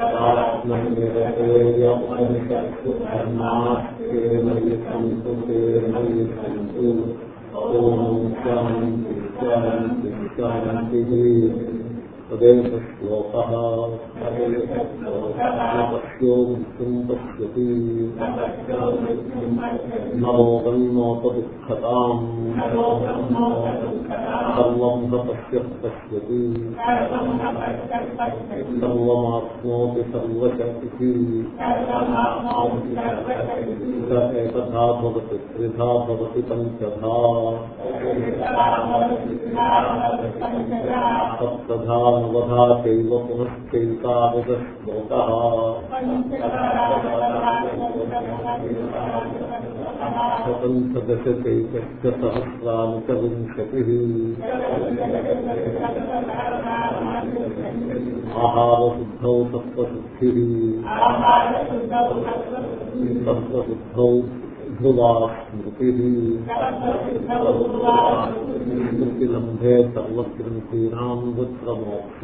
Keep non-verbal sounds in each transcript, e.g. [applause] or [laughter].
నోగన్నోత దుఃఖతాం సర్వం పశ్య పశ్యతి సర్వమాప్నోతి సర్వశక్తి ఏకథా భవతి త్రిధా భవతి పంచధా సప్తధా నవధా చైవ పునశ్చైతాదశ శ్లోక శతంశదశ చైకస్య సహస్రాని చ వింశతి ఆహారశుద్ధౌ సత్వశుద్ధి సత్వశుద్ధౌ ధ్రువా స్మృతి స్మృతిలంభే సర్వగ్రంథీనాం వృత్ర మోక్ష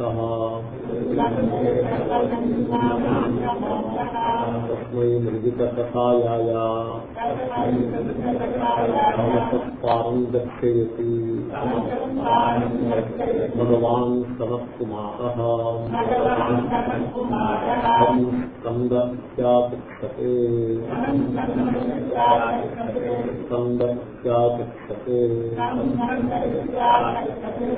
తస్మై మృగికథాయాయ దర్శయతి భగవాన్ సనత్కుమార స్కందత్యాచక్షతే స్కందత్యాచక్షతే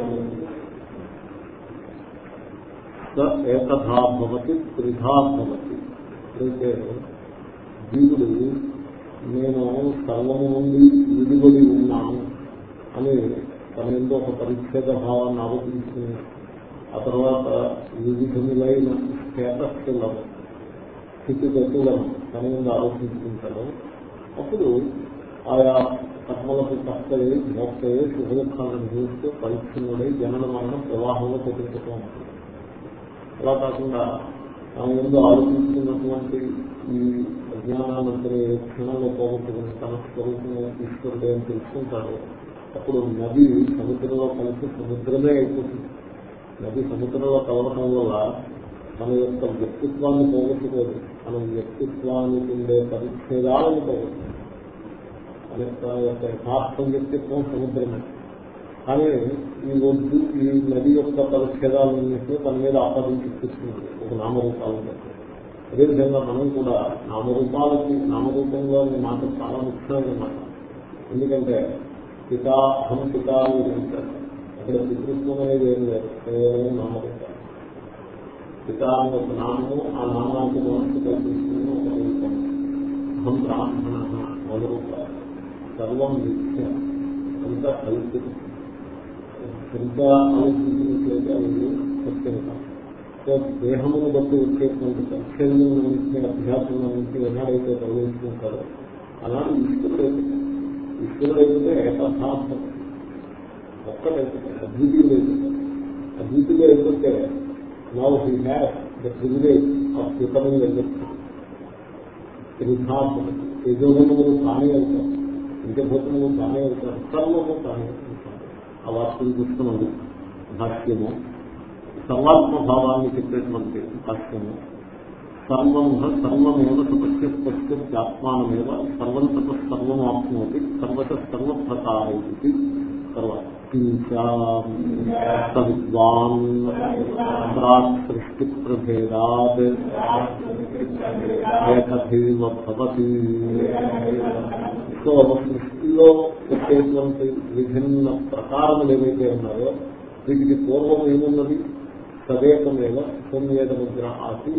ఏకథా భవతి త్రిధా భవతి అయితే జీవుడు నేను సర్వము నుండి విడిబడి ఉన్నాను అని తన ఎంతో ఒక పరిచ్ఛేద భావాన్ని ఆలోచించుకుని ఆ తర్వాత వివిధములైన స్టేటస్లను స్థితిగతులను తన మీద ఆలోచించుకుంటాడు అప్పుడు ఆయా కర్మలకు కష్టయే మోక్షయే శుభదుఖాలను దుఃఖాలను పరిచ్ఛిన్నుడై జనన మరణం ప్రవాహంలో కొట్టుకుంటూ ఉంటుంది అలా కాకుండా తన ముందు ఆలోచించినటువంటి ఈ అజ్ఞానానంతరే క్షణంలో పోగొట్టుకుని తన స్వరూపంలో ఈశ్వరుడే అని తెలుసుకుంటాడు అప్పుడు నది సముద్రంలో కలిసి సముద్రమే అయిపోతుంది. నది సముద్రంలో కలవటం వల్ల మన యొక్క వ్యక్తిత్వాన్ని పోగొట్టుకోదు. మన వ్యక్తిత్వానికి ఉండే పరిచ్ఛేదాలను పోగొట్టుకోదు మన యొక్క యథార్థం వ్యక్తిత్వం సముద్రమే. కానీ ఈ ఒడ్డు ఈ నది యొక్క పరిచ్ఛేదాలన్నింటినీ తన మీద ఆపాదించి తీసుకుంది ఒక నామరూపాలను అదేవిధంగా మనం కూడా నామరూపాలకి నామరూపంగా ఈ మాట చాలా ముఖ్యమైన మాట. ఎందుకంటే పితా అహం పితా అని అక్కడ పితృత్వం అనేది ఏం లేదు. కేవలం నామరూపం. పితా ఒక నామము ఆ నామానికి మనసు కల్పిస్తున్న ఒక రూపం. అహం బ్రాహ్మణ మనరూప సర్వం మిథ్య అంత కల్పితం ఎంత ఆలోచించినట్లయితే అది సత్యం కాదు దేహమును బట్టి వచ్చేటువంటి పరిశీలన నుంచి అభ్యాసం నుంచి ఎన్నాడైతే ప్రవేశింటారో అలాంటి ఈశ్వరుడు ఈశ్వరుడు అయితే ఏకథార్థం ఒక్కటైతే అద్వితీయ లేదు అద్వితీయ అయిపోతే now he has the privilege of becoming existence త్రిధార్థం యజోగములు తానే అవుతారు ఇంటభూతములు తానే అవుతారు సర్వము తానే ఆ వాక్యం చూస్తున్నాము భాష్యము సర్వాత్మ భావాన్ని చెప్పేటువంటి భాష్యము సర్వం సర్వమేవ సపత్య స్పష్టాత్మానమేవ సర్వం తప సర్వమాప్నోతి సర్వత సర్వప్రకారైతి తర్వాత సద్వాన్ ప్రాక్ సృష్టి సో సృష్టిలో వచ్చేటువంటి విభిన్న ప్రకారములు ఏవైతే ఉన్నాయో వీటికి పూర్వం ఏమున్నది సదేకమేవ సంవేదముద్ర ఆసి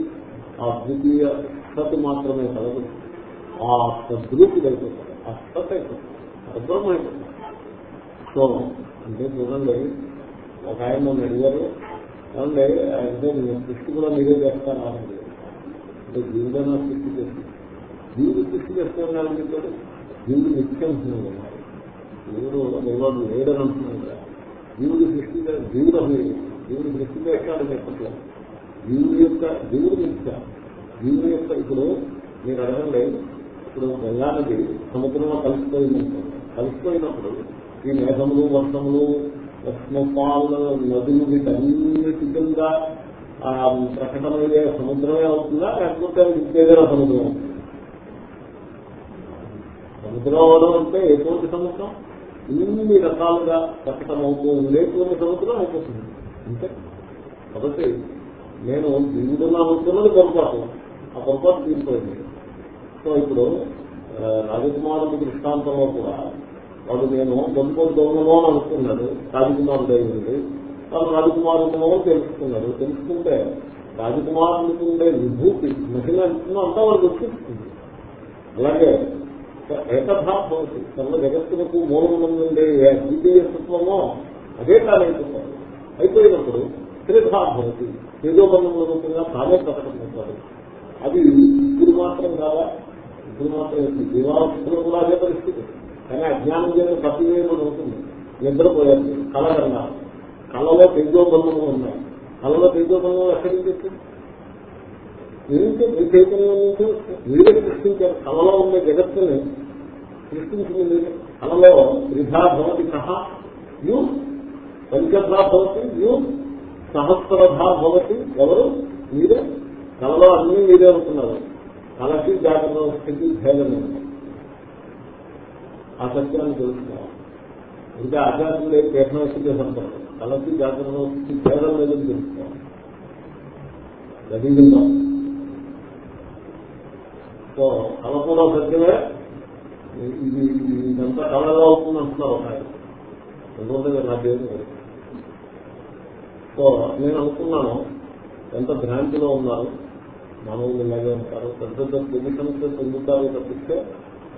ఆ ద్వితీయ సత్ మాత్రమే కలదు ఆ సద్రూపుడు అయిపోతుంది ఆ సత్ అయిపోతుంది అద్భుతం అయిపోతుంది సో అంటే చూడండి ఒక ఆయన నన్ను అడిగారు ఏమండి అంటే నేను సృష్టి కూడా మీరే చేస్తాను అనండి అంటే జీవితంలో సృష్టి చేసి జీవుడు సృష్టి చేస్తున్నాను చెప్పాడు జీవుడు నిత్యం అంటున్నాడు జీవుడు నిర్వాడు లేడని అంటున్నాడు కదా. జీవుడు సృష్టి జీవుడు అసలు జీవుడు సృష్టి చేస్తాడు చెప్పట్లేదు. జీవుడి యొక్క జీవుడు నిత్య. జీవుడి యొక్క ఇప్పుడు మీరు అడగండి ఇప్పుడు గంగానది సముద్రంలో కలిసిపోయింది కలిసిపోయినప్పుడు ఈ మేఘములు వర్షములు ఉష్ణపాల నదులు వీటన్నిటి కింద ఆ ప్రకటమయ్యే సముద్రమే అవుతుందా? లేకపోతే ఇంకేదైనా సముద్రం? అవుతుందా? సముద్రం అవడం అంటే ఎటువంటి సముద్రం? ఇన్ని రకాలుగా ప్రకటన అవుతూ ఉండేటువంటి సముద్రం అయిపోతుంది. అంతే. కాబట్టి నేను జీవుడు అనుకున్నది పొరపాటు. ఆ పొరపాటు తీసుకోండి సో ఇప్పుడు ఆ, రాజకుమారుడి దృష్టాంతంలో కూడా వాడు నేను దొంగలు దొంగలో అని అనుకున్నాడు. రాజకుమారుడు అయింది వాళ్ళు రాజకుమారుడు తెలుసుకున్నాడు. తెలుసుకుంటే రాజకుమారుడికి ఉండే విభూతి మహిళ అంటున్నా అంతా వాడికి వచ్చేస్తుంది. అలాగే ఏకథా భవతి సర్వ జగత్తులకు మూలమునం ఉండే ఏ ద్వితీయ తత్వమో అదే కాలైపోతాడు అయిపోయినప్పుడు త్రిధాభవతి తేజోబంధముల రూపంగా తానే ప్రకటమవుతాడు అది ఇప్పుడు మాత్రం కాదా? ఇప్పుడు మాత్రం జీవావస్థలో కూడా అదే పరిస్థితి. కానీ అజ్ఞానం చేత తప్పివేయమని ఉంటుంది. నిద్రపోయారు. కళ కళలో తేజోబంధము ఉన్నాయి. కళలో తేజోబంధం ఎక్కడి నుంచి వచ్చింది ఏంటి మీ చైతన్యం నుంచి మీరే సృష్టించారు. కళలో ఉండే జగత్తుని సృష్టించింది మీరే కళలో త్రిధా భవతి సహ యూ పంచధా భవతి యూ సహస్రధా భవతి. ఎవరు? మీరే. కళలో అన్ని మీరే అనుకున్నారు. కళకి జాగ్రత్త స్థితి భేదం ఉంటుంది ఆ సత్యాన్ని తెలుసుకోవాలి. ఇంకా ఆధ్యాత్మిక లేదు ప్రయత్నం వస్తే సంపర్కం కళకి జాగ్రత్త స్థితి భేదం లేదని తెలుసుకోవాలి. గదిలో సో కళ కూడా సత్యమే. ఇది ఇదంతా కళగా అవుతుంది అంటున్నారు ఒక ఎందుకంటే నా దేవుడు సో నేను అనుకున్నాను ఎంత భ్రాంతిలో ఉన్నారు మానవులు ఇలాగే ఉంటారు పెద్ద పెద్ద పొజిషన్స్ పొందుతారు తప్పిస్తే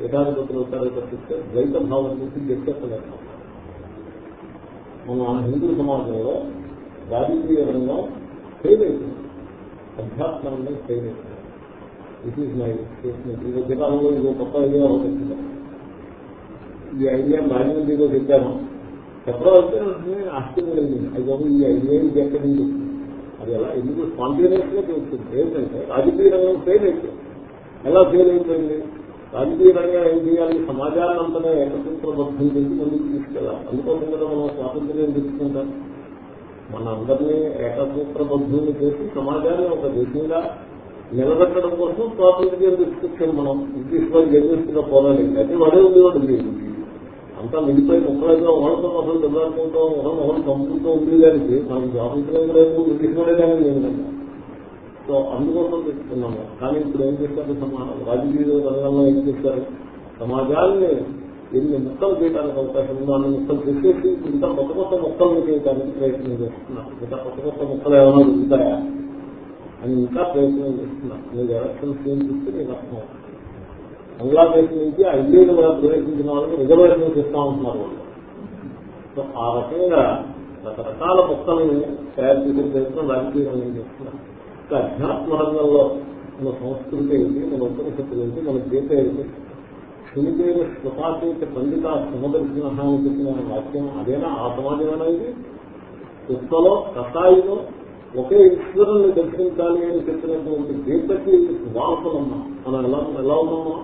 యథాధిపతులు అవుతారో తప్పిస్తే ద్వైత భావం నుంచి గెట్టెక్కలేదు మన హిందూ సమాజంలో రాజకీయ ఫెయిల్ అవుతుంది అధ్యాత్మంగా ఫెయిల్ అవుతుంది దిస్ ఈజ్ మై స్టేట్మెంట్ ఈ మధ్యకాలంలో ఇదో కొత్త ఐడియా అవుతుంది ఈ ఐడియా రాజమండ్రిలో చెప్పాను. చెప్పడం అయితే ఆశ్చర్యం అది ఈ ఐడియా ఇది ఎక్కడి నుంచి అది ఎలా? ఎందుకు స్పాంటేనియస్గా తెలుస్తుంది ఏంటంటే రాజకీయ రంగం ఫెయిల్ అయిపోయింది. ఎలా ఫెయిల్ అయిపోయింది? రాజకీయంగా ఏం చేయాలి? సమాజాన్ని అంతగా ఏకసూత్రబద్ధం చేసి ముందుకు తీసుకెళ్ళాలి. అందుకోసం కదా మనం స్వాతంత్ర్యం తెచ్చుకుంటాం. మన అందరినీ ఏకసూత్రబద్ధుని చేసి సమాజాన్ని ఒక దేశంగా నిలబెట్టడం కోసం స్వాతంత్ర్యం తెచ్చుకొచ్చాం మనం. ఇంగ్లీష్లో జర్నలిస్ట్గా పోరాలి అయితే వాడే ఉండేవాడు లేదు అంతా మిగిలిపోయి ముప్పైగా వాళ్ళతో అసలు దెబ్బలాడుకుంటాం ఒకరు ఒకరు చంపుకుంటూ ఉండేదానికి మనం స్వాతంత్ర్యం లేదు ఇంగ్లీష్ వాడే కానీ లేదు సో అందుకోసం తెచ్చుకున్నాము కానీ ఇప్పుడు ఏం చేస్తారు? సమాజం రాజకీయ రంగంలో ఏం చేస్తారు? సమాజాన్ని ఎన్ని ముక్కలు చేయడానికి అవకాశం ఉందో అన్ని ముక్కలు చేసేసి ఇంకా కొత్త కొత్త ముక్కలను చేయడానికి ప్రయత్నం చేస్తున్నారు. ఇంకా కొత్త కొత్త ముక్కలు ఏమైనా ఉంటాయా అని ఇంకా ప్రయత్నం చేస్తున్నారు. మీరు ఎలక్షన్స్ ఏం చూస్తే నేను అర్థం బంగ్లాదేశ్ నుంచి ఆ ఇండియన్ ప్రవేశించిన వాళ్ళకి రిజర్వేషన్ చేస్తా ఉంటున్నారు సో ఆ రకంగా రకరకాల మొక్కలను తయారు చేసే ప్రయత్నం రాజకీయ రంగం చేస్తున్నారు. ఇంకా అధ్యాత్మ రంగంలో మన సంస్కృతి ఏంటి మన ఉపనిషత్తులు ఏంటి మన గీత ఏంటి? శనిదేవ స్వపాచేత పండిత సమదర్శన అని చెప్పిన వాక్యం అదేనా ఆ సమాజమేనా ఇది? పుస్తలో కషాయిలో ఒకే ఈశ్వరుని దర్శించాలి అని చెప్పినటువంటి గీతకి వారసులున్నాం మనం ఎలా ఎలా ఉన్నామా?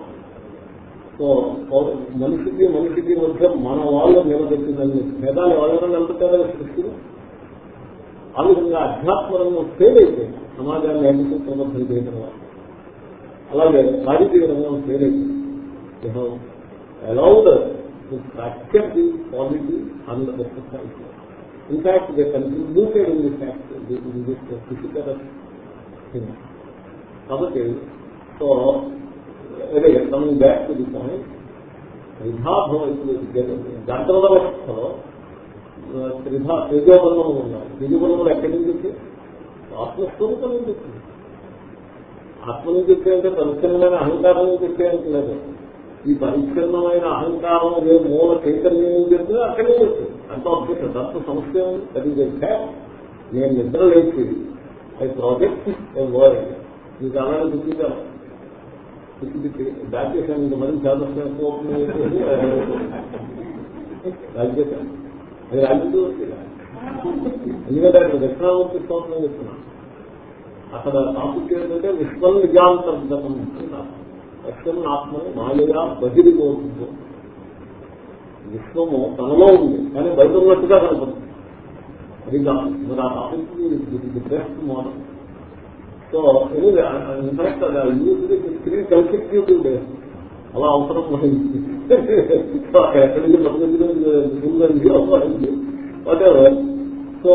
సో మనిషికి మనిషికి మధ్య మన వాళ్ళు నిలబెట్టిందని. భేదాలు ఎవరైనా నిలబెట్టారా సృష్టిలో? ఆ విధంగా అధ్యాత్మ రంగం ఫెయిల్ అయిపోయింది సమాజాన్ని ఏకసూత్రబద్ధం చేయడం వల్ల అలాగే రాజకీయ రంగం ఫెయిల్ అయిపోయింది allowed to practical the polity and the society In fact, they contributed in this act, in this physical కాబట్టి సో అదే coming back to the point త్రిధాభవం జాగ్రత్త వ్యవస్థలో త్రిధ త్రిజోబలములు ఉన్నాయి త్రిజోబలములు ఎక్కడి నుంచి వచ్చి? ఆత్మస్వరూపం నుంచి వచ్చింది ఆత్మ నుంచి వచ్చాయంటే పరిచ్ఛిన్నమైన అహంకారం నుంచి వచ్చేందుకు ఈ పరిచ్ఛిన్నమైన అహంకారం ఏ మూల చైతన్యం నుంచి వచ్చింది అక్కడి నుంచి వచ్చింది అంత అద్భుతం. దాంట్లో సమస్య అది నేను నిద్ర లేచి ఐ ప్రాజెక్ట్ మీకు అలాగే చూపించాను బ్యాక్ చేశాను ఇంకా మరి రాజ్యశాను అది రాజకీయ ఎందుకంటే అక్కడ దక్షిణామూర్తి స్తోత్రం చెప్తున్నాను అక్కడ టాపిక్ ఏంటంటే విశ్వం నిజాంతర్గతం విశ్వం ఆత్మని మాయగా బహిరిపోతుంది విశ్వము తనలో ఉంది కానీ బయట ఉన్నట్టుగా కనపడుతుంది. అది కాదు. మరి ఆ topic best model so in fact అది త్రీ కన్సిక్యూటివ్ డేస్ అలా అవసరం ఎక్కడి నుంచి పదకొండు వాటెవర్ సో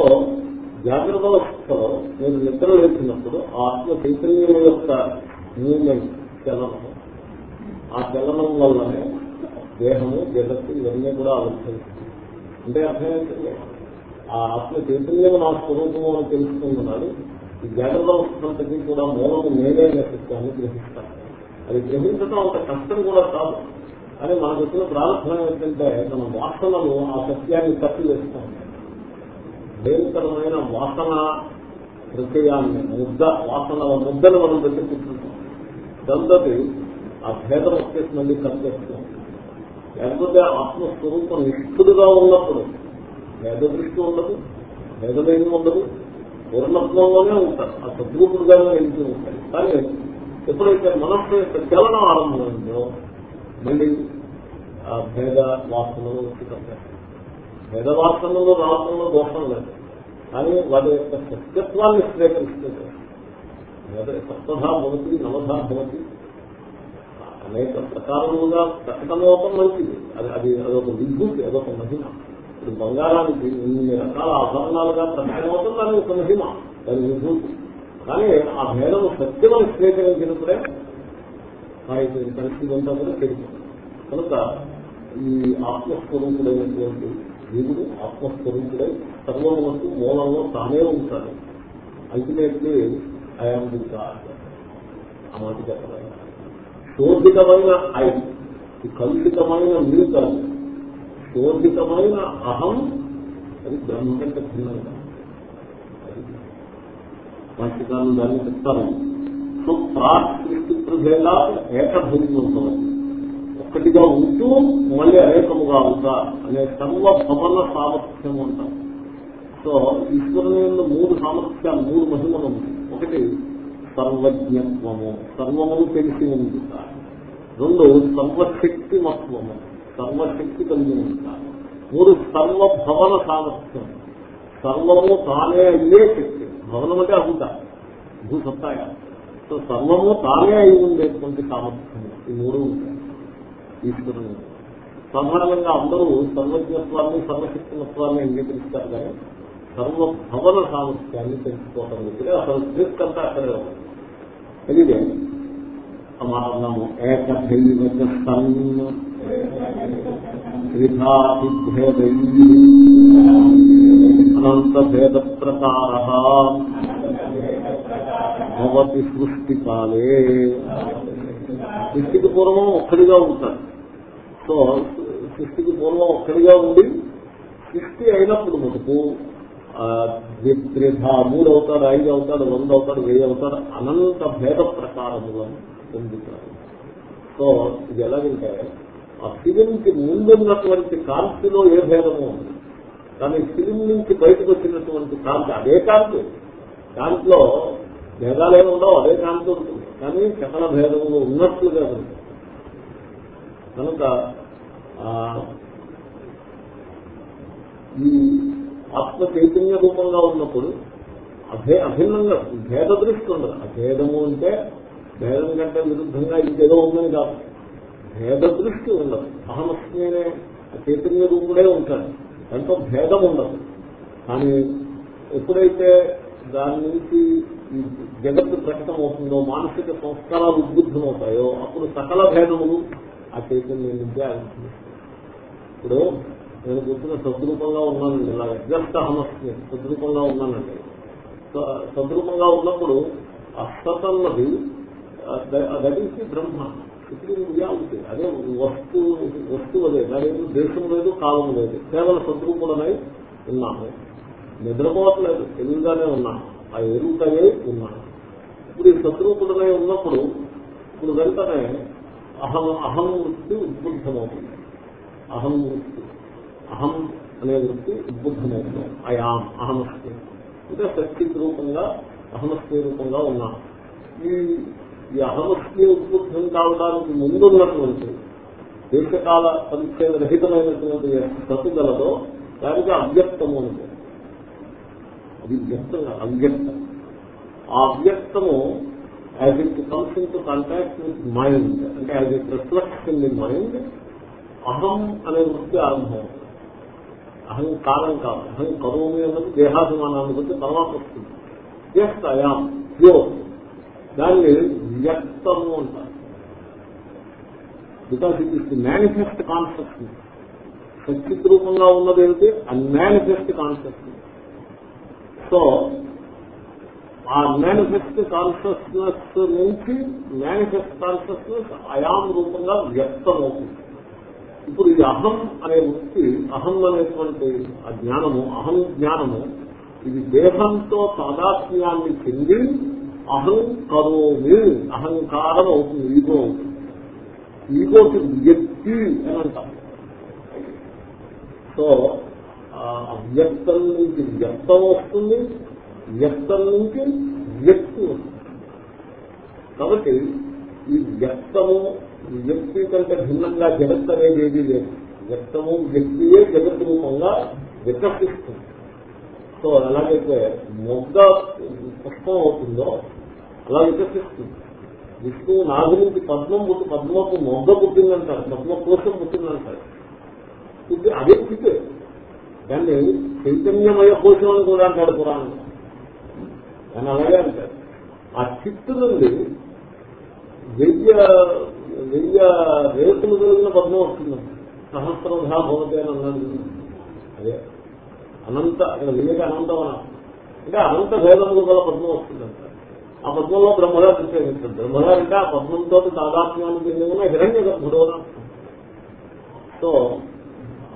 జాగ్రత్త అవస్థలో నేను నిద్ర వేసినప్పుడు ఆత్మ చైతన్యం యొక్క మూమెంట్ చలనం ఆ చలనం వల్లనే దేహము జగత్తు ఇవన్నీ కూడా ఆలోచిస్తుంది అంటే అర్థమైంది ఆ ఆత్మ చైతన్యం నా స్వరూపము అని తెలుసుకుంటున్నాడు ఈ జాగ్రత్త అవస్థంతకి కూడా మూలము నేనే సత్యాన్ని గ్రహిస్తాను. అది గ్రహించడం అంత కష్టం కూడా కాదు. అని మనకు వచ్చిన ప్రారంభం ఏంటంటే మన వాసనలు ఆ సత్యాన్ని తప్పి వేస్తాం భయంకరమైన వాసన ప్రత్యయాన్ని ముద్ద వాసన ముద్దను మనం దగ్గర కూర్చుంటాం దాంతో ఆ భేదం వచ్చేసి మళ్ళీ కప్పేస్తాం లేకపోతే ఆత్మస్వరూపం నిష్ఠుడుగా ఉన్నప్పుడు భేద దృష్టి ఉండదు భేదమేమి ఉండదు పూర్ణత్వంలోనే ఉంటారు. ఆ సద్రూపుడుగానే వెళ్తూ ఉంటాయి కానీ ఎప్పుడైతే మనస్సు యొక్క చలనం ఆరంభమైందో మళ్ళీ భేద వాసనలు భేద వాసనలు రాసనలు దోషం లేదు. కానీ వాటి యొక్క సత్యత్వాన్ని స్వీకరిస్తుంది. సప్తధా భవతి నవధా భవతి. అనేక ప్రకారములుగా ప్రకటనవటం మంచిది. అది అది అదొక విద్యుత్ అదొక మహిమ. ఇప్పుడు బంగారానికి ఇన్ని రకాల ఆభరణాలుగా ప్రకటన ప్రకటనవటం దాని ఒక మహిమ. దాని విద్యుత్ కానీ ఆ భేదము సత్యమని స్వీకరించినప్పుడే ఆ పరిస్థితి అంతా కూడా తెలిసింది కనుక ఈ ఆత్మస్వరూపుడైనటువంటి జీవుడు ఆత్మస్వరూపుడై సర్వములకు మూలంలో తానే ఉంటాడు. అల్టిమేట్లీ ఐఎమ్ ది గాడ్ ఆ మాట చెప్పలేదు శోధితమైన ఐ కల్పితమైన మీరు కాదు. శోధితమైన అహం అది బ్రహ్మ కంటే భిన్నంగా భాష్యకారులు దాన్ని చెప్తారు. సో ప్రాకృతి ప్రభేదా ఏకభూమి ఒక్కటిగా ఉంటూ మళ్ళీ అనేకముగా ఉంటా అనే సర్వ భవన సామర్థ్యం ఉంటాం సో ఈశ్వరుని మూడు సామర్థ్యాలు మూడు మహిమలు ఒకటి సర్వజ్ఞత్వము. సర్వమును తెలిసి ఉంది. రెండు సర్వశక్తి మత్వము సర్వశక్తి కలిగి ఉంటారు మూడు సర్వభవన సామర్థ్యం. సర్వము తానే అయ్యే శక్తి. భవనం అంటే అహుత భూసత్తాయ సో సర్వము తానే అయి ఉండేటువంటి సామర్థ్యం ఈ మూడు ఉంటాయి ఈశ్వరుని. సాధారణంగా అందరూ సర్వజ్ఞత్వాన్ని సర్వశక్తిమత్వాన్ని అంగీకరిస్తారు కానీ సర్వభవన సామర్థ్యాన్ని తెలుసుకోవటం దగ్గర అసలు స్క్రిప్ట్ అంతా అక్కడే ఉంది. తెలియదే సమాధానము ఏకభైవచ సన్ త్రిధాభిభేదై అనంత భేద ప్రకార భవతి సృష్టి కాలే సృష్టికి పూర్వం ఒక్కడిగా ఉంటాడు సో సృష్టికి పూర్వం ఒక్కడిగా ఉండి సృష్టి అయినప్పుడు మటుకు త్రిధ మూడు అవుతాడు ఐదు అవుతాడు వంద అవుతాడు వెయ్యి అవుతాడు అనంత భేద ప్రకారములను పొందుతారు. సో ఇది ఎలాగంటే ఆ ఫిలింకి ముందున్నటువంటి కాంతిలో ఏ భేదము ఉంది కానీ ఫిలిం నుంచి బయటకు వచ్చినటువంటి కాంతి అదే కాంతి. దాంట్లో భేదాలేమి ఉండవు అదే కాంతి ఉంటుంది. కానీ సకల భేదములు ఉన్నట్లుగా ఉంటుంది కనుక ఈ ఆత్మ చైతన్య రూపంగా ఉన్నప్పుడు అభే అభిన్నంగా భేద దృష్టి ఉండదు అభేదము అంటే భేదం కంటే విరుద్ధంగా ఇంకేదో ఉందని కాదు. భేద దృష్టి ఉండదు. అహమస్మి అనే చైతన్య రూపుడే ఉంటాడు. దాంట్లో భేదం ఉండదు. కానీ ఎప్పుడైతే దాని నుంచి జగత్తు ప్రకటన అవుతుందో మానసిక సంస్కారాలు ఉద్బుద్ధమవుతాయో అప్పుడు సకల భేదములు ఆ చైతన్యం నుంచే ఇప్పుడు నేను గుర్తున్న సద్రూపంగా ఉన్నానండి. ఇలా జస్ట్ అహమస్మి సద్రూపంగా ఉన్నానండి. సద్రూపంగా ఉన్నప్పుడు ఆ అన్నది దట్ ఈస్ ది బ్రహ్మ. ఇప్పుడు ఉంటుంది అదే వస్తు వస్తువు అదే. దాని దేశం లేదు కాలం లేదు. కేవలం సద్రూపుడనై ఉన్నాము. నిద్రపోవట్లేదు. ఎదురుగానే ఉన్నాము. ఆ ఎరుగుతాయే ఉన్నాను ఇప్పుడు ఈ సద్రూపుడనై ఉన్నప్పుడు ఇప్పుడు వెంటనే అహం అహం వృత్తి ఉద్బుద్ధమవుతుంది. అహం వృత్తి. అహం అనే వృత్తి ఉద్బుద్ధమవుతుంది. అయాం అహమస్తి అంటే శక్తి రూపంగా అహమస్తి రూపంగా ఉన్నాను ఈ ఈ అహమస్తి ఉద్బుద్ధం కావడానికి ముందున్నటువంటి దీర్ఘకాల పరిచయం రహితమైనటువంటి సతుగలతో దానికి అవ్యక్తము అంటే అది వ్యక్తం అవ్యక్తం. ఆ అవ్యక్తము as it comes in to contact with mind అంటే as it reflects in the mind అహం అనే వృత్తి ఆరంభం. అహం కాలం కాదు. అహం కరోమి అన్నది దేహాభిమానాన్ని బట్టి తర్వాత వస్తుంది. జస్ట్ అయాం ప్యూర్ దాన్ని వ్యక్తము అంటారు. Because it is manifest concept Sachit రూపంగా ఉన్నది ఏమిటి? Unmanifest concept. సో ఆ మేనిఫెస్ట్ కాన్షియస్నెస్ నుంచి మేనిఫెస్ట్ కాన్షియస్నెస్ అయాం రూపంగా వ్యక్తమవుతుంది. ఇప్పుడు ఈ అహం అనే వృత్తి అహం అనేటువంటి ఆ జ్ఞానము అహం జ్ఞానము ఇది దేహంతో తాదాత్మ్యాన్ని చెంది అహంకరోమి అహంకారం అవుతుంది. ఈగో. అవుతుంది ఈగోకి వ్యక్తి అని అంటారు. సో ఆ అవ్యక్తం నుంచి వ్యక్తం వస్తుంది వ్యక్తం నుంచి వ్యక్తి వస్తుంది. కాబట్టి ఈ వ్యక్తము వ్యక్తి కంటే భిన్నంగా జగత్ అనేది ఏదీ లేదు. వ్యక్తము వ్యక్తియే జగత్ రూపంగా వికసిస్తుంది. సో ఎలాగైతే మొగ్గ పుష్పం అవుతుందో అలా వికసిస్తుంది విష్ణువు నాగు నుంచి పద్మం పుట్టి పద్మకు మొగ్గ పుట్టిందంటారు పద్మ కోశం పుట్టిందంటారు. ఇది అదే స్థితి దాన్ని చైతన్యమయ కోశం అని కూడా అంటాడు పురాణం. దాన్ని అలాగే అంటారు. ఆ చిత్తు నుండి వెయ్య వెయ్య రేతులు కలిగిన పద్మం వస్తుందండి సహస్రధా భవతి అని అన్నాడు. అదే. అనంత అక్కడ వివేక అనంతం అన అంటే అనంత భేదములు గల పద్మం వస్తుందంట ఆ పద్మంలో బ్రహ్మగారు ప్రత్యేకించారు బ్రహ్మగారు అంటే ఆ పద్మంతో తాదాత్మ్యాన్ని చెందిన హిరణ్య గర్భుడు సో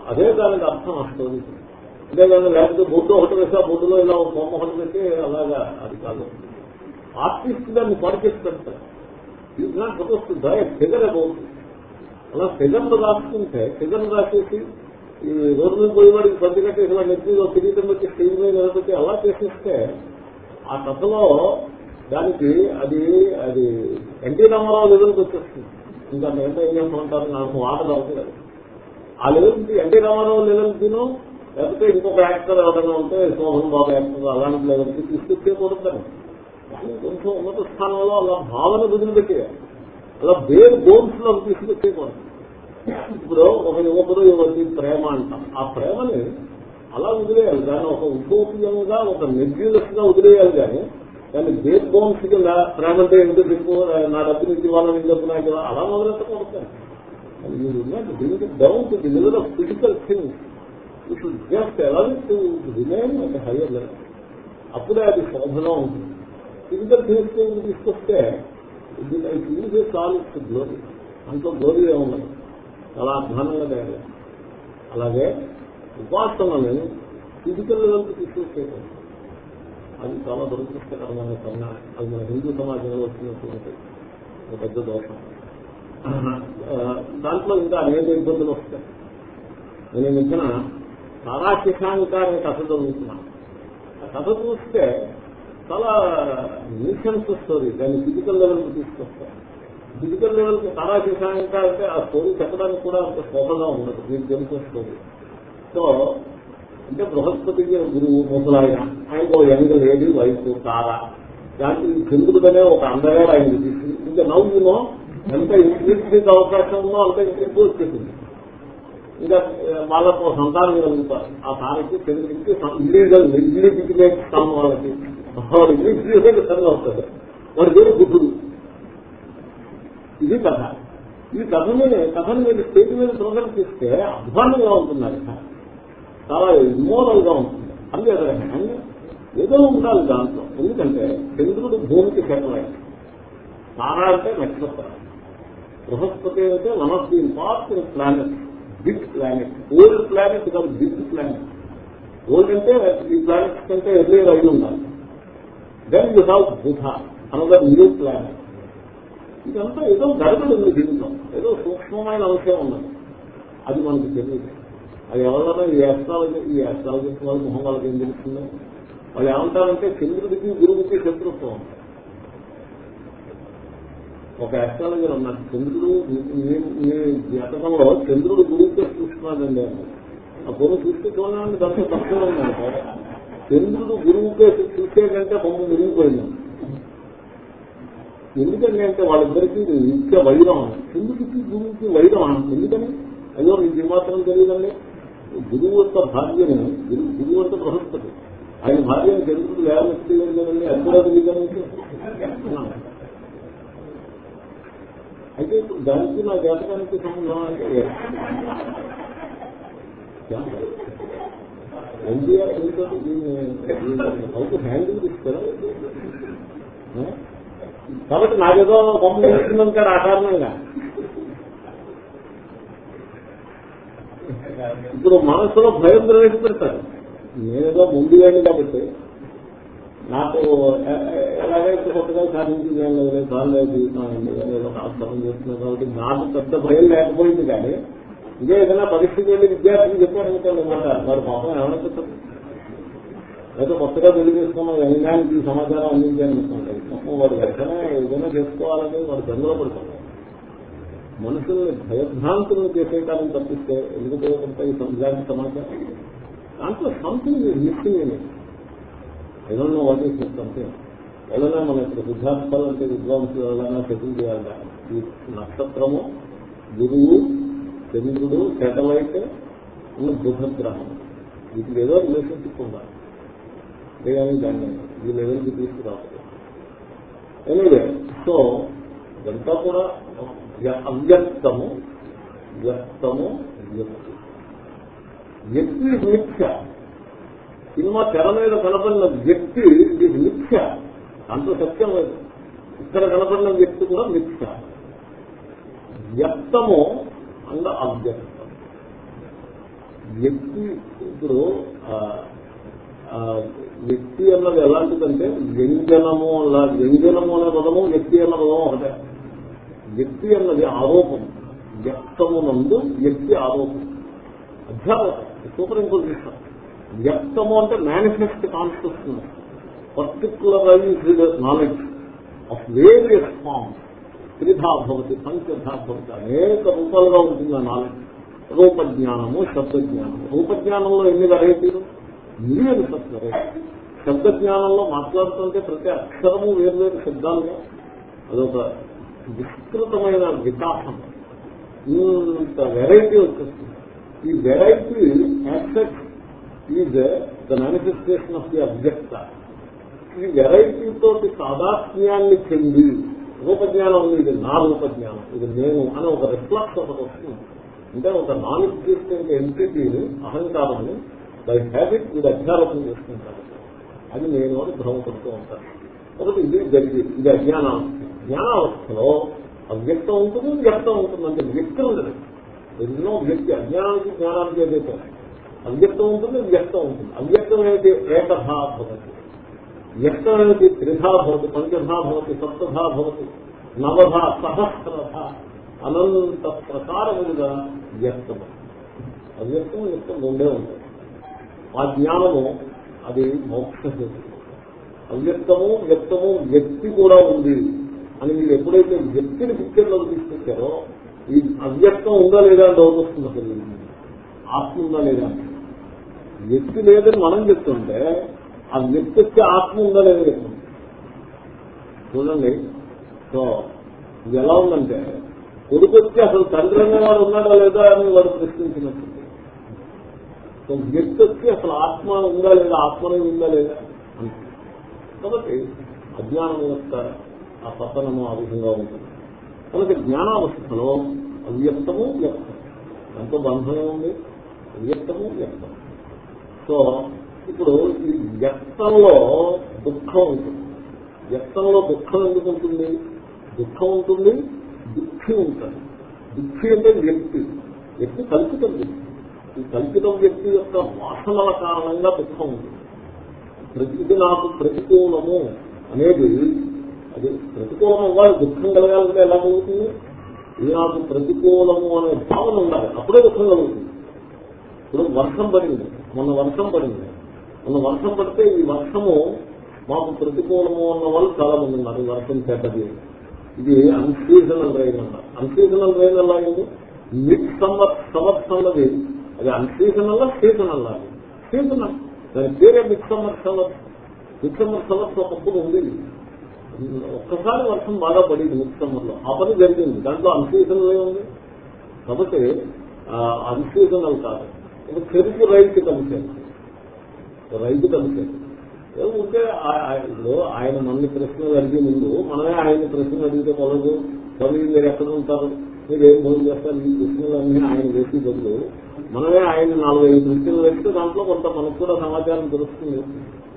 అదే దానికి అర్థం వస్తుంది అంతేకాదు లేకపోతే బొడ్డు ఒకటి వేస్తే ఆ బొడ్డులో ఇలా ఒక బొమ్మ ఒకటి పెట్టి అలాగా అది కాదు. ఆర్టిస్ట్ దాన్ని పాడిచేసి పెడతారు ఇది నాకు సపోజ్ ఫిగర్ అబౌట్ అలా ఫిగర్లు రాసుకుంటే ఫిగర్ రాసేసి ఈ రోడ్డు మీద పోయేవాడికి పది కట్టేసి వాడి నెత్తిలో కిరీటం వచ్చి స్టేజ్ మీద నిలబెట్టి అలా చేసేస్తే ఆ కథలో దానికి అది అది ఎన్టీ రామారావు లెవెల్కి వచ్చేస్తుంది. ఇంకా ఎంత ఏం చేస్తామంటారు నాకు ఆటలు అవుతుంది ఆ లెవెల్కి ఎన్టీ రామారావు లెవెల్కిను లేకపోతే ఇంకొక యాక్టర్ ఎవరైనా ఉంటే శోభన్ బాబు యాక్టర్ అలాంటి లెవెల్కి తీసుకొచ్చేకూడదు కానీ కొంచెం ఉన్నత స్థానంలో అలా భావన వదిలిపెట్టేయాలి. అలా బేర్ బోన్స్లో తీసుకొచ్చేయకూడదు. ఇప్పుడు ఒక యువకుడు యువతి ప్రేమ అంటాం. ఆ ప్రేమని అలా వదిలేయాలి. దాన్ని ఒక ఉద్యోగంగా ఒక నెగ్యులస్గా వదిలేయాలి కానీ దాన్ని బేర్ బోన్స్ కింద ప్రేమ అంటే ఏమిటో? చెప్పు నా డబ్బు నుంచి వాళ్ళని డబ్బు నాకు అలా మొదలెట్టకూడదు down to the level of physical things you just allow to remain at higher level అప్పుడే అది శోభలో ఉంటుంది ఫిజికల్ థింగ్స్ తీసుకొస్తే ఇది లైక్ యూజ్ ఆల్ గ్లోరీ అంట్లో గ్లోరీ ఉండదు చాలా అధ్వానంగా తయారు అలాగే ఉపాసనని ఫిజికల్ లెవెల్కి అది చాలా దురదృష్టకరమైన కన్నా అది మన హిందూ సమాజంలో వచ్చినటువంటి ఒక పెద్ద దోషం. దాంట్లో ఇంకా అనేక ఇబ్బందులు వస్తాయి. నేను తారా శశాంక అనే కథ చదువుతున్నాను. ఆ కథ చూస్తే చాలా న్యూషన్స్ స్టోరీ దాన్ని ఫిజికల్ లెవెల్కి తీసుకొస్తారు ఫిజికల్ లెవెల్కి తారా శశాంక అంటే ఆ స్టోరీ చెప్పడానికి కూడా అంత శోభగా ఉండదు మీకు తెలిసిన స్టోరీ సో అంటే బృహస్పతికి గురువు ముసలాయన ఆయనకు యంగ్ లేడీ వైఫ్ తార దానికి చంద్రుడనే ఒక అందగాడు ఆయన తీసి ఇంకా నవ్వునో ఎంత ఇంక్రీజ్ అవకాశం ఉందో అంత ఇంక్రీజ్ వచ్చేసింది ఇంకా వాళ్ళకు సంతానం కలుగుతారు ఆ తారకి చంద్రుడికి ఇల్లీగల్ నెగ్లిజిబిలేట్ స్థానం వాళ్ళకి వాడు నెగ్లిజిబిలేట్ సరిగా వస్తుంది వాడి పేరు బుద్ధుడు ఇది కథ. ఈ కథ మీద కథను మీరు స్టేజ్ మీద ప్రదర్శిస్తే అధ్వానంగా ఉంటున్నారు చాలా ఇమోరల్గా ఉంటుంది అంతే హ్యాండ్ ఏదో ఉండాలి దాంట్లో. ఎందుకంటే చంద్రుడు భూమికి సెటలైట్ తారా అంటే నక్షత్రం. బృహస్పతి అయితే one of the important planet big planet. Old planet కాదు బిగ్ ప్లానెట్. ఓల్డ్ అంటే ఈ ప్లానెట్ కంటే ఎర్లీ రైలు ఉండాలి. దెన్ యూ హ్యావ్ బుధ అనదర్ న్యూ ప్లానెట్ ఇదంతా ఏదో గడపడు ఉంది దీంట్లో ఏదో సూక్ష్మమైన అవసరం ఉన్నది. అది మనకు తెలియదు. అది ఎవరైనా ఈ అస్ట్రాలజీ ఈ అస్ట్రాలజీ వాళ్ళ మొహం వాళ్ళకి ఏం తెలుస్తుంది? వాళ్ళు ఏమంటారంటే చంద్రుడికి గురువుకి శత్రుత్వం ఉంటారు ఒక ఆస్ట్రాలజర్ అన్నారు చంద్రుడు మీ జాతకంలో చంద్రుడు గురువుతో చూస్తున్నాడండి అన్నారు ఆ గురువు చూస్తే చూడండి దాంట్లో తక్కువ ఉన్నాడు చంద్రుడు గురువుకే చూసేటంటే బొమ్మ మురిగిపోయింది ఎందుకంటే అంటే వాళ్ళిద్దరికి నిత్య వైరం. చంద్రుడికి గురువుకి వైరం? ఎందుకని? అయ్యో నీకు ఏమాత్రం తెలియదండి. గురువు యొక్క భార్యను గురువు గురువు అంటే బృహస్పతి ఆయన భార్యను చంద్రుడు లేవనెత్తి కదండి? అది కూడా అయితే ఇప్పుడు దానికి నా జాతకానికి సంబంధం అంటే ఎన్టీఆర్ దీన్ని హ్యాండిల్ ఇస్తారా కాబట్టి నాకేదో కొమ్మ వేస్తుందని కదా ఆ కారణంగా. ఇప్పుడు మనసులో భయం ప్రవేశపెడతారు నేనేదో ముందు వేయండి కాబట్టి నాకు ఎలాగైతే కొత్తగా సాధించింది ఏం లేదు సార్లు జీవితం ఏదో ఆశ్రమం చేస్తున్నాను కాబట్టి నాకు పెద్ద భయం లేకపోయింది కానీ ఇదే ఏదైనా పరిస్థితి వెళ్ళి విద్యార్థులు చెప్పారనుకోండి మాట వాడు పాపం ఏమైనా చెప్తారు అయితే కొత్తగా తెలియజేసుకున్నాం యజమానికి సమాచారం అందించాలనుకుంటారు పాపం వాడు వెంటనే ఏదైనా చేసుకోవాలని వాడు బెంగలో పడుతున్నారు మనుషుల్ని భయభ్రాంతులను చేసే కాలం తప్పిస్తే ఎందుకు ఉపయోగపడతాయి ఇలాంటి సమాచారం? దాంట్లో సంథింగ్ మిస్సింగ్ అని ఏదన్నా వాటి సంథింగ్ ఎవరైనా మన ఇప్పుడు విద్యార్థులు అంటే విద్వాంసులు ఎవరైనా సెటిల్ చేయాలి ఈ నక్షత్రము గురువు చంద్రుడు సెటలైట్ బుధగ్రహం. వీటికి ఏదో రిలేషన్షిప్ ఉండాలి. అంతేగాని దాన్ని ఈ లెవెల్కి తీసుకురావాలి ఎనివే సో ఇదంతా కూడా అవ్యక్తము వ్యక్తము వ్యక్తి. వ్యక్తి మిథ్య. సినిమా తెర మీద కనపడిన వ్యక్తి ఇది మిథ్య. అంత సత్యం లేదు. ఇక్కడ కనపడిన వ్యక్తి కూడా మిథ్య. వ్యక్తము అండ్ అవ్యక్తం. వ్యక్తి ఇప్పుడు వ్యక్తి అన్నది ఎలాంటిదంటే వ్యంజనము అలా వ్యంజనము అనే పదము వ్యక్తి అన్న పదము ఒకటే. వ్యక్తి అన్నది ఆరోపం. వ్యక్తమునందు వ్యక్తి ఆరోపం. అధ్యాపకం సూపర్ ఇంపోజిషన్. వ్యక్తము అంటే manifest consciousness particularized knowledge of various forms త్రిధా భవతి పంచధా భవతి అనేక రూపాలుగా ఉంటుంది ఆ నాలెడ్జ్ రూపజ్ఞానము శబ్దజ్ఞానము. రూపజ్ఞానంలో ఎన్ని వెరైటీలు మిలియన్ సత్ శబ్దజ్ఞానంలో మాట్లాడుతుంటే ప్రతి అక్షరము వేర్వేరు శబ్దాలుగా. అదొక విస్తృతమైన వికాసం. ఇంత వెరైటీ వచ్చేస్తుంది. ఈ variety accept is the manifestation of the object ఈ వెరైటీతో సాదాత్మ్యాన్ని చెంది రూపజ్ఞానం ఉంది. ఇది నా రూపజ్ఞానం. ఇది నేను అని ఒక రిఫ్లక్స్ ఒకటి వస్తుంది. అంటే ఒక నాన్ ఎగ్జిస్టెంట్ ఎంటిటీని అహంకారాన్ని బై హ్యాబిట్ ఇది అధ్యారోపణ చేసుకుంటారు అది నేను అని భ్రమపడుతూ ఉంటాను. కాబట్టి ఇది జరిగి ఇది అజ్ఞానం జ్ఞానావస్థలో అవ్యక్తం ఉంటుంది వ్యక్తం ఉంటుంది. అంటే వ్యక్తం ఉండదు ఎన్నో వ్యక్తి అజ్ఞానానికి జ్ఞానానికి ఏదైతే అవ్యక్తం ఉంటుంది వ్యక్తం ఉంటుంది. అవ్యక్తం అనేది ఏకథా భవతి. వ్యక్తం అనేది త్రిధా భవతి పంచధా భవతి సప్తధా భవతి నవధ సహస్రధ అనంత ప్రకారముగా వ్యక్తం అవ్యక్తం వ్యక్తం రెండే ఉంటాయి. ఆ జ్ఞానము అది మోక్ష అవ్యక్తము వ్యక్తము వ్యక్తి కూడా ఉంది అని మీరు ఎప్పుడైతే వ్యక్తిని పిక్చర్లో తీసుకొచ్చారో ఈ అవ్యక్తం ఉందా లేదా అని డౌట్ వస్తుంది అసలు ఆత్మ ఉందా లేదా? వ్యక్తి లేదని మనం చెప్తుంటే ఆ వ్యక్తి వచ్చే ఆత్మ ఉందా లేదా చెప్తుంది చూడండి. సో ఇది ఎలా ఉందంటే కొడుకు వచ్చి అసలు తండ్రి అనేవాడు ఉన్నాడా లేదా అని వాడు ప్రశ్నించినట్టు. వ్యక్తి వచ్చి అసలు ఆత్మ ఉందా లేదా ఆత్మనే ఉందా లేదా? కాబట్టి అజ్ఞానం యొక్క ఆ పతనము ఆ విధంగా ఉంటుంది. కనుక జ్ఞానావస్థలో అవ్యక్తము వ్యక్తం. ఎంతో బంధమే ఉంది అవ్యక్తము వ్యక్తం. సో ఇప్పుడు ఈ వ్యక్తంలో దుఃఖం ఉంటుంది. వ్యక్తంలో దుఃఖం ఎందుకు ఉంటుంది? దుఃఖం ఉంటుంది దుఃఖి ఉంటుంది దుఃఖి అంటే వ్యక్తి. వ్యక్తి కలుపుతుంది ఈ కల్పితం వ్యక్తి యొక్క వాసనల కారణంగా దుఃఖం ఉంటుంది ప్రతి ఇది నాకు ప్రతికూలము అనేది అది ప్రతికూలం అవ్వాలి దుఃఖం కలగాలంటే ఎలా కలుగుతుంది? ఇది నాకు ప్రతికూలము అనే భావన ఉండాలి. అప్పుడే దుఃఖం కలుగుతుంది. ఇప్పుడు వర్షం పడింది. మొన్న వర్షం పడింది. మొన్న వర్షం పడితే ఈ వర్షము మాకు ప్రతికూలము అన్న వాళ్ళు చాలా మంది ఉన్నారు. ఈ వర్షం చెడ్డది ఇది అన్సీజనల్ రైన్ అన్నారు అన్సీజనల్ రైన్ ఎలా అయింది? మిడ్ సమ్మర్ సమర్స్ అన్నది అది అన్సీజనల్ సీజనల్ అది సీజనల్ దాని పేరే మిడ్ సమ్మర్ సమ్మర్ మిడ్ ఒకప్పుడు ఉంది. ఒక్కసారి వర్షం బాగా పడింది మిడ్లో ఆ పని జరిగింది. దాంట్లో అన్సీజనల్ ఉంది? కాబట్టి అన్సీజనల్ కాదు. ఇది చెరుకు రైతు కమిషన్ రైతు కలిసారు ఉంటే ఆయన నన్ను ప్రశ్నలు అడిగే ముందు మనమే ఆయన ప్రశ్నలు అడిగితే మొదలు చదివి మీరు ఎక్కడ ఉంటారు? మీరు ఏం భోజనం చేస్తారు? ఈ ప్రశ్నలన్నీ ఆయన వేసి బదులు మనమే ఆయన నాలుగైదు ప్రశ్నలు వేస్తే దాంట్లో కొంత మనకు కూడా సమాచారం తెలుస్తుంది.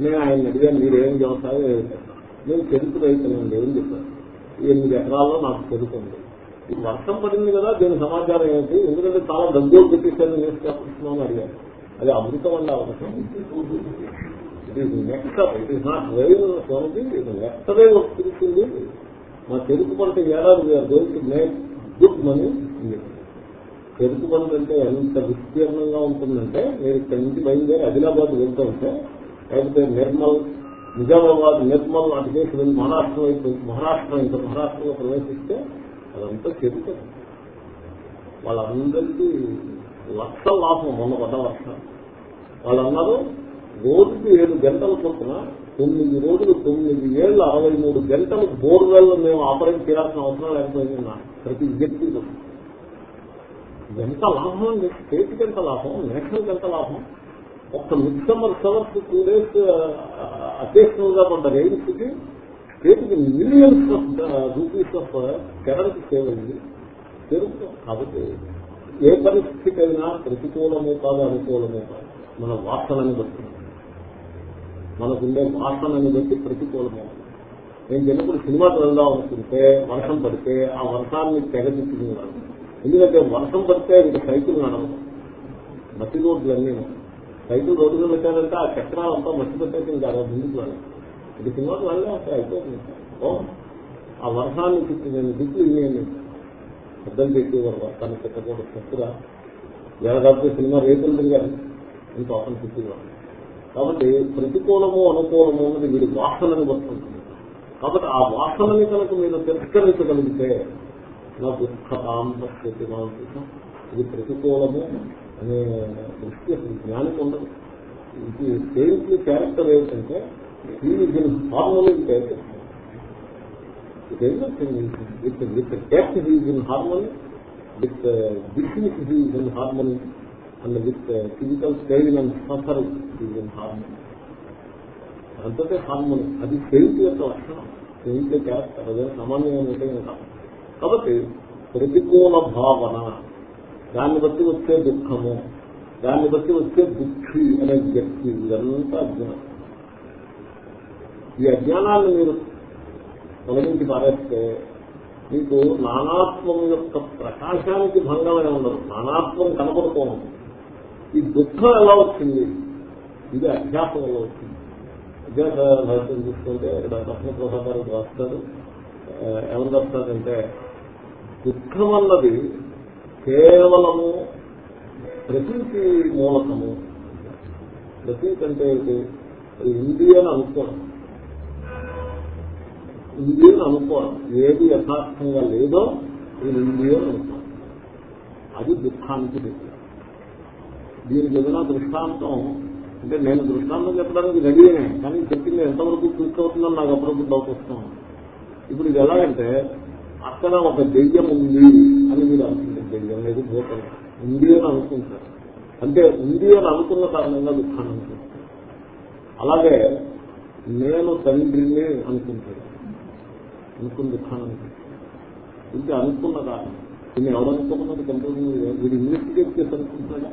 నేను ఆయన అడిగాను మీరు ఏం వ్యవసాయం నేను చెరుకు రైతులండి ఏం చెప్పారు. ఎనిమిది ఎకరాల్లో నాకు చెరుకుంది వర్షం పడింది కదా దీని సమాచారం ఏంటి? ఎందుకంటే చాలా దగ్గర పెట్టేసాను న్యూస్ అడిగాను అది అమృతం అండి అవసరం ఇది నెక్స్ట్ ఇది ఈస్ నాట్ ఇది నెక్స్ట్ రైల్ మా చెరుకు పంట ఏడాది going to make good money చెరుకు పంట అంటే ఎంత విస్తీర్ణంగా ఉంటుందంటే మీరు ఇక్కడి నుంచి బయలుదేరి ఆదిలాబాద్ వెళ్తూ ఉంటే లేకపోతే నిర్మల్ నిజామాబాద్ నిర్మల్ అటు చేసి వెళ్ళి మహారాష్ట్ర వైపు మహారాష్ట్ర ఇంత మహారాష్ట్రలో ప్రవేశిస్తే అదంతా చెరుకు వాళ్ళందరికీ లక్ష లాభం మొన్న పడ్డ లక్ష వాళ్ళు అన్నారు రోజుకి ఏడు గంటల చొప్పున తొమ్మిది రోజులు తొమ్మిది ఏళ్ళు అరవై మూడు గంటలు బోర్వెల్ మేము ఆపరేట్ చేయాల్సిన అవసరం లేకపోయింది ప్రతి వ్యక్తి ఎంత లాభం? అండి స్టేట్కి ఎంత లాభం? నేషనల్కి ఎంత లాభం? ఒక్క mid summer showers two days అకేషనల్గా కొంత రైన్స్కి స్టేట్కి millions of rupees of current save అయింది జరుగుతాం కాబట్టి ఏ పరిస్థితి అయినా ప్రతికూలమే కాదు అనుకూలమే కాదు. మన వాసనని బట్టి. మనకుండే వాసనని బట్టి ప్రతికూలమే నేను చిన్నప్పుడు సినిమాకి వెళ్దాం అనుకుంటే వర్షం పడితే ఆ వర్షాన్ని తెగదిట్టుకున్నాను ఎందుకంటే వర్షం పడితే వీటి సైకిల్ నడవదు. మట్టి రోడ్లన్నీ సైకిల్ రోడ్డు మీద పెట్టారంటే ఆ చక్రాలంతా మట్టి పెట్టేసి ఇంకా అలా ముందుకు వెళ్ళాలి ఇది సినిమాకి వెళ్ళే అసలు అయిపోతుంది. ఓ ఆ వర్షాన్ని తిప్పి నేను దిక్కు ఇన్ని అర్థం పెట్టేవారు వర్షాన్ని పెట్టకూడదు చక్కగా ఎలాగైతే సినిమా రేపులు తిరిగారు. ఇంత అవసరం తిప్పేవారు కాబట్టి ప్రతికూలము అనుకూలము అన్నది వీడి వాసనని వస్తుంటుంది కాబట్టి ఆ వాసనని కనుక మీరు తిరస్కరించగలిగితే నా దుఃఖాంతస్థితి ఇది ప్రతికూలము అనే దృష్టి అసలు జ్ఞానికి ఉండదు. ఇది సేల్స్ క్యారెక్టర్ ఏమిటంటే దీని harmony character with with death he's in harmony with business he's in harmony and with physical style and suffer he's in harmony అంతటే harmony అది సేల్స్ యొక్క లక్షణం. సేల్స్ క్యారెక్టర్ అదే సామాన్యమైన కాదు. కాబట్టి ప్రతికూల భావన దాన్ని బట్టి వచ్చే దుఃఖము దాన్ని బట్టి వచ్చే దుఃఖి అనే వ్యక్తి ఇదంతా అజ్ఞానం. ఈ అజ్ఞానాన్ని మీరు తొలగించి పారేస్తే మీకు నానాత్వం యొక్క ప్రకాశానికి భంగమే ఉండదు నానాత్వం కనపడుతూ ఉంటుంది ఈ దుఃఖం ఎలా వచ్చింది? ఇది అభ్యాసం ఎలా వచ్చింది. అభ్యాస రహస్యం చూసుకుంటే ఇక్కడ ప్రశ్నప్రసాదాలు రాస్తారు. ఎవరు రాస్తారంటే దుఃఖం అన్నది కేవలము ప్రకృతి మూలకము. ప్రతీతి అంటే ఇండియన్ అనుకోవడం అని అనుకోవడం ఏది యథార్థంగా లేదో ఇది అని అనుకోవడం అది దుఃఖానికి దీనికి ఏదైనా దృష్టాంతం అంటే నేను దృష్టాంతం చెప్పడానికి రెడీనే కానీ చెప్పింది ఎంతవరకు క్లిక్ అవుతుందని నాకు అప్పుడప్పుడు డౌట్ వస్తాం ఇప్పుడు ఇది ఎలాగంటే అక్కడ ఒక దెయ్యం ఉంది అని మీరు అనుకుంటారు. దెయ్యం లేదు భూతం ఉంది అని అనుకుంటారు. అంటే ఉంది అని అనుకున్న కారణంగా దుఃఖాన్ని అనుకుంటారు. అలాగే నేను తండ్రిని అనుకుంటాడు అనుకున్న దుఃఖాన్ని అనుకుంటాడు ఇది అనుకున్న కారణం. నేను అనుకున్నది కంప్యూటర్ వీడు ఇన్వెస్టిగేట్ చేసి అనుకుంటున్నాడా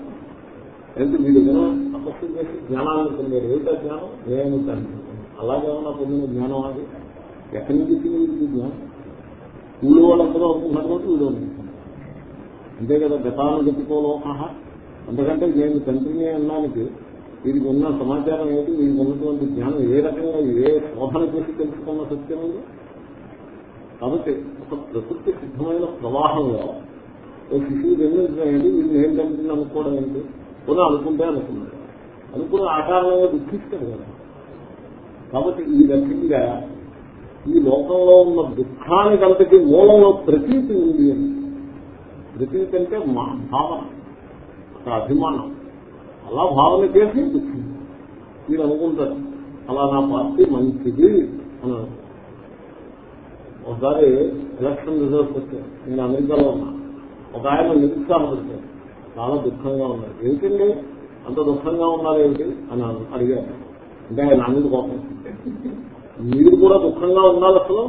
అయితే వీడు ఏదైనా తపస్సు చేసి జ్ఞానాన్ని పొందాడు ఏమిటా జ్ఞానం? నేను తండ్రి అలాగే ఏమన్నా పొందిన జ్ఞానం అది? ఎక్కడి నుంచి జ్ఞానం? ఊళ్ళో వాళ్ళందరూ అనుకుంటున్నారు కాబట్టి వీడు అనుకుంటున్నాడు అంతే కదా గతాను గతికోలోహ అందుకంటే నేను తండ్రిని అన్నానికి వీరికి ఉన్న సమాచారం ఏంటి వీరికి ఉన్నటువంటి జ్ఞానం ఏ రకంగా ఏ శోధన చేసి తెలుసుకున్న సత్యం ఉంది కాబట్టి ఒక ప్రకృతి సిద్ధమైన ప్రవాహంలో ఓ శిశువు జన్మించడం వీళ్ళు ఏం తండ్రిని అనుకోవడం ఏంటి? కొన్ని అనుకుంటే అనుకున్నాడు. అనుకున్న ఆకారంగా దుఃఖిస్తాడు కదా. కాబట్టి ఈ రకంగా ఈ లోకంలో ఉన్న దుఃఖానికంతటి మూలంలో ప్రతీతి ఉంది అని. ప్రతీతి అంటే మా భావన ఒక అభిమానం. అలా భావన చేసి దుఃఖం. మీరు అనుకుంటారు అలా నా పార్టీ మంచిది అని ఒకసారి ఎలక్షన్ రిజల్ట్స్ వచ్చాయి. నేను అమెరికాలో ఉన్నా. ఒక ఆయన నిరుత్సాహపడతాడు చాలా దుఃఖంగా ఉన్నారు. ఏమిటండి? అంత దుఃఖంగా ఉన్నారు ఏమిటి అని అడిగారు. అంటే ఆయన అన్నిటి కోపం. మీరు కూడా దుఃఖంగా ఉన్నారు అసలు.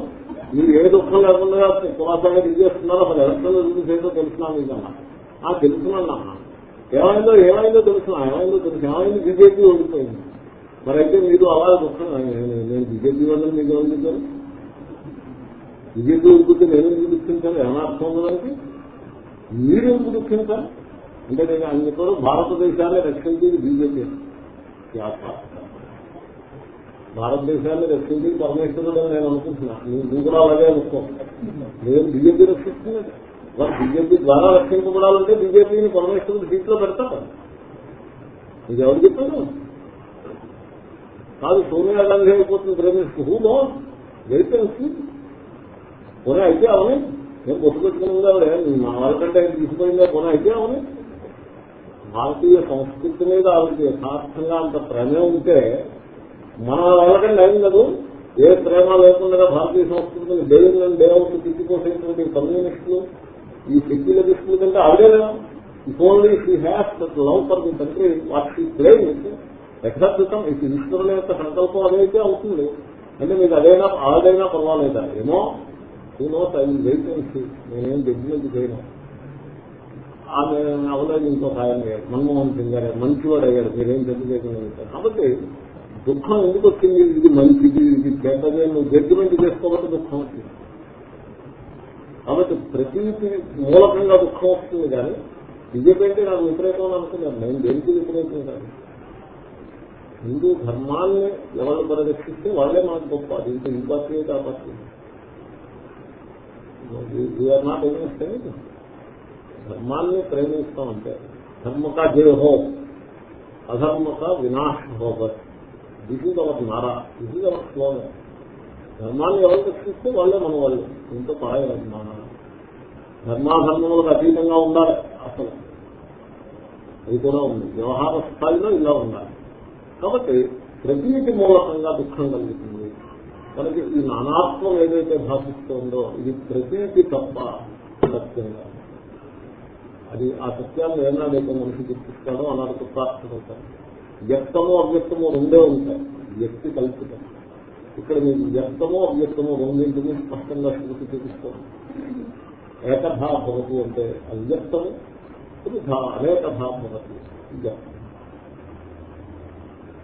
మీరు ఏ దుఃఖం లేకుండా కులాసాగా చేస్తున్నారు అసలు ఎలక్షన్ రిజల్ట్స్ ఏంటో తెలిసినా మీకు అన్నా. ఆ తెలుసునన్నా ఏమైందో ఏమైందో తెలుసునా? ఏమైందో తెలుసు. ఏమైంది? బీజేపీ ఓడిపోయింది. మరి అయితే మీరు అలా దుఃఖం నేను బీజేపీ వాళ్ళని మీకు ఓడిపోతారు బీజేపీ ఓడిపోతే నేను ఎందుకు దుఃఖించాను ఏమైనా అర్థం ఉందంటే మీరు ఎందుకు దుఃఖించాలి? అంటే నేను అన్ని కూడా భారతదేశాన్ని రక్షించేది బీజేపీ. భారతదేశాన్ని రక్షించి పరమేశ్వరుడు అని నేను అనుకుంటున్నా. నువ్వు కూడా అలాగే అనుకో. నేను బీజేపీ రక్షిస్తున్నాడు బీజేపీ ద్వారా రక్షించబడాలంటే బీజేపీని పరమేశ్వరుడు సీట్లో పెడతాను ఇది ఎవరు చెప్పాను కాదు సోనియా గాంధీ అయిపోతుంది ప్రేమిస్తూ హూ నో వెయిటెన్సీ పోనీ అయితే అవని? నేను పొత్తు పెట్టుకుని నా వాళ్ళకంటే తీసుకుపోయిందా కొనే అయితే అవని? భారతీయ సంస్కృతి మీద ఆవిడకి యథార్థంగా అంత ప్రేమే ఉంటే మన వాళ్ళకంటే ఏం కాదు ఏ ప్రేమ లేకుండా భారతీయ సంస్కృతిని దేవుళ్ళని దేవుళ్ళు తిప్పిపోసేటువంటి కమ్యూనిస్టులు ఈ సెక్యులరిస్టుల కంటే ఆవిడే లేదా if only she has that love for the country what she plan యథార్థం ఇది ఈశ్వరుల యొక్క సంకల్పం అదైతే అవుతుంది. అంటే మీకు అదైనా ఆదైనా పర్వాలేదా? ఏమో not I will wait and see నేనేం జడ్జిమెంట్ చేయను. ఆమె అవలేదు ఇంకొక ఆయన మన్మోహన్ సింగ్ గారు మంచివాడు అయ్యాడు. మీరేం జడ్జి చేయకుండా కాబట్టి దుఃఖం ఎందుకు వచ్చింది? ఇది మంచిది ఇది చెడ్డదే నువ్వు జడ్జిమెంట్ చేసుకోబట్టి దుఃఖం వచ్చింది. కాబట్టి ప్రతి మూలకంగా దుఃఖం వస్తుంది కానీ బీజేపీ అంటే నాకు వ్యతిరేకం అనుకున్నాను. నేను దేనికి వ్యతిరేకం కాదు? హిందూ ధర్మాన్ని ఎవరు పరిరక్షిస్తే వాళ్ళే మాకు గొప్ప. దీంతో ఈ పార్టీ ఆ పార్టీ వీఆర్ నాట్ ఎగ్నెస్ట్ ధర్మాన్ని ప్రేమిస్తామంటే ధర్మక జయ హో అధర్మక వినాశ హో దిస్ ఈజ్ అవర్ నారా. దిస్ ఈజ్ అవర్ స్లోగన్ ధర్మాన్ని ఎవరు రక్షిస్తే వాళ్ళే మన వాళ్ళు ఇంతో పడాలి మన ధర్మాధర్మములకు అతీతంగా ఉండాలి అసలు. అది కూడా ఉంది. వ్యవహార స్థాయిలో ఇలా ఉండాలి. కాబట్టి ప్రతీతి మూలకంగా దుఃఖం కలుగుతుంది. మనకి ఈ నానాత్వం ఏదైతే భాషిస్తుందో ఇది ప్రతీతి తప్ప సత్యంగా అది ఆ సత్యాన్ని ఏనాడైతే మనిషి గుర్తిస్తాడో అన్నాడు కృతార్థమవుతారు వ్యక్తము అవ్యక్తము రెండే ఉంటాయి. వ్యక్తి కల్పితం ఇక్కడ మీకు వ్యక్తము అవ్యక్తము రెండింటినీ స్పష్టంగా స్మృతి చూపిస్తాం ఏకథా భవతి అంటే అవ్యక్తము అనేకథా భవతి.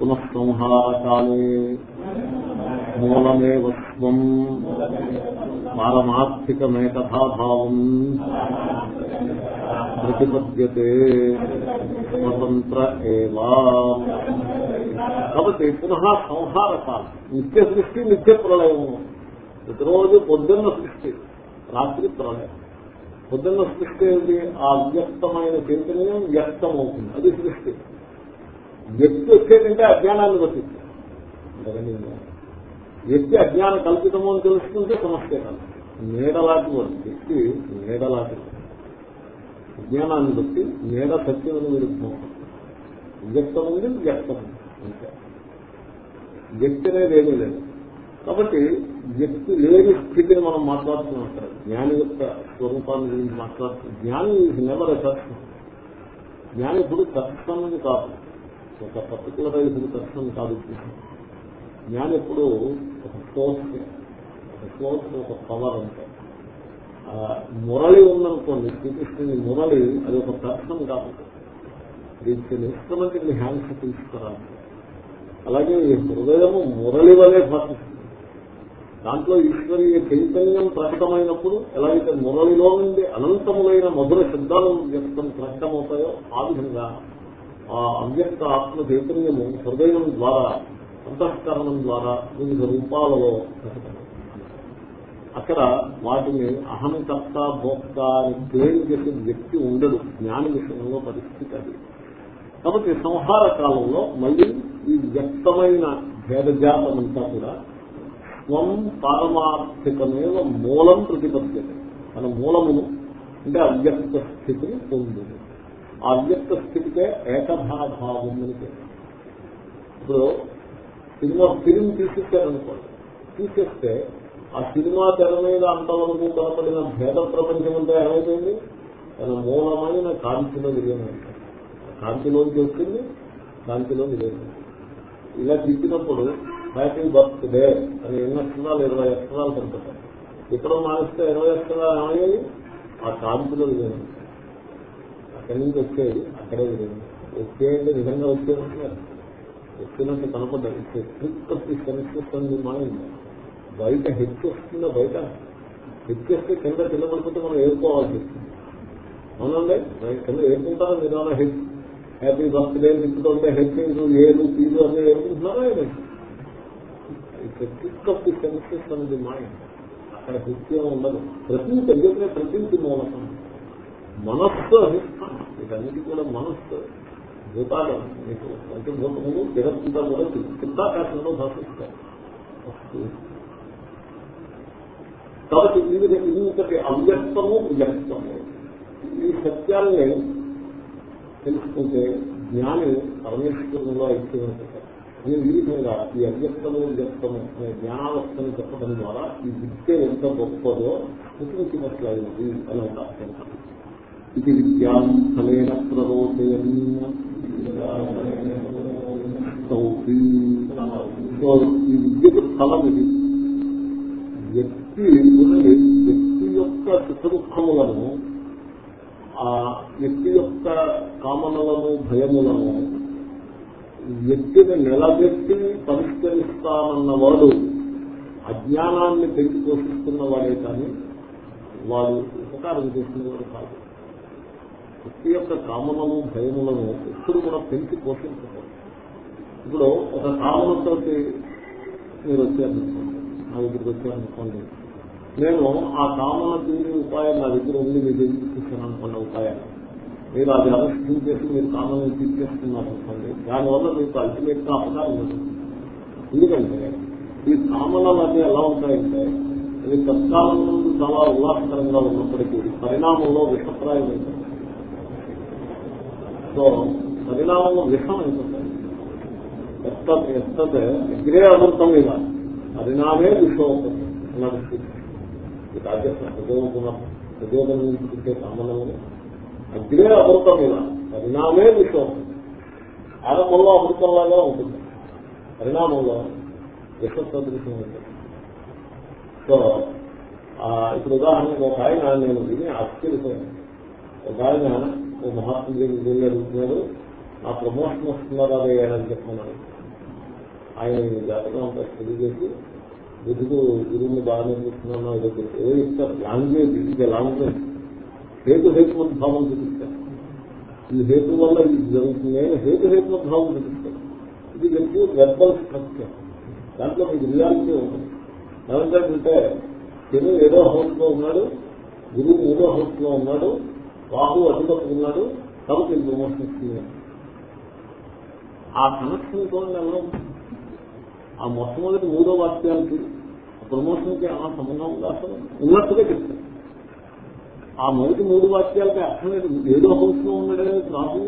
పునఃసంహారకాలే మూలమే వస్వం పారమార్థికమేకథాభావం ప్రతిపద్యతే. స్వతంత్ర కాబట్టి పునః సంహార కాలం నిత్య సృష్టి నిత్య ప్రళయం ప్రతిరోజు పొద్దున్న సృష్టి రాత్రి ప్రళయం. పొద్దున్న సృష్టి ఏంటి ఆ వ్యక్తమైన చైతన్యం వ్యక్తం అవుతుంది అది సృష్టి. వ్యక్తి వచ్చేటంటే అజ్ఞానాన్ని బట్టింది వ్యక్తి అజ్ఞానం కల్పితము అని తెలుసుకుంటే సమస్య కాదు. నీడలాంటి వాడు. వ్యక్తి నీడలాంటి అజ్ఞానాన్ని బట్టి నీడ సత్యమని విరుద్ధం వ్యక్తం ఉంది వ్యక్తం అంటే అంతే. వ్యక్తి అనేది ఏమీ లేదు. కాబట్టి వ్యక్తి లేని స్థితిని మనం మాట్లాడుతున్నాం అక్కడ జ్ఞాని యొక్క స్వరూపాన్ని గురించి మాట్లాడుతున్నాం జ్ఞాని నెవర్ ఎసత్వం జ్ఞాని ఇప్పుడు తత్సన్నది కాదు. ఒక పర్టికులరైజ్డ్ దర్శనం కాదు. జ్ఞాని ఎప్పుడు ఒక ఫోర్స్ ఒక ఫోర్స్ ఒక పవర్ అంటే మురళి ఉందనుకోండి శ్రీకృష్ణుని మురళి అది ఒక ప్రశ్న కాదు దీనికి ఇన్స్ట్రుమెంట్ మీ హ్యాండ్స్ తీసుకురా అలాగే ఈ హృదయము మురళి వలె భాషిస్తుంది. దాంట్లో ఈశ్వరీయ చైతన్యం ప్రకటమైనప్పుడు ఎలాగైతే మురళిలో నుండి అనంతములైన మధుర శబ్దాలు వ్యక్తం ప్రకటమవుతాయో ఆ విధంగా ఆ అవ్యక్త ఆత్మ చైతన్యము హృదయం ద్వారా అంతఃకరణం ద్వారా వివిధ రూపాలలో ప్రకటన అక్కడ వాటిని అహంకర్త భోక్త అని క్లెయిమ్ చేసే వ్యక్తి ఉండడు. జ్ఞాన విషయంలో పరిస్థితి అది. కాబట్టి సంహార కాలంలో మళ్ళీ ఈ వ్యక్తమైన భేదజాతమంతా కూడా స్వం పారమార్థికమేవ మూలం ప్రతిపద్యత. తన మూలమును అంటే అవ్యక్త స్థితిని పొందుతుంది ఆ అవ్యక్త స్థితికే ఏకభాభావం అని పేరు. ఇప్పుడు సినిమా ఫిలిం తీసేసారనుకోండి తీసేస్తే ఆ సినిమా తెర మీద అంతవరకు కనపడిన భేద ప్రపంచం అంతా ఏమైపోయింది? తన మూలమైన కాంతిలో విలీనమైంది కాంతిలోకి వచ్చింది కాంతిలో విలీనం ఇలా తిప్పినప్పుడు హ్యాపీ బర్త్ డే అని ఎన్ని అక్షరాలు ఇరవై అక్షరాలు కనపడతాయి. ఇక్కడ మానేస్తే ఇరవై అక్షరాలు ఏమయ్యాయి? ఆ కాంతిలో విలీనం అక్కడి నుంచి వచ్చేది అక్కడే విలీనం వచ్చే నిజంగా వచ్చేదంటున్నారు వచ్చినట్టు కనపడ్డాయి. Trick of the senses and mind బయట హెచ్చు వస్తుందా బయట? హెచ్చు వస్తే కింద కింద పడిపోతే మనం ఏరుకోవాల్సి వస్తుంది అవునండి కింద ఏరుకుంటారా మీరు ఏమైనా హెచ్ హ్యాపీ బర్త్డే తిప్పుతుంటే హెచ్ ఏలు పీజు అన్నీ ఏరుకుంటున్నారా ట్రిక్ ఆఫ్ ది సెన్సెస్ అనేది మైండ్ అక్కడ హెచ్యం ఉండదు. ప్రతి తగ్గితే ప్రతి మూలకం మనస్సు. అధిష్టానం వీటన్నిటి కూడా మనస్సు. భూతాలు. మీకు పంచభూతములు జగత్తుగా కూడా చిత్తాకాశంలో భాషిస్తాయి కాబట్టి ఈ విధంగా ఇంతటి అవ్యక్తము వ్యక్తము. ఈ సత్యాన్ని తెలుసుకుంటే జ్ఞాని పరమేశ్వరంలో ఐక్యమంటారు నేను ఈ విధంగా ఈ అవ్యక్తము వ్యక్తము అనే జ్ఞానావస్థను చెప్పడం ద్వారా ఈ విద్య ఎంత గొప్పదో స్థుతించినట్లయింది అని ఒక అర్థం ఇది విద్యాం ఫలేన ప్రరోచయం ఈ విద్యకు ఫలం ఇది. వ్యక్తి వ్యక్తి యొక్క సుఖ దుఃఖములను ఆ వ్యక్తి యొక్క కామనలను భయములను వ్యక్తిని నిలబెట్టి పరిష్కరిస్తానన్నవాడు అజ్ఞానాన్ని పెంచి పోషిస్తున్న వాడే కానీ వాడు ఉపకారం చేస్తున్నవాడు కాదు వ్యక్తి యొక్క కామనలు భయములను ఎప్పుడు కూడా పెంచి పోషించకూడదు ఇప్పుడు ఒక కామనంతో మీరు వచ్చారనుకోండి నా దగ్గరికి వచ్చారనుకోండి నేను ఆ కామన తీరి ఉపాయం నా దగ్గర ఉంది మీ తీసుకున్నాను అనుకున్న ఉపాయాలు మీరు అది అరెస్ట్ చేసి మీరు కామన్ తీర్చేస్తున్నారు అనుకోండి దానివల్ల మీకు అల్టిమేట్గా అపకారం ఉంటుంది ఎందుకంటే ఈ కామనలు అన్ని ఎలా ఉంటాయంటే ఇది తత్కాలం నుండి చాలా ఉల్లాసకరంగా ఉన్నప్పటికీ పరిణామంలో విషప్రాయం అవుతుంది సో పరిణామంలో విషం అవుతుంది ఎత్త ఎత్తత్ అగ్రే అమృతం ఇలా. పరిణామే విషోపం అన్నాడు రాజ్యస్వ ప్రజోగుణం ప్రజోగం నుంచి పుట్టే సంబంధమే అగ్రే అమృతం ఇవ పరిణామే విషోపం ఆరంభంలో అమృతంలాగా ఉంటుంది. పరిణామంలో విశ్వసదృశ్యం ఉంటుంది సో ఇప్పుడు ఉదాహరణకు ఒక ఆయన నేను విని ఆశ్చర్యపోయాను. ఒక ఆయన ఓ మహాత్ముడి దగ్గరికి అడుగుతున్నాడు నా ప్రమోషన్ వస్తున్నారా అని చెప్పన్నాను ఆయన జాతకం అంతా తెలియజేసి బుద్ధుడు గురువుని బాగా నిర్మిస్తున్నాను ఏదో ఏదో ఇస్తారు లాంగ్వేజ్ ఇది లాంగ్వేజ్ హేతు హేతుమత్ భావం చూపిస్తారు ఈ హేతు వల్ల ఇది జరుగుతుంది. అని హేతు హేతుమత్ భావం చూపిస్తారు ఇది వ్యక్తి వెర్బల్ స్ట్రక్చర్ దాంట్లో మీకు రియాలిటీ ఉంటుంది. ఏమంటే శని ఏదో హౌస్లో ఉన్నాడు గురువు మూడో హౌస్లో ఉన్నాడు బాబు అడ్డుపట్టుకున్నాడు కాబట్టి ప్రమోషన్ ఇస్తుంది ఆ కనెక్షన్ చూడండి ఎవరో ఆ మొట్టమొదటి మూడో వాక్యానికి ప్రమోషన్కి ఆ సంబంధం ఉందా అసలు? ఉన్నట్టుగా చెప్తారు. ఆ మొదటి మూడు వాక్యాలకి అర్థం లేదు. ఏదో హౌస్లో లో రాహు.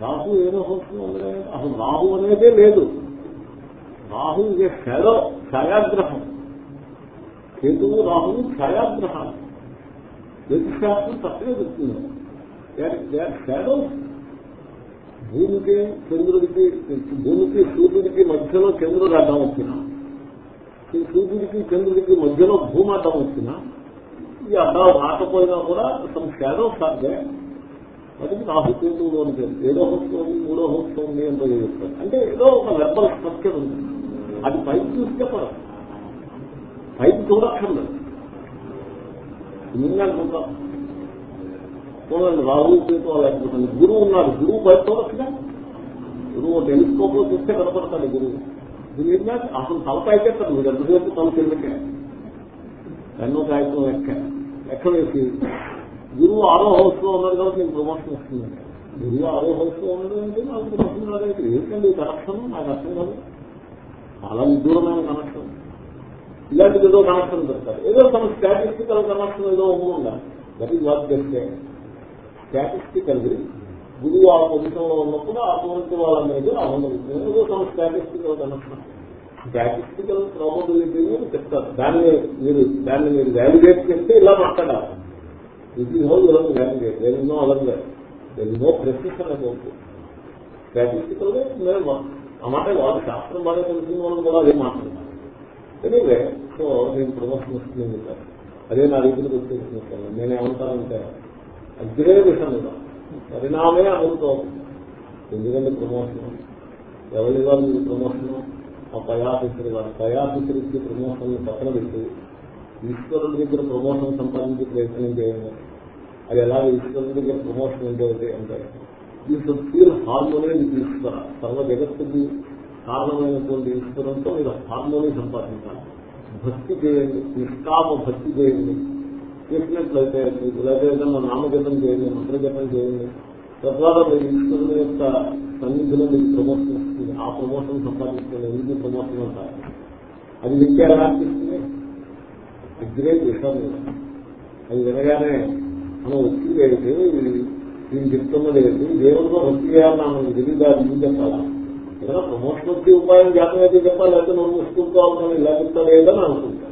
రాహు ఏదో హౌస్లో లో అసలు రాహు అనేదే లేదు. రాహు ఇదే క్షయో ఛాయాగ్రహం కేతువు రాహువు ఛాయాగ్రహాలు జ్యోతిశాస్త్రం తప్పే చెప్తుంది. షాడో భూమికి చంద్రుడికి భూమికి సూర్యుడికి మధ్యలో చంద్రుడు అడ్డం వచ్చిన? ఈ సూర్యుడికి చంద్రుడికి మధ్యలో భూమి అడ్డం వచ్చినా? ఈ అడ్డాలు రాకపోయినా కూడా సమ్ షాడో సాధ్యే అది రాహు కేంద్రుడు అని పేరు ఏడో హోస్తుంది మూడో హోస్తుంది అని చెప్తారు అంటే ఏదో ఒక వెర్బల్ స్ట్రక్చర్ ఉంది. అది పైకి చూసి చెప్పడం పైకి చూడక్కర్లేదు. అనుకుంటాం. చూడండి రాహు కేతు లేకపోతుంది గురువు ఉన్నారు గురువు బయట చూడొచ్చుగా గురువు టెలిస్కోప్లో చూస్తే కనపడతాడు గురువు. దీని మీద అసలు తల తలపైకెత్తాడు మీరు ఎంతసేపు తల కిందకే? ఎన్నో కాగితం లెక్క. లెక్క వేసి. గురువు ఆరో హౌస్లో ఉన్నారు కాబట్టి నేను ప్రమోషన్ వస్తుందండి గురువు ఆరో హౌస్లో ఉన్నది అంటే నాకు ప్రమోషన్ రాలేదు. ఏంటండి కనెక్షన్ నాకు అర్థం కాదు. చాలా విదూరమైన కనెక్షన్. ఇలాంటిది ఏదో కనెక్షన్ పెడతారు. ఏదో తన స్టాటిస్టికల్ కనెక్షన్ ఏదో ఉండాలి దట్ ఈజ్ వాట్ చేస్తే స్టాటిస్టికల్ గురువు ఆ పొజిషన్లో ఉన్నప్పుడు అటువంటి వాళ్ళందరికీ ఆనందం ఏదో తమ స్టాటిస్టికల్ కనెక్షన్ స్టాటిస్టికల్ ప్రాబబిలిటీని చెప్తారు. దాన్ని మీరు దాన్ని మీరు వాల్యుయేట్ చేస్తే ఇలా మాట్లాడాలి ఇది హోల్ ఎవరు వాల్యుయేట్ దేని నో అదర్ దేని నో ప్రెసిషన్ అబౌట్ స్టాటిస్టికల్ మేము ఆ మాట వాళ్ళు శాస్త్రం బాగా తెలిసిన వాళ్ళు కూడా అదే మాట్లాడతారు ఎనీవే సో నేను ప్రమోషన్ వస్తుంది అదే నా రీతికి వచ్చేసిన నేనేమంటానంటే అగ్రే విషయం పరిణామే అవుతుంది ఎందుకంటే ప్రమోషన్? ఎవరి వాళ్ళు ప్రమోషన్? ఆ పయాఫీసర్ వారు పయాఫీసర్కి ప్రమోషన్ పక్కన పెట్టి. ఈశ్వరుడి దగ్గర ప్రమోషన్ సంపాదించే ప్రయత్నం చేయండి అది ఎలా ఈశ్వరుడి దగ్గర ప్రమోషన్ ఉండేది అంటే ఈ ఫీల్ హార్మోనీ తీసుకురా. సర్వ జగత్తుకి కారణమైనటువంటి ఈశ్వరంతో మీరు హార్మోనీ సంపాదించాలి. భక్తి చేయండి. నిష్కామ భక్తి చేయండి. చేసినట్లయితే లేదా ఏదైనా నామజపం చేయండి మంత్రజపం చేయండి. తద్వారా మీరు ఈశ్వరుని యొక్క సన్నిధిలో మీకు ప్రమోషన్ ఇస్తుంది ఆ ప్రమోషన్ సంపాదిస్తుంది ఎందుకు ప్రమోషన్ అంటారు అది విద్య ఎలా అనిపిస్తుంది గ్రేట్ విషయం అది వినగానే మనం వచ్చి ఏంటి నేను చెప్తున్నది ఏంటి దేవుడితో భక్తి చేయాలన్నా మనకి తెలియదు అది చెప్పాలా? ఏదైనా ప్రమోషన్ వచ్చే ఉపాయం జాతకం అయితే చెప్పాలి. అయితే మనం ముసుకుంటామని ఇలా చెప్తారు ఏదని అనుకుంటా.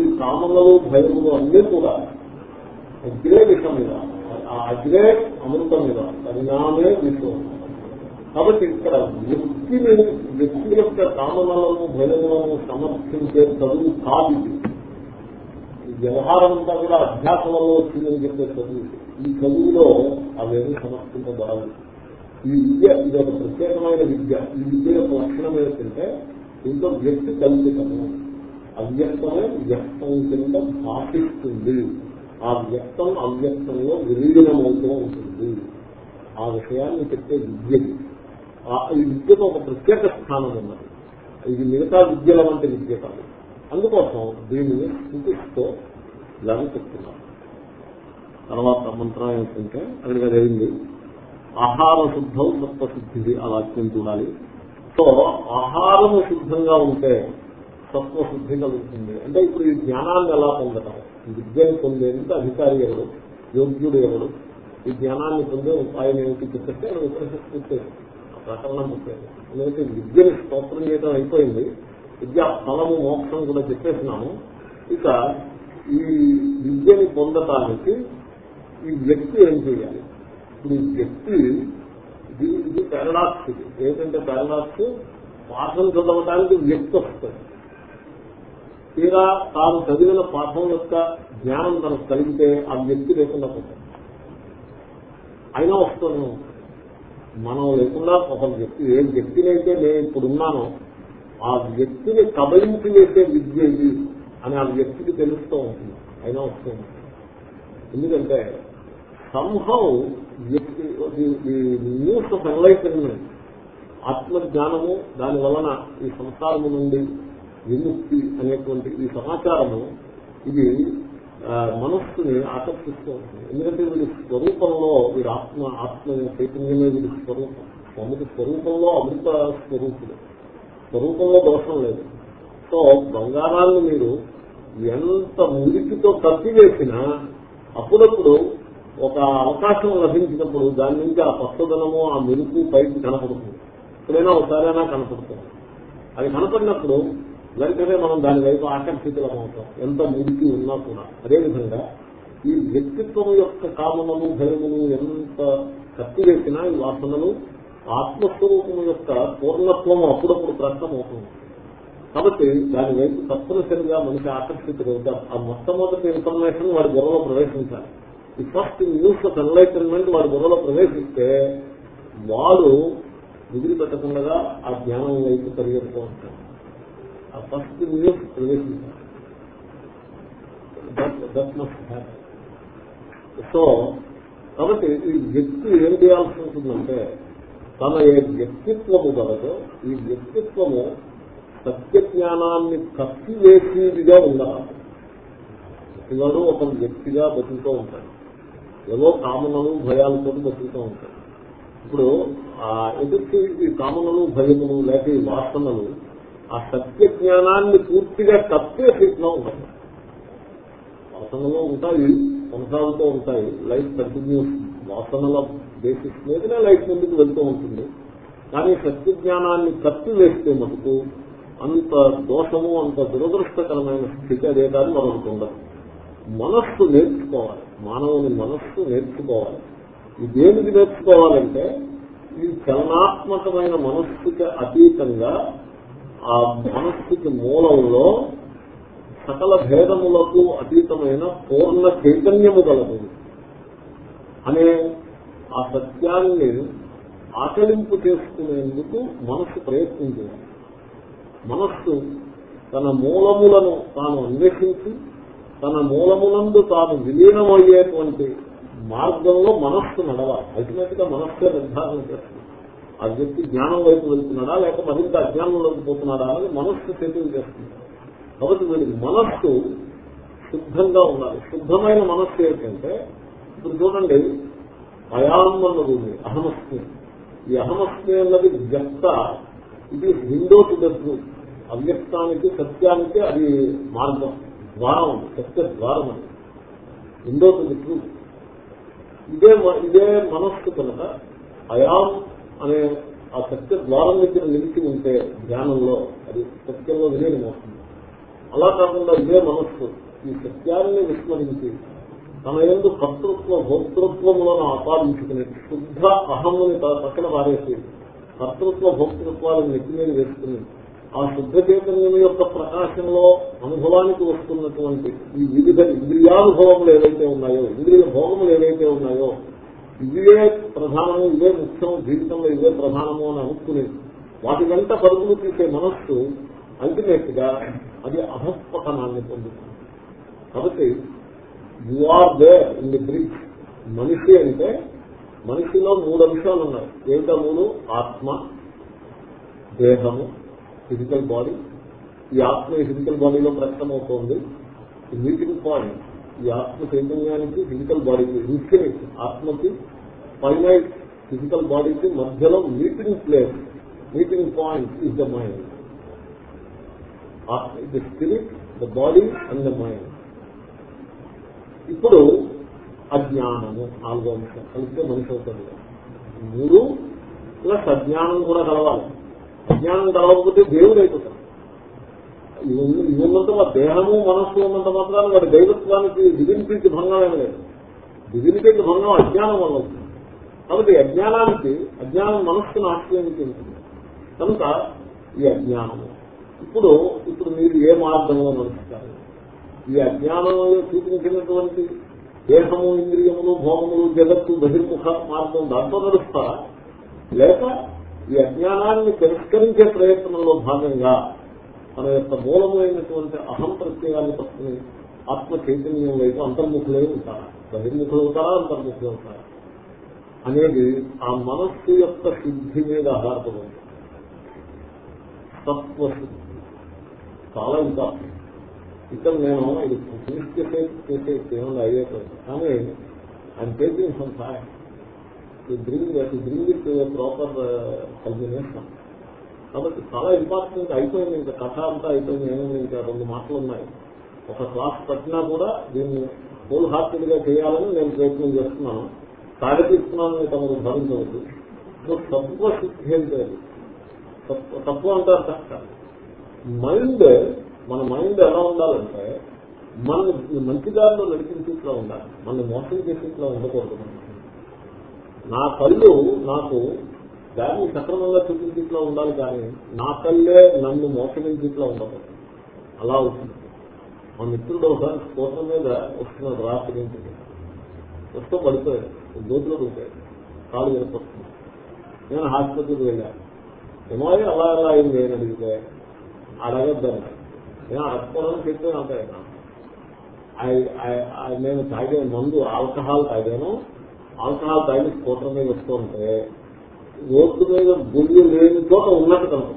ఈ కామనలు భయములు అన్నీ కూడా అగ్రే విష మీద ఆ అగ్రే అమృతం మీద పరిణామే విషయం కాబట్టి ఇక్కడ వ్యక్తిని వ్యక్తి యొక్క కామనలను భయములను సమర్థించే చదువు కాదు వ్యవహారం అంతా కూడా అభ్యాసంలో వచ్చిందని చెప్పే చదువు ఈ చదువులో అవేమీ సమర్థించబడవు ఈ విద్య ఇది ఒక ప్రత్యేకమైన విద్య. ఈ విద్య యొక్క లక్షణం ఏంటంటే దీంతో వ్యక్తి కల్పితము. అవ్యక్తమే వ్యక్తం కింద భాషిస్తుంది. ఆ వ్యక్తం అవ్యక్తంలో విలీనమవుతూ ఉంటుంది. ఆ విషయాన్ని చెప్పే విద్య ఈ విద్యకు ఒక ప్రత్యేక స్థానం ఉన్నది. ఇది మిగతా విద్యల వంటి విద్య కాదు. అందుకోసం దీనిని సూచిస్తూ ఇలాగే చెప్తున్నారు తర్వాత మంత్రం ఏంటంటే అక్కడికి అది అయింది. ఆహార శుద్ధం సత్వశుద్ధి అలా వాక్యం చూడాలి. సో ఆహారము శుద్ధంగా ఉంటే తత్వశుద్ధి కలుగుతుంది. అంటే ఇప్పుడు ఈ జ్ఞానాన్ని ఎలా పొందటం? విద్యను పొందేందుకు అధికారి ఎవరు? యోగ్యుడు ఎవరు? ఈ జ్ఞానాన్ని పొందే ఉపాయం ఏమిటి? చెప్పేస్తే ఉపనిషత్తు పుట్టేది ప్రకరణం పుట్టేది ఎందుకంటే విద్యను స్తోత్రం చేయడం అయిపోయింది. విద్యా ఫలము మోక్షం కూడా చెప్పేసినాము. ఇక ఈ విద్యని పొందటానికి ఈ వ్యక్తి ఏం చేయాలి? ఇప్పుడు ఈ వ్యక్తి ఇది ఇది పారాడాక్స్ ఇది. ఏంటంటే పారాడాక్స్? పాఠం చదవటానికి వ్యక్తి వస్తుంది తీరా తాను చదివిన పాఠం యొక్క జ్ఞానం తనకు కలిగితే ఆ వ్యక్తి లేకుండా పోతాడు. అయినా వస్తూనే. మనం లేకుండా ఒక వ్యక్తి ఏ వ్యక్తినైతే నేను ఇప్పుడున్నానో ఆ వ్యక్తిని కబలించి వేసే విద్య ఇది అని ఆ వ్యక్తికి తెలుస్తూ ఉంటుంది. అయినా వస్తుంది ఎందుకంటే సంహం వ్యక్తి న్యూస్ ఆఫ్ ఎన్లైటన్మెంట్ ఆత్మజ్ఞానము దాని వలన ఈ సంసారము నుండి విముక్తి అనేటువంటి ఈ సమాచారము ఇది మనస్సుని ఆకర్షిస్తూ ఉంటుంది. ఎందుకంటే వీడి స్వరూపంలో వీడి ఆత్మ ఆత్మ చైతన్యమే వీడి స్వరూపం. స్వామికి స్వరూపంలో అమృత స్వరూపుడు. స్వరూపంలో దోషం లేదు. సో బంగారాన్ని మీరు ఎంత మురికితో కప్పివేసినా అప్పుడప్పుడు ఒక అవకాశం లభించినప్పుడు దాని నుంచి ఆ పచ్చదనము ఆ మెరుపు పైకి కనపడుతుంది. ఎప్పుడైనా ఒకసారైనా కనపడుతుంది. అది కనపడినప్పుడు వెంటనే మనం దాని వైపు ఆకర్షితులం అవుతాం ఎంత మురికి ఉన్నా కూడా. అదేవిధంగా ఈ వ్యక్తిత్వం యొక్క కామనలు భయములు ఎంత కత్తివేసినా ఈ వాసనలు ఆత్మస్వరూపం యొక్క పూర్ణత్వం అప్పుడప్పుడు ప్రశ్నమవుతుంది కాబట్టి దాని వైపు తప్పనిసరిగా మనిషి ఆకర్షితులవుతారు ఆ మొట్టమొదటి ఇన్ఫర్మేషన్ వాడి బుర్రలో ప్రవేశించాలి. ఈ ఫస్ట్ న్యూస్ ఆఫ్ ఎన్లైటన్మెంట్ వాడి బుర్రలో ప్రవేశిస్తే వాడు పెట్టకుండా ఆ జ్ఞానం వైపు పరిగెడుతూ ఉంటాడు. ఆ ఫస్ట్ న్యూస్ ప్రవేశించాలి సో కాబట్టి ఈ వ్యక్తి ఏం చేయాల్సి ఉంటుందంటే తన ఏ వ్యక్తిత్వము కలదో ఈ వ్యక్తిత్వము సత్య జ్ఞానాన్ని కప్పివేసేదిగా ఉండాలి ప్రతివాడు ఒక వ్యక్తిగా బతుకుతూ ఉంటాడు ఏవో కామనలు భయాలతో బతుకుతూ ఉంటాడు ఇప్పుడు ఆ ఎదుర్కి ఈ కామనలు భయములు లేక ఈ వాసనలు ఆ సత్య జ్ఞానాన్ని పూర్తిగా కప్పేసేట్లో ఉంటుంది వాసనలో ఉంటాయి కొనసాగుతూ ఉంటాయి. లైఫ్ కంటిన్యూస్ వాసనల బేసిస్ మీదనే లైఫ్ ముందుకు వెళ్తూ ఉంటుంది. కానీ సత్య జ్ఞానాన్ని కత్తి వేస్తే మటుకు అంత దోషము అంత దురదృష్టకరమైన స్థితి అదే కానీ మనకు ఉండదు మనస్సు నేర్చుకోవాలి. మానవుని మనస్సు నేర్చుకోవాలి. ఈ నేర్చుకోవాలంటే ఈ చలనాత్మకమైన మనస్సుకి అతీతంగా ఆ మనస్సుకి మూలంలో సకల భేదములకు అతీతమైన పూర్ణ చైతన్యము కలదు అనే ఆ సత్యాన్ని ఆకలింపు చేసుకునేందుకు మనస్సు ప్రయత్నించాలి మనస్సు తన మూలములను తాను అన్వేషించి తన మూలమునందు తాను విలీనమయ్యేటువంటి మార్గంలో మనస్సు నడవాలి. అల్టిమేట్గా మనస్సే నిర్ధారణ చేస్తుంది. ఆ వ్యక్తి జ్ఞానం వైపు వెళ్తున్నాడా లేక మరింత అజ్ఞానంలోకి పోతున్నాడా అనేది మనస్సు సెటిల్ చేస్తుంది. కాబట్టి వీడి మనస్సు శుద్ధంగా ఉండాలి. శుద్ధమైన మనస్సు ఏంటంటే ఇప్పుడు చూడండి అయాం అన్నది ఉంది అహమస్మి. ఈ అహమస్మి అన్నది వ్యక్త ఇది విండో టు ద అవ్యక్తానికి సత్యానికి అది మార్గం ద్వారం సత్య ద్వారం అది. విండో టు ఇదే ఇదే మనస్సు కనుక అయాం అనే ఆ సత్య ద్వారం దగ్గర నిలిచి ఉంటే జ్ఞానంలో అది సత్యంలో విలీనమవుతుంది అలా కాకుండా ఇదే మనస్సు. ఈ సత్యాన్ని విస్మరించి తన ఎందు కర్తృత్వ భోక్తృత్వములను ఆపాదించుకుని శుద్ధ అహమ్ముని పక్కన పారేసి కర్తృత్వ భోక్తృత్వాలను నెత్తి మీద వేసుకుని ఆ శుద్ధ చైతన్యం యొక్క ప్రకాశంలో అనుభవానికి వస్తున్నటువంటి ఈ వివిధ ఇంద్రియానుభవములు ఏవైతే ఉన్నాయో ఇంద్రియ భోగములు ఏవైతే ఉన్నాయో ఇవే ప్రధానము ఇవే ముఖ్యం జీవితంలో ఇవే ప్రధానము అని అనుకుని వాటి వెంట పరుగులు తీసే మనస్సు అల్టిమేట్గా అది అధస్పతనాన్ని పొందుతుంది. కాబట్టి you are there in the bridge మనిషి అంటే మనిషిలో మూడు అంశాలు ఉన్నాయి. ఏమిటా మూడు? ఆత్మ దేహము ఫిజికల్ బాడీ ఈ ఆత్మ ఈ ఫిజికల్ బాడీలో ప్రకటమవుతోంది. మీటింగ్ పాయింట్ ఈ ఆత్మ చైతన్యానికి ఫిజికల్ బాడీకి ఇన్ఫినిట్ ఆత్మకి ఫైనైట్ ఫిజికల్ బాడీకి మధ్యలో meeting place meeting point is the mind the spirit the body and the mind ఇప్పుడు అజ్ఞానము నాలుగో అంశం. కలిస్తే మనిషి అవుతుంది మూడు ప్లస్ అజ్ఞానం కూడా కలవాలి. అజ్ఞానం కలవకపోతే దేవుడు అయిపోతాడు. ఇవి దేహము మనస్సు ఉన్నంత మాత్రాన్ని వాడి దైవత్వానికి డివినిటీకి భంగం ఏమి లేదు. డివినిటీకి భంగం అజ్ఞానం వల్ల అవుతుంది. కాబట్టి అజ్ఞానానికి అజ్ఞానం మనస్సును ఆశ్రయించి కనుక ఈ అజ్ఞానము ఇప్పుడు ఇప్పుడు మీరు ఏ మార్గంలో నడుస్తారు? ఈ అజ్ఞానంలో చూపించినటువంటి దేహము ఇంద్రియములు భోగములు జగత్తు బహిర్ముఖ మార్గం దాంతో నడుస్తారా? లేక ఈ అజ్ఞానాన్ని తిరస్కరించే ప్రయత్నంలో భాగంగా మన యొక్క మూలమైనటువంటి అహం ప్రత్యయాన్ని పట్టుకుని ఆత్మ చైతన్యం వైపు అంతర్ముఖులై ఉంటారా? బహిర్ముఖులు అవుతారా అంతర్ముఖులు అవుతారా అనేది ఆ మనస్సు యొక్క సిద్ధి మీద ఆధారపడి తత్వశుద్ధి. చాలా ఇంపార్టెంట్. ఇక్కడ నేను ఇది ఫినిష్ చేసే చేసే ఏమన్నా అయ్యేపోయింది కానీ I'm taking some time bring ఈ బ్రింగ్ ఇట్ ప్రాపర్ కల్మినేషన్ కాబట్టి చాలా ఇంపార్టెంట్ అయిపోయింది ఇంకా. కథ అంతా అయిపోయింది ఏమైంది ఇంకా రెండు మాటలు ఉన్నాయి. ఒక క్లాస్ పట్టినా కూడా దీన్ని హోల్ హార్టెడ్గా చేయాలని నేను ప్రయత్నం చేస్తున్నాను. సాగతీస్తున్నానని తమకు భావించవద్దు. సో తత్వ సిద్ధి అంటే తత్వం అంటారు కష్టం మైండ్ మన మైండ్ ఎలా ఉండాలంటే మన మంచి దారిలో నడిపించేట్లా ఉండాలి. మన మోసం చేసేట్లా ఉండకూడదు నా కళ్ళు నాకు దాన్ని సక్రమంగా చూపించేట్లా ఉండాలి కానీ నా కళ్ళే నన్ను మోసగించేట్లా ఉండకూడదు. అలా అవుతుంది. మా మిత్రుడు ఒకసారి స్కూటర్ మీద వస్తున్నాడు రాత్రి. వస్తూ పడిపోయాడు. గోతులో దూకాడు కాలు వినపడుతుంది నేను హాస్పిటల్కి వెళ్ళాను ఏమో అలా అలా అయింది. నేను అడిగితే అడగద్దాను నేను అడగకూడదని చెప్పాను అంతే నేను తాగే మందు ఆల్కహాల్ తాగాను. ఆల్కహాల్ తాగి స్కూటర్ మీద వస్తుంటే రోడ్డు మీద గుళ్ళు లేని చోట ఉన్నట్టు కనుక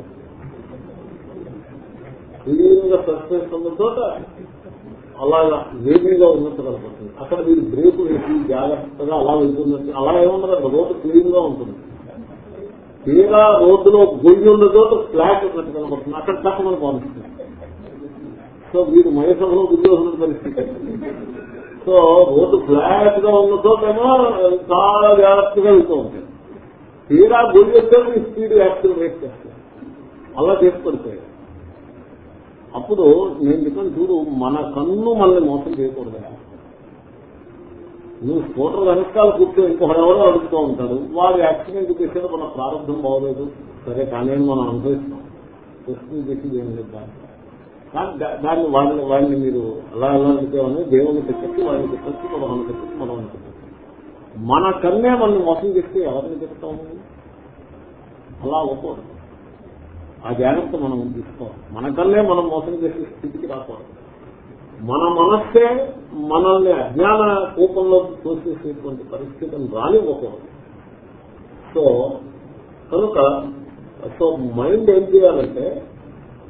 క్లీన్గా సస్పెన్స్ ఉన్న చోట అలాగా వేడిగా ఉన్నట్టు కనపడుతుంది. అక్కడ మీరు బ్రేక్ వేసి జాగ్రత్తగా అలా వెళ్తున్నట్టు అలా ఏమన్నదండి రోడ్డు క్లీన్గా ఉంటుంది. తీరా రోడ్డులో గొయ్యి ఉన్న చోట ఫ్లాట్ ఉన్నట్టు కనపడుతుంది. అక్కడ తప్ప మనకు పంపిస్తుంది సో మీరు మయసభలో ఉద్యోగం పరిస్థితి. సో రోడ్డు ఫ్లాట్గా ఉన్న చోటేమో చాలా జాగ్రత్తగా వెళ్తూ ఉంటాయి తీరా గొయ్యి వస్తే స్పీడ్ యాక్సిలరేట్ చేస్తారు అలా చేసి పడిపోయాయి అప్పుడు నేను చెప్పాను చూడు మన కన్ను మనల్ని మోసం చేయకూడదు నువ్వు స్కూటర్ వెనకాల కూర్చో ఇంకొకడెవరో అడుగుతూ ఉంటాడు వాడు యాక్సిడెంట్ చేసేది మన ప్రారంభం బాగోలేదు. సరే కానీ మనం అనుభవిస్తాం? ప్రశ్న చేసి ఏం లేదు కానీ దాన్ని వాళ్ళని వాడిని మీరు అలా అలా అడిగేవని దేవుని చెప్పచ్చు వాడిని చెప్పచ్చు మనం తెచ్చి మనం మన కన్నే మనం మోసం చేస్తే ఎవరిని చెప్తాము అలా అవ్వకూడదు. ఆ జాగ్రత్త మనం తీసుకోవాలి. మనకల్లే మనం మోసం చేసే స్థితికి రాకూడదు. మన మనస్సే మనల్ని అజ్ఞాన కూపంలో తోసేసేటువంటి పరిస్థితిని రానివ్వకూడదు. సో కనుక సో మైండ్ ఏం చేయాలంటే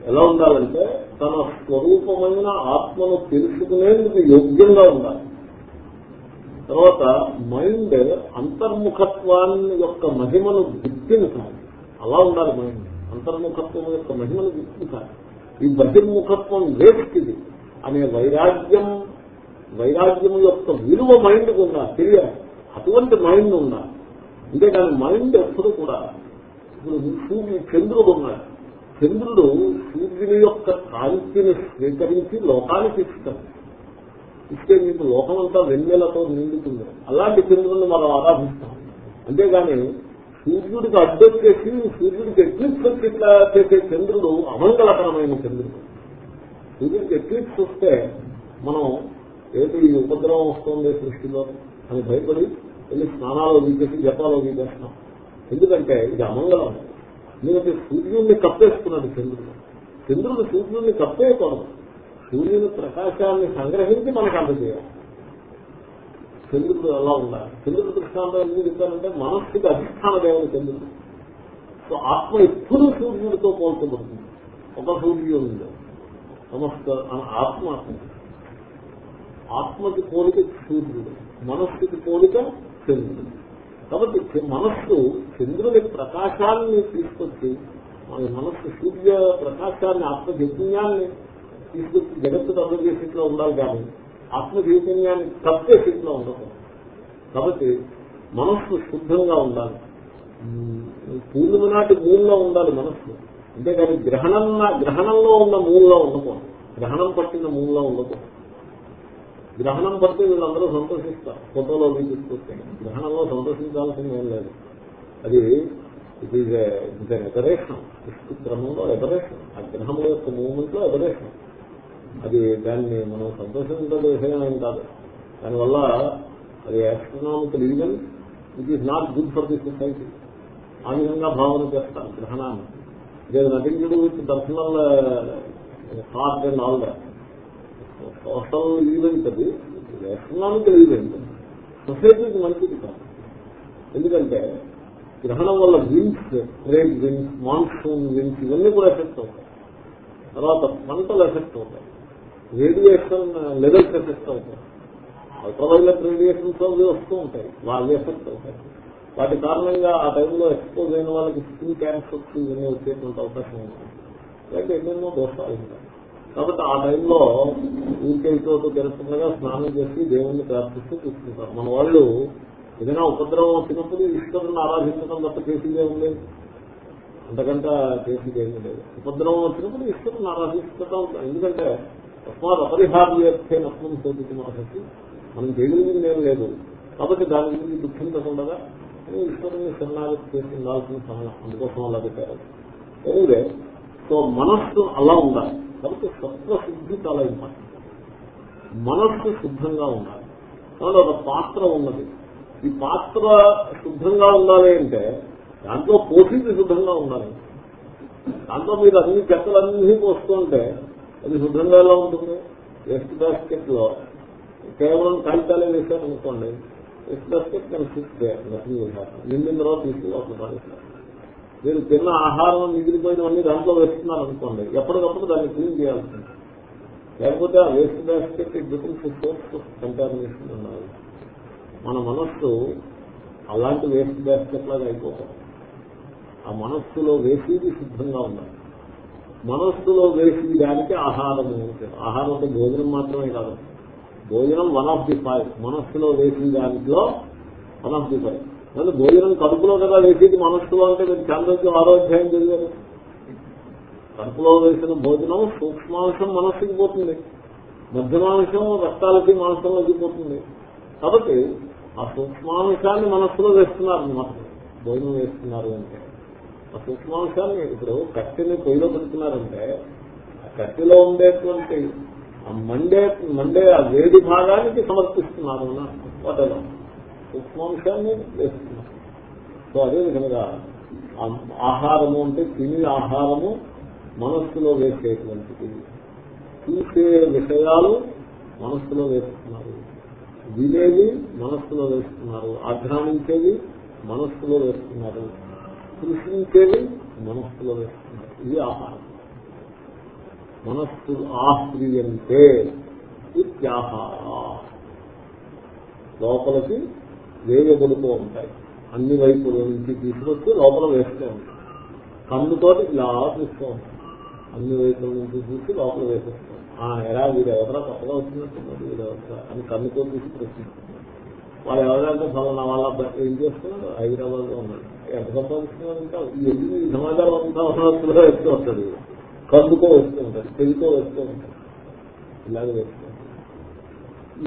ఎలా ఉండాలంటే తన స్వరూపమైన ఆత్మను తెలుసుకునేందుకు యోగ్యంగా ఉండాలి. తర్వాత మైండ్ అంతర్ముఖత్వాన్ని యొక్క మహిమను గుర్తించాలి. అలా ఉండాలి మైండ్. అంతర్ముఖత్వం యొక్క మహిమను గుర్తించాలి. ఈ బహిర్ముఖత్వం వేస్టిది. అనే వైరాగ్యం వైరాగ్యం యొక్క విలువ మైండ్ ఉన్నా తెలియాలి. అటువంటి మైండ్ ఉన్నా అంటే దాని మైండ్ ఎప్పుడు కూడా ఇప్పుడు సూర్యుడు చంద్రుడు ఉన్నాడు చంద్రుడు సూర్యుని యొక్క కాంతిని స్వీకరించి లోకానికి ఇస్తాడు. ఇస్తే మీకు లోకమంతా వెన్నెలతో నిండుతుంది. అలాంటి చంద్రుడిని మనం ఆరాధిస్తాం. అంతేగాని సూర్యుడికి అడ్డొచ్చేసి సూర్యుడికి ఎక్లిప్స్ వచ్చేట్లా చేసే చంద్రుడు అమంగళకరమైన చంద్రుడు. సూర్యుడికి ఎక్లిప్స్ వస్తే మనం ఏది ఉపద్రవం వస్తుంది సృష్టిలో అని భయపడి వెళ్ళి స్నానాలు వీచేసి జపాలు వీచేస్తాం. ఎందుకంటే ఇది అమంగళం. ఎందుకంటే సూర్యుడిని కప్పేసుకున్నాడు చంద్రుడు. చంద్రుడు సూర్యుడిని కప్పేయకూడదు. సూర్యుని ప్రకాశాన్ని సంగ్రహించి మనకు అందజేయాలి. చంద్రుడు అలా ఉండాలి. చంద్రుడు దృష్టాంతం ఎందుకు చెప్తానంటే మనస్సుకి అధిష్టాన దేవుడు చంద్రుడు. సో ఆత్మ ఎప్పుడూ సూర్యుడితో పోల్చబడుతుంది. ఒక సూర్యుడు సమస్త ఆత్మ ఆత్మకి పోలిక సూర్యుడు. మనస్సుకి పోలిక చంద్రుడు. కాబట్టి మనస్సు చంద్రుని ప్రకాశాన్ని తీసుకొచ్చి మన మనస్సు సూర్య ప్రకాశాన్ని ఆత్మ చైతన్యాన్ని తీసుకొచ్చి జగత్తు అందజేసేట్లో ఉండాలి కానీ ఆత్మ చైతన్యాన్ని తప్పే స్థితిలో ఉండదు కాబట్టి మనస్సు శుద్ధంగా ఉండాలి. పూర్ణిమ నాటి మూల్లో ఉండాలి మనస్సు. అంతేకాని గ్రహణం గ్రహణంలో ఉన్న మూల్లో ఉండకూడదు. గ్రహణం పట్టిన మూల్లో ఉండకూడదు. గ్రహణం పడితే వీళ్ళందరూ సంతోషిస్తారు. ఫోటోలో తీసుకొస్తే గ్రహణంలో సంతోషించాల్సింది ఏం లేదు. అది ఇట్ ఈజ్ ఇట్ ఎబరేషన్ క్రమంలో ఎబరేషన్ ఆ గ్రహంలో యొక్క మూమెంట్లో ఎబరేషన్ అది దాన్ని మనం సంతోషించే విషయం ఏం కాదు. దానివల్ల అది astronomical even it is not good for the society ఆ విధంగా భావన చేస్తారు గ్రహణాన్ని. లేదు nothing with personal thought and all that social event అది ఎకనామికల్ ఈవెంట్ సొసైటీకి మంచిది కాదు ఎందుకంటే గ్రహణం వల్ల winds trade winds monsoon winds ఇవన్నీ కూడా ఎఫెక్ట్ అవుతాయి. తర్వాత పంటలు ఎఫెక్ట్ అవుతాయి. రేడియేషన్ లెవెల్స్ ఎఫెక్ట్ అవుతాయి. అల్ట్రావైలెట్ రేడియేషన్స్ అవి వస్తూ ఉంటాయి. వాళ్ళు ఎఫెక్ట్ అవుతాయి. వాటి కారణంగా ఆ టైంలో ఎక్స్పోజ్ అయిన వాళ్ళకి స్కిన్ క్యాన్సర్స్ ఇవన్నీ వచ్చేటువంటి అవకాశం ఉంది. లేకపోతే ఎన్నెన్నో దోషాలు ఉంటాయి కాబట్టి ఆ టైంలో ఊరికే చోటు తెలుస్తుండగా స్నానం చేసి దేవుణ్ణి ప్రార్థిస్తూ చూసుకుంటారు మన వాళ్ళు ఏదైనా ఉపద్రవం వచ్చినప్పుడు ఈశ్వరుని ఆరాధించడం తప్ప చేసేదే ఉంది అంతకంటే చేసేది ఏమీ లేదు. ఉపద్రవం వచ్చినప్పుడు ఈశ్వరుని ఆరాధించడం ఎందుకంటే తస్మాత్ అపరిహార్యర్థే నష్టం శోధించిన ఆసక్తి మనం చేయగలిగింది ఏం లేదు. కాబట్టి దాని గురించి దుఃఖించకుండా ఈశ్వరుని శరణాగతి చేసి ఉండాల్సిన సమయం అందుకోసం అలా పెట్టారు ఎనివే సో మనస్సు అలా ఉండాలి. కాబట్టి సత్వశుద్ధి చాలా ఇంపార్టెంట్ మనస్సు శుద్ధంగా ఉండాలి. కాబట్టి ఒక పాత్ర ఉన్నది. ఈ పాత్ర శుద్ధంగా ఉండాలి అంటే దాంట్లో పోషించి శుద్ధంగా ఉండాలి. దాంట్లో మీరు అన్ని చెత్తలన్నీ పోస్తుంటే అది శుభ్రంగా ఎలా ఉంటుంది. వెస్ట్ బాస్కెట్లో కేవలం కాగితాలే అనుకోండి వెస్ట్ బాస్కెట్ కానీ ఫిక్స్ నిండిన తర్వాత తీసుకుని ఒక మీరు తిన్న ఆహారం మిగిలిపోయినవన్నీ దాంట్లో వేస్తున్నారు అనుకోండి ఎప్పటికప్పుడు దాన్ని క్లీన్ చేయాల్సింది లేకపోతే ఆ waste basket it becomes source contamination మన మనస్సు అలాంటి వేస్ట్ బాస్కెట్ లాగా అయిపోతాం ఆ మనస్సులో వేసేది సిద్ధంగా ఉండాలి. మనస్సులో వేసి దానికి ఆహారం ఆహారం అంటే భోజనం మాత్రమే కాదు. భోజనం వన్ ఆఫ్ ది ఫైవ్ మనస్సులో వేసిన దాంట్లో వన్ ఆఫ్ ది ఫైవ్ అంటే భోజనం కడుపులో కదా వేసేది మనస్సులో అంటే మీరు చంద్రకి ఆరోగ్యం చదివారు. కడుపులో వేసిన భోజనం సూక్ష్మాంశం మనస్సుకి పోతుంది. మధ్యమాంశం రక్తాలకి మాంసంలోకి పోతుంది. కాబట్టి ఆ సూక్ష్మాంశాన్ని మనస్సులో వేస్తున్నారు అన్నమాట భోజనం వేస్తున్నారు అంటే. ఆ సూక్ష్మాంశాన్ని ఇప్పుడు కట్టెని పొయ్యిలో పెడుతున్నారంటే ఆ కట్టెలో ఉండేటువంటి ఆ మండే మండే ఆ వేడి భాగానికి సమర్పిస్తున్నారు వాటలో సూక్ష్మాంశాన్ని వేస్తున్నారు. సో అదే విధంగా ఆహారము అంటే తిని ఆహారము మనస్సులో వేసేటువంటిది. చూసే విషయాలు మనస్సులో వేస్తున్నారు. వినేది మనస్సులో వేస్తున్నారు. ఆఘ్రానించేది మనస్సులో వేస్తున్నారు. కృషించేది మనస్సులో వేస్తున్నారు ఇది ఆహారం. మనస్సు ఆశ్రీయంతే ఇత్యాహార. లోపలికి వేయబడుతూ ఉంటాయి. అన్ని వైపుల నుంచి తీసుకొచ్చి లోపల వేస్తూ ఉంటాయి. కన్నుతో ఇలా చూస్తూ ఉంటాయి. అన్ని వైపుల నుంచి చూసి లోపల వేసేస్తాం ఎలా వీడు ఎవరా కొత్తగా వచ్చినట్టున్నారు వీడు ఎవరా అని కన్నుతో చూసి ప్రశ్నిస్తున్నారు వాళ్ళు ఎవరంటే ఫలానా వాళ్ళ ఏం చేస్తున్నారు హైదరాబాద్లో ఉన్నాడు. ఎంత సంపాదిస్తున్నారు ఇంకా సమాచారం అంతా ఉన్నట్టుగా వేస్తూ ఉంటాడు కందుకో వేస్తూ ఉంటాడు చెవితో వేస్తూ ఉంటాడు ఇలాగే వేస్తూ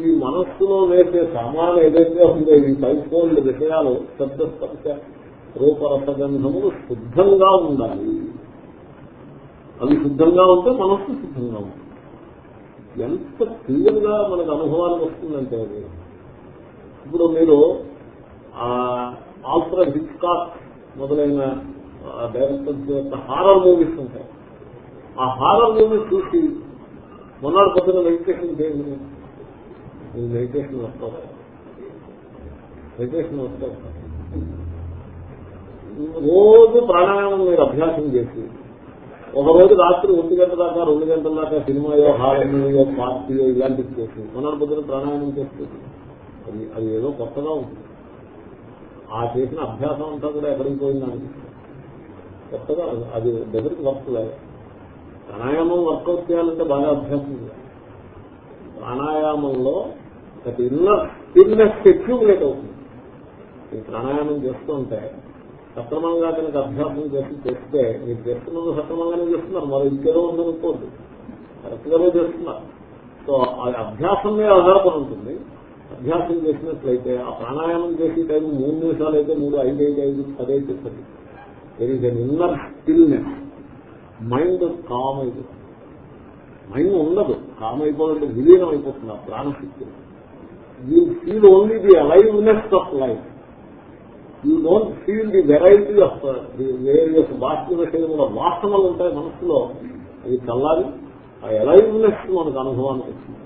ఈ మనస్సులో వేసే సామాన్ ఏదైతే ఉందో ఈ పైపోల్డ్ విషయాలు శబ్దస్పర్శ రూపరసగంధములు శుద్ధంగా ఉండాలి. అవి శుద్ధంగా ఉంటే మనస్సు శుద్ధంగా ఉంటుంది. ఎంత క్లియర్ మనకు అనుభవానికి వస్తుందంటే అది. ఇప్పుడు మీరు ఆల్ఫ్రా హిట్కాక్ మొదలైన డైరెక్టర్స్ యొక్క హారర్ మూవీస్ ఉంటాయి. ఆ హారర్ మూవీస్ చూసి మొన్నటి పొద్దున మెడిటేషన్ చేయండి. మెడిటేషన్ వస్తావు. మెడిటేషన్ వస్తావు. రోజు ప్రాణాయామం మీరు అభ్యాసం చేసి ఒక రోజు రాత్రి ఒంటి గంటల దాకా రెండు గంటల దాకా సినిమాయో హారో పార్టీయో ఇలాంటివి చేసి మొన్నటి పొద్దున ప్రాణాయామం చేస్తుంది అది అది ఏదో కొత్తగా ఉంటుంది. ఆ చేసిన అభ్యాసం అంతా కూడా ఎక్కడికి పోయిందని కొత్తగా అది దగ్గరికి వర్క్ లేదు. ప్రాణాయామం వర్కౌట్ చేయాలంటే బాగా అభ్యాసం చేయాలి ప్రాణాయామంలో ప్రతి ఇన్నర్ స్టిల్నెస్ ఎక్యూములేట్ అవుతుంది. ఈ ప్రాణాయామం చేస్తుంటే సక్రమంగా కనుక అభ్యాసం చేసి చేస్తే మీరు చేస్తున్న సక్రమంగానే చేస్తున్నారు మరి ఇంకేదో ఉందనుకోండి కరెక్ట్గానే చేస్తున్నారు. సో అది అభ్యాసం మీద ఆధారపడి ఉంటుంది. అభ్యాసం చేసినట్లయితే ఆ ప్రాణాయామం చేసే టైం మూడు నిమిషాలు అయితే మూడు ఐదు ఐదు ఐదు పది అయితే పది there is an inner stillness mind calm అయిపోతుంది. మైండ్ ఉండదు. కామ్ అయిపోవాలంటే విలీనం అయిపోతుంది ఆ ప్రాణశక్తి. You feel only the aliveness of life you don't feel the variety of the various బాహ్య విషయంలో వాసనలు ఉంటాయి మనసులో. అది చల్లాలి ఆ అలైవ్నెస్ మనకు అనుభవానికి వచ్చింది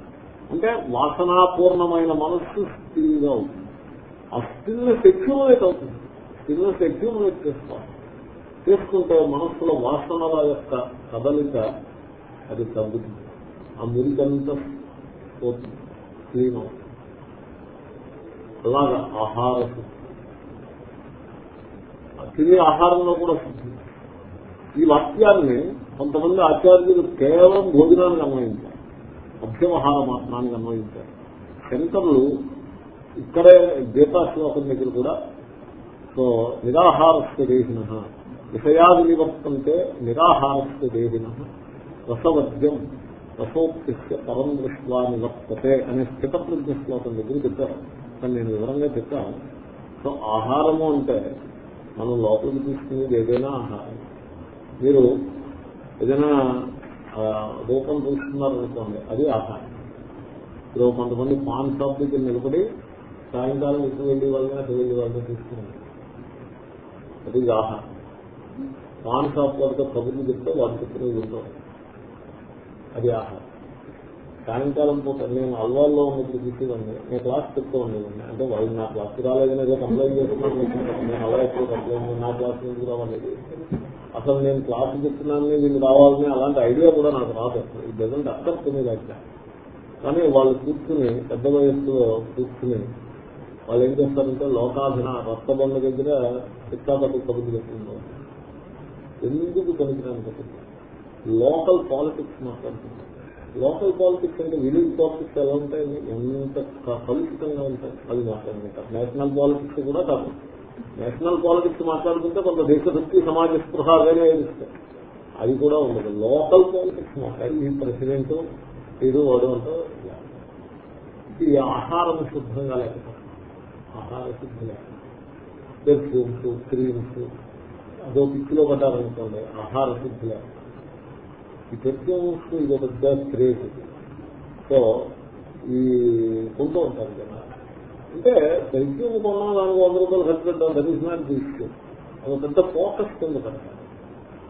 అంటే వాసనాపూర్ణమైన మనస్సు స్థితిగా ఉంటుంది. ఆ స్టిల్నెస్ ఎక్యూములేట్ అవుతుంది. స్టిల్నెస్ ఎక్యూములేట్ చేసుకోవాలి చేసుకుంటే మనస్సులో వాసనల యొక్క కదలిక అది తగ్గుతుంది. ఆ మురికంతా పోతుంది. క్లీన్ అవుతుంది. అలాగా ఆహార శుద్ధి. తినే ఆహారంలో కూడా శుద్ధి. ఈ వాక్యాన్ని కొంతమంది ఆచార్యులు కేవలం భోజనాన్ని అన్వయించారు మధ్యమహార మాత్రాన్ని అన్వయించారు. శంకరులు ఇక్కడే గీతా శ్లోకం దగ్గర కూడా సో నిరాహారస్య దేహిన విషయాది నివర్తంతే నిరాహారస్య దేహిన రసవద్యం రసోక్తిస్య పరం దృష్ట్వా నివర్తతే అనే స్థితప్రజ్ఞ శ్లోకం దగ్గర చెప్పారు. కానీ నేను వివరంగా చెప్పాను. సో ఆహారము అంటే మనం లోపలికి తీసుకునేది ఏదైనా ఆహారం. మీరు ఏదైనా రూపం చూస్తున్నారు అనుకోండి అది ఆహారం. ఇప్పుడు కొంతమంది పాన్ షాప్ దగ్గర నిలబడి సాయంకాలం ఇటు వెళ్ళి వాళ్ళని అటు వెళ్ళి వాళ్ళని తీసుకున్నారు అది ఆహారం. పాన్ షాప్ వాళ్ళతో కబుర్లు చెప్తే వాళ్ళు చెప్పిన ఉంటాం అది ఆహారం. సాయంకాలం పూట నేను అల్వాల్లో ఉన్నప్పుడు చూసేవాడిని. నేను క్లాస్ చెప్తూ ఉండేవాడిని. అంటే వాళ్ళు నా క్లాస్కి రాలేదని ఏదో కంప్లైంట్ చేస్తున్నాను నేను అలా ఎక్కువ కంప్లైంట్ నా క్లాస్ నుంచి రావాలి? అసలు నేను క్లాస్ చెప్తున్నానని వీళ్ళు రావాలని అలాంటి ఐడియా కూడా నాకు రాదు ఇది డజంట్ అక్కర్తుంది అట్లా కానీ వాళ్ళు కూర్చుని పెద్ద వయస్సులో కూర్చుని వాళ్ళు ఏం చేస్తారంటే లోకాధన రక్తబంధ దగ్గర చిత్తాపతి కబుద్ధి చెప్తున్నారు. ఎందుకు పనికిరాని లోకల్ పాలిటిక్స్ మాట్లాడుతున్నారు. లోకల్ పాలిటిక్స్ అంటే విలేజ్ పాలిటిక్స్ ఎలా ఉంటాయి? ఎంత కలుషితంగా ఉంటాయి? అది మాట్లాడుకుంటారు నేషనల్ పాలిటిక్స్ కూడా కాదు. నేషనల్ పాలిటిక్స్ మాట్లాడుకుంటే కొంత దేశభక్తి సమాజ స్పృహ వేరే ఇస్తాయి అది కూడా ఉండదు. లోకల్ పాలిటిక్స్ మాట్లాడి ఈ ప్రెసిడెంట్ ఏదో వాడు అంటూ ఇలా. ఇది ఆహారం శుభ్రంగా లేకపోతే ఆహార శుద్ధి లేకపోతే పెర్ఫ్యూమ్స్ క్రీమ్స్ అదో పిచ్చిలో పడ్డారనుకోండి ఆహార శుద్ధి లేక ఈ పెర్ఫ్యూమ్స్ ఇది ఒక పెద్ద క్రేజ్. సో ఈ కొంటూ ఉంటారు కదా అంటే పెర్ఫ్యూమ్ కొన్నా దానికి వంద రూపాయలు ఖర్చు పెట్టాం దట్ ఈస్ నాట్ అది పెద్ద ఫోకస్ కింద పెడతారు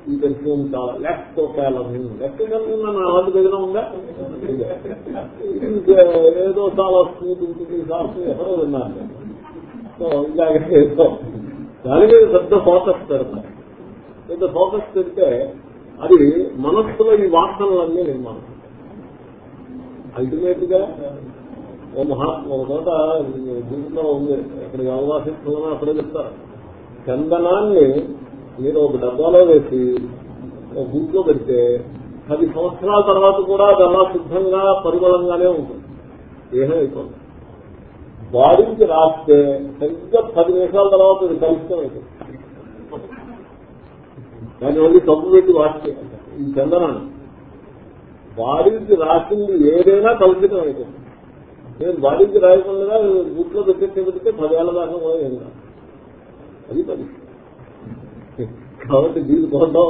ఈ పెన్సిల్ చాలా లెఫ్ట్ క్యాలమిన్ లెఫ్ట్ క్యాలమిన్ నా అలాంటి దగ్గర ఉందా? ఏదో చాలా స్మూత్ ఉంటుంది సాఫ్ట్ ఎవరో విన్నాను సో ఇలాగే దాని మీద పెద్ద ఫోకస్ పెడతారు పెద్ద ఫోకస్ పెడితే అది మనస్సులో ఈ వాసనలన్నీ నిర్మాణం. అల్టిమేట్గా ఓ మహా ఒక చోట దీంట్లో ఉంది. ఇక్కడ అవకాశం అక్కడే చెప్తారు. చందనాన్ని మీరు ఒక డబ్బాలో వేసి ఒక గుంట్లో పెడితే పది సంవత్సరాల తర్వాత కూడా అది అలా శుద్ధంగా పరిమళంగానే ఉంటుంది. ఏమీ అయిపోతుంది బాడీకి రాస్తే సరిగ్గా పది నిమిషాల తర్వాత ఇది కలుషితం అయిపోతుంది దాని మళ్ళీ తప్పు పెట్టి వాష్ చేయాలి ఈ చందనాన్ని. బాడీకి రాసింది ఏదైనా కలుషితం అయిపోతుంది. నేను బాడీకి రాయకుండా గుట్లో పెట్టేస్తే పెడితే పదేళ్ళ దాకా కూడా ఏం కాదు. అది పరిస్థితి కాబట్టి దీనికోసం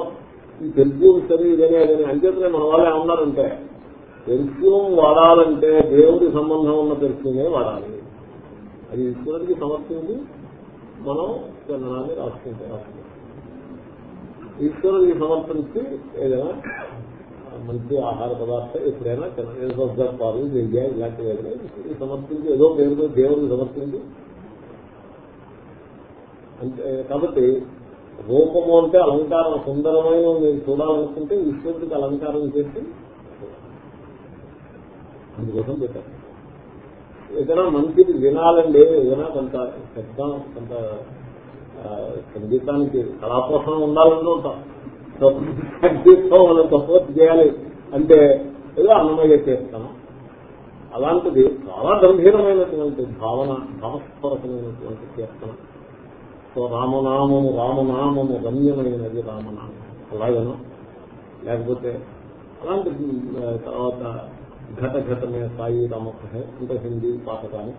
ఈ పెర్ఫ్యూమ్స్ అని ఇదని అదని అంచేతనే మన వాళ్ళు ఏమన్నారంటే పెర్ఫ్యూమ్ వాడాలంటే దేవుడి సంబంధం ఉన్న పెర్ఫ్యూమే వాడాలి. అది ఈశ్వరుడికి సమర్పించి మనం చందనాన్ని రాసుకుంటే రాసుకుంటాం ఈశ్వరుడికి సమర్పించి ఏదైనా మంచి ఆహార పదార్థం ఎప్పుడైనా తిన పాలు నెయ్యి ఇలాంటివి ఏదైనా సమర్పించి ఏదో పేరుతో దేవుడికి సమర్పించి అంటే కాబట్టి రూపము అంటే అలంకారం సుందరమైన మీరు చూడాలనుకుంటే ఈశ్వరుడికి అలంకారం చేసి అందుకోసం పెట్టారు. ఏదైనా మంచిది వినాలండి ఏదైనా కొంత శబ్దం కొంత సంగీతానికి కళాపోషణం ఉండాలని ఉంటాం. మనం సపోర్ట్ చేయాలి అంటే ఏదో అన్నమయ్య చేస్తాం అలాంటిది చాలా గంభీరమైనటువంటి భావన భావస్పరకమైనటువంటి కీర్తన. సో రామనామము రామనామము గమ్యమైనది రామనామం. అలాగను? లేకపోతే అలాంటి తర్వాత ఘట ఘటమే సాయి రామకృష్ణ ఇంకా హిందీ పాట కానీ.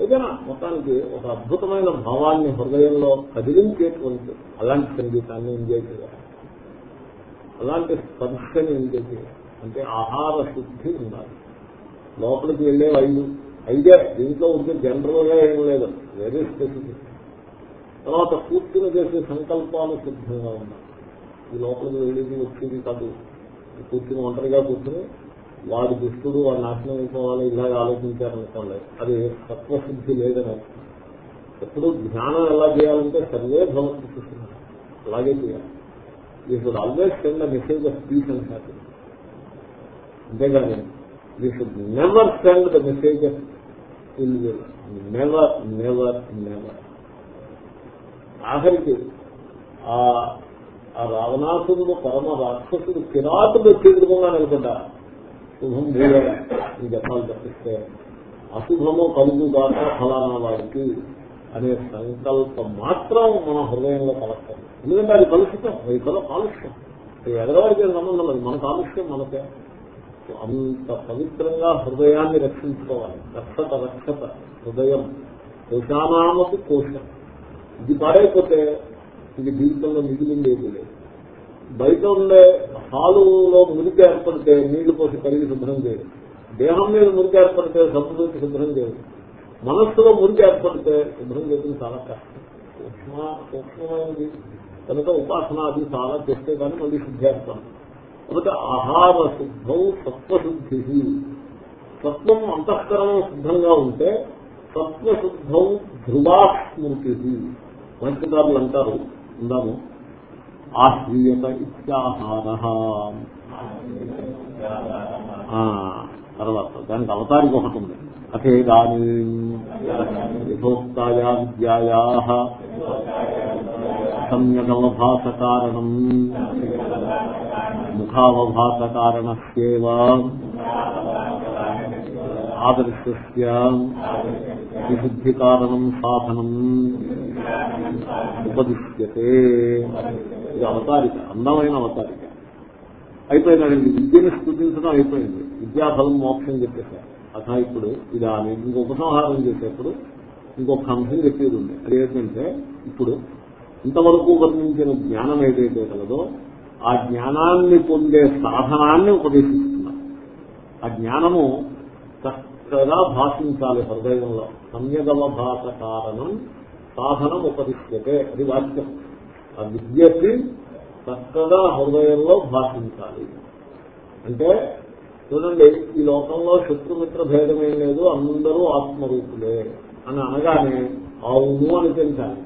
ఏదైనా మొత్తానికి ఒక అద్భుతమైన భావాన్ని హృదయంలో కదిలించేటువంటి అలాంటి సంగీతాన్ని ఎంజాయ్ చేయాలి. అలాంటి స్పర్శని ఎంజాయ్ అంటే ఆహార శుద్ధి ఉండాలి. లోపలికి వెళ్ళే ఐదు ఐదే దీంట్లో ఉంటే జనరల్గా ఏం లేదు. వెరీ స్పెసిఫిక్ తర్వాత కూర్చుని చేసే సంకల్పాలు సిద్ధంగా ఉన్నాయి ఈ లోపలికి వెళ్ళేది వచ్చేది కాదు. కూర్చుని ఒంటరిగా కూర్చుని వాడి దుష్టుడు వాడు నాశనం అయిపోవాలి ఇలాగ ఆలోచించారనుకోండి అది తత్వశుద్ధి లేదని ఎప్పుడు ధ్యానం ఎలా చేయాలంటే సర్వే భగవత్ అలాగే చేయాలి. You should always send the message of peace and happy అంతేగాని you should never send the message of ill never never never ఆఖరికి ఆ రావణాసురుడు పరమ రాక్షసుడు కిరాతుడు ఎదురుగా నిలబడ్డా శుభం భూయ ఈ జపాలు తప్పిస్తే అశుభము కలుగు కాక ఫలానా వారికి అనే సంకల్పం మాత్రం మన హృదయంలో కలగదు. ఎందుకంటే అది కలుషితం. ఇతర కాలుష్యం. అది ఎదరవాడికి సంబంధం లేదు. మన కాలుష్యం మనకే. అంత పవిత్రంగా హృదయాన్ని రక్షించుకోవాలి. రక్షత రక్షత హృదయం. కోశానామకు కోశం. ఇది పాడైపోతే ఇది జీవితంలో మిగిలిందేది లేదు. బయట ఉండే హాలులో మురికి ఏర్పడితే నీళ్ళు పోసి కడిగి శుభ్రం చేయదు దేహం మీద మురికి ఏర్పడితే సబ్బుతోటి శుభ్రం చేయదు మనస్సులో మురికి ఏర్పడితే శుభ్రం చేయడం చాలా కష్టం. సూక్ష్మ సూక్ష్మమైనది కనుక ఉపాసన అది చాలా చేస్తే కానీ మళ్ళీ శుద్ధి ఏర్పడదు. కాబట్టి ఆహార శుద్ధం సత్వశుద్ధి. సత్వం అంతఃకరణం శుద్ధంగా ఉంటే సత్వశుద్ధం ధ్రువా స్మృతి వంశకారులు అంటారు ఉందాము ఆశ్రీయత ఇత్యాహార. తర్వాత దానికి అవతారికి ఒకటి ఉంది. అథేదాని యథోక్తాయా విద్యాయా సమ్యగవభాస కారణం ముఖావభాస కారణస్యేవ ఆదర్శస్య సాధనం ఉపదిశ్యతే ఇది అవతారిక అందమైన అవతారిక. అయిపోయినాడు. విద్యను స్థుతించడం అయిపోయింది. విద్యాఫలం మోక్షం చెప్పేశారు. అథ ఇప్పుడు ఇది ఇంకొక ఉపసంహారం చేసేప్పుడు ఇంకొక అంశం చెప్పేది ఉంది. అదేంటంటే ఇప్పుడు ఇంతవరకు వర్ణించిన జ్ఞానం ఏదైతే కలదో ఆ జ్ఞానాన్ని పొందే సాధనాన్ని ఉపదేశిస్తున్నారు ఆ జ్ఞానము చక్కగా భాషించాలి హృదయంలో. సంయగవ భాష కారణం సాధనం ఉపదిశ్యతే అది వాక్యం. ఆ విద్యకి చక్కగా హృదయంలో భాషించాలి. అంటే చూడండి ఈ లోకంలో శత్రుమిత్ర భేదమేం లేదు అందరూ ఆత్మరూపులే అని అనగానే అవును అనిపించాలి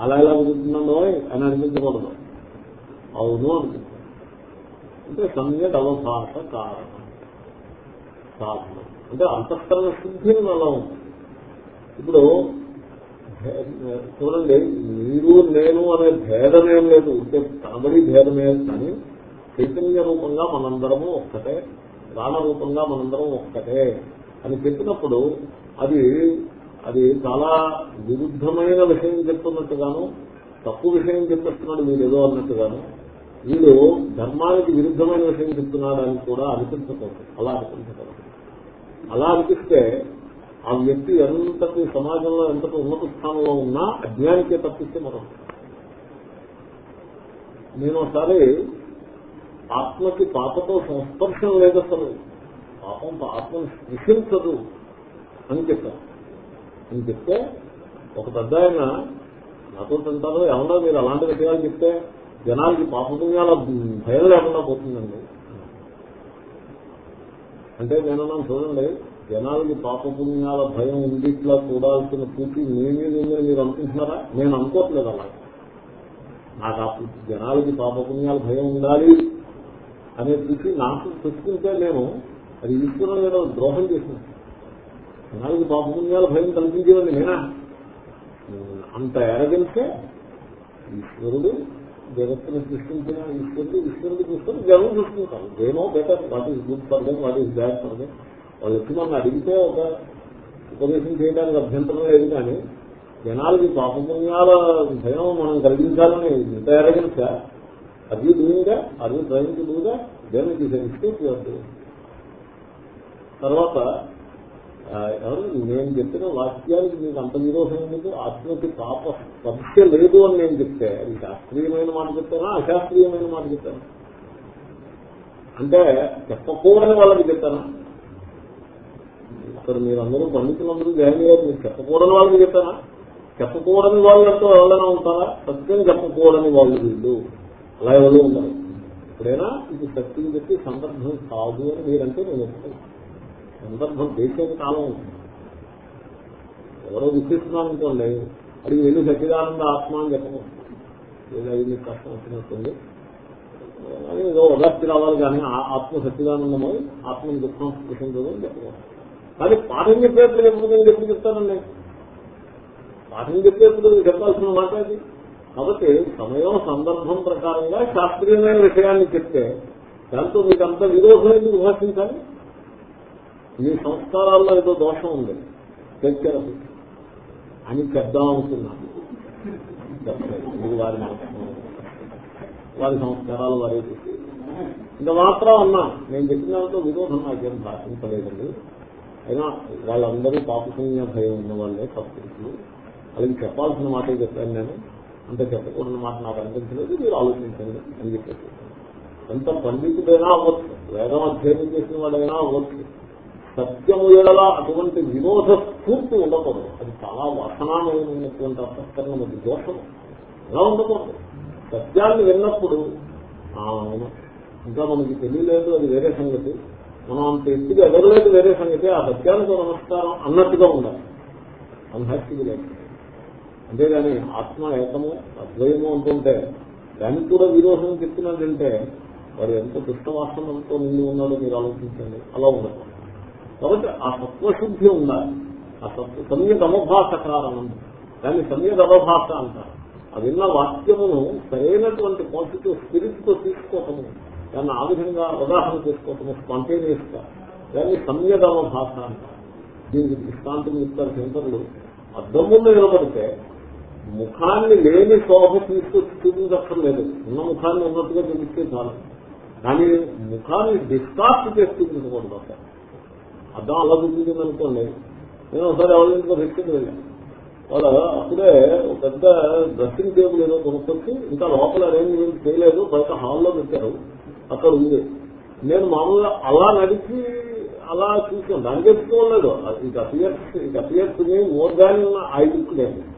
అలా ఎలా ఉంటుందో అని అనిపించకూడదు. అవును అనిపించాలి అంటే సమ్యక్ అవభాష కారణం. సాధనం. అంటే అంతఃకరణ శుద్ధి అలా ఉంది. ఇప్పుడు చూడండి మీరు నేను అనే భేదమేం లేదు. ఉంటే కనబడి భేదమే కానీ చైతన్య రూపంగా మనందరము ఒక్కటే ప్రాణ రూపంగా మనందరం ఒక్కటే అని చెప్పినప్పుడు అది అది చాలా విరుద్ధమైన విషయం చెప్తున్నట్టుగాను తప్పు విషయం చెప్పేస్తున్నాడు మీరు ఏదో అన్నట్టుగాను వీడు ధర్మానికి విరుద్ధమైన విషయం చెప్తున్నాడు అని కూడా అనిపించకూడదు. అలా అనిపించకూడదు. అలా అనిపిస్తే ఆ వ్యక్తి ఎంతటి సమాజంలో ఎంతటి ఉన్నత స్థానంలో ఉన్నా అజ్ఞానికే తప్పిస్తే మరొక నేను ఒకసారి ఆత్మకి పాపతో సంస్పర్శం లేదు అసలు. పాపం ఆత్మను స్పృశించదు అని చెప్పాను అని చెప్తే ఒక పెద్ద ఆయన నాతో తింటారు ఏమన్నా మీరు అలాంటి విషయాలు చెప్తే జనాలకి పాపపుణ్యాల భయం లేకుండా పోతుందండి. అంటే నేనన్నా చూడండి జనాలకి పాపపుణ్యాల భయం ఉండిట్లా చూడాల్సిన పూర్తి నేనే ఉందని మీరు అనుకుంటున్నారా? నేను అనుకోవట్లేదు అలా నాకు ఆ జనాలకి పాపపుణ్యాల భయం ఉండాలి అనే స్థితి నాకు తెచ్చుకుంటే నేను అది ఈశ్వరం నేను ద్రోహం చేసింది జనాలకి పాపపుణ్యాల భయం కల్పించేవాడిని నేనా? అంత ఎరగలిస్తే ఈశ్వరుడు జగత్తును సృష్టించిన ఈశ్వరుడు ఈశ్వరుడు చూసుకొని జనం చూసుకుంటాను they know better what is good for them what is bad for them వాళ్ళు వచ్చి మనం అడిగితే ఒక ఉపదేశం చేయడానికి అభ్యంతరం లేదు కానీ జనాలకి పాపపుణ్యాల భయం మనం కలిగించాలని ఇంత అది డూయింగ్గా అది ట్రైన్ టు డూగా దేని మిస్టేక్ తర్వాత ఎవరు? నేను చెప్పిన వాక్యానికి మీకు అంత విరోధం ఎందుకు? ఆత్మకి పాప స్పర్శ లేదు అని నేను చెప్తే అది శాస్త్రీయమైన మాట చెప్తానా అశాస్త్రీయమైన మాట చెప్తాను అంటే చెప్పకూడని వాళ్ళకి చెప్తానా ఇక్కడ మీరందరూ పండితులందరూ జాయిన్ అయ్యారు మీరు చెప్పకూడని వాళ్ళకి చెప్తానా చెప్పకూడని వాళ్ళతో ఎవరైనా ఉంటారా? సత్యం చెప్పకూడని వాళ్ళు వీళ్ళు. అలా ఎవరు ఉండరు ఎప్పుడైనా ఇది శక్తిని చెప్పి సందర్భం కాదు అని మీరంటే నేను చెప్తాను సందర్భం దేశం కాలం ఉంటుంది. ఎవరో విశ్లేషిస్తున్నాను అనుకోండి అది వెళ్ళి సచిదానంద ఆత్మ అని చెప్పకూడదు ఇది మీకు కష్టం వచ్చినట్టుంది. అని ఏదో ఉదాస్తి రావాలి కానీ ఆత్మ సచిదానందమై ఆత్మని దుఃఖం స్పృశించదు అని చెప్పకూడదు కానీ పాఠం చెప్పేప్పుడు ఎప్పుడు ఎప్పుడు చెప్తానండి? పాఠం చెప్పేప్పుడు చెప్పాల్సిన మాట అది. కాబట్టి సమయం సందర్భం ప్రకారంగా శాస్త్రీయమైన విషయాన్ని చెప్తే దాంతో మీకు అంత విరోధం ఎందుకు భాషించాలి? మీ సంస్కారాల్లో ఏదో దోషం ఉంది. తెచ్చారు అని చెప్దాం అనుకున్నాను. వారి వారి సంస్కారాలు వారి ఇంత మాత్రం అన్నా నేను చెప్పిన దాంట్లో విరోధం నాకేం భాషించలేదండి. అయినా వాళ్ళందరూ పాపశూన్య భయం ఉన్న వాళ్ళే తప్పు. అలాగే చెప్పాల్సిన మాటే చెప్పాను నేను. అంత చెప్పకూడని మాట నాకు అనిపించలేదు మీరు ఆలోచించండి అని చెప్పేసి. ఎంత పండితుడైనా అవ్వచ్చు వేదం అధ్యయనం చేసిన వాడైనా అవ్వచ్చు. సత్యము ఎడల అటువంటి వినోద స్ఫూర్తి ఉండకూడదు. అది చాలా వాసనామయమైనటువంటి అసత్కరణ అది దోషం. ఎలా ఉండకూడదు? సత్యాన్ని విన్నప్పుడు ఆ, అవును. ఇంకా మనకి తెలియలేదు అది వేరే సంగతి. మనం అంత ఎత్తుగా ఎదగలేదు వేరే సంగతి. ఆ సత్యానికి నమస్కారం అన్నట్టుగా ఉండాలి. అన్హ్యాపీగా లేదు అంతేగాని ఆత్మ ఏకము అద్వయము అంటుంటే దానికి కూడా విరోధం చెప్తున్నాడంటే వాడు ఎంత దుష్టవాసనలతో నిండి ఉన్నాడో మీరు ఆలోచించండి. అలా ఉండదు. కాబట్టి ఆ సత్వశుద్ధి ఉండాలి. ఆ సత్వ సంయదమభాష కారణం దాన్ని సంయదమభాష అంటారు. ఆ విన్న వాక్యమును సరైనటువంటి పాజిటివ్ స్పిరిట్తో తీసుకోవటము దాన్ని ఆ విధంగా అవగాహన చేసుకోవటము స్పాంటేనియస్గా. దాన్ని సంయదమ భాష అంటారు. దీనికి దృష్టాంతం ఇస్తారు శంకరులు. అద్దం ముందు నిలబడితే ముఖాన్ని లేని శోభ తీసుకొచ్చి చూపించక్కర్లేదు ఉన్న ముఖాన్ని ఉన్నట్టుగా చూపిస్తే చాలు. కానీ ముఖాన్ని డిస్టార్ట్ చేసి చూపించకూడదు అక్కడ అద్దం అలా చూపించింది అనుకోండి. నేను ఒకసారి ఎవరి ఇంట్లో వ్యక్తికి వెళ్ళాను వాళ్ళు అప్పుడే ఒక పెద్ద డ్రెస్సింగ్ టేబుల్ ఏదో కొనుక్కొచ్చి ఇంకా లోపల అరేంజ్మెంట్ చేయలేదు. బయట హాల్లో పెట్టారు. అక్కడ ఉంది. నేను మామూలుగా అలా నడిచి అలా చూసాను దానికి ఎత్తుకోలేదు it appears it appears more than I look లేదు.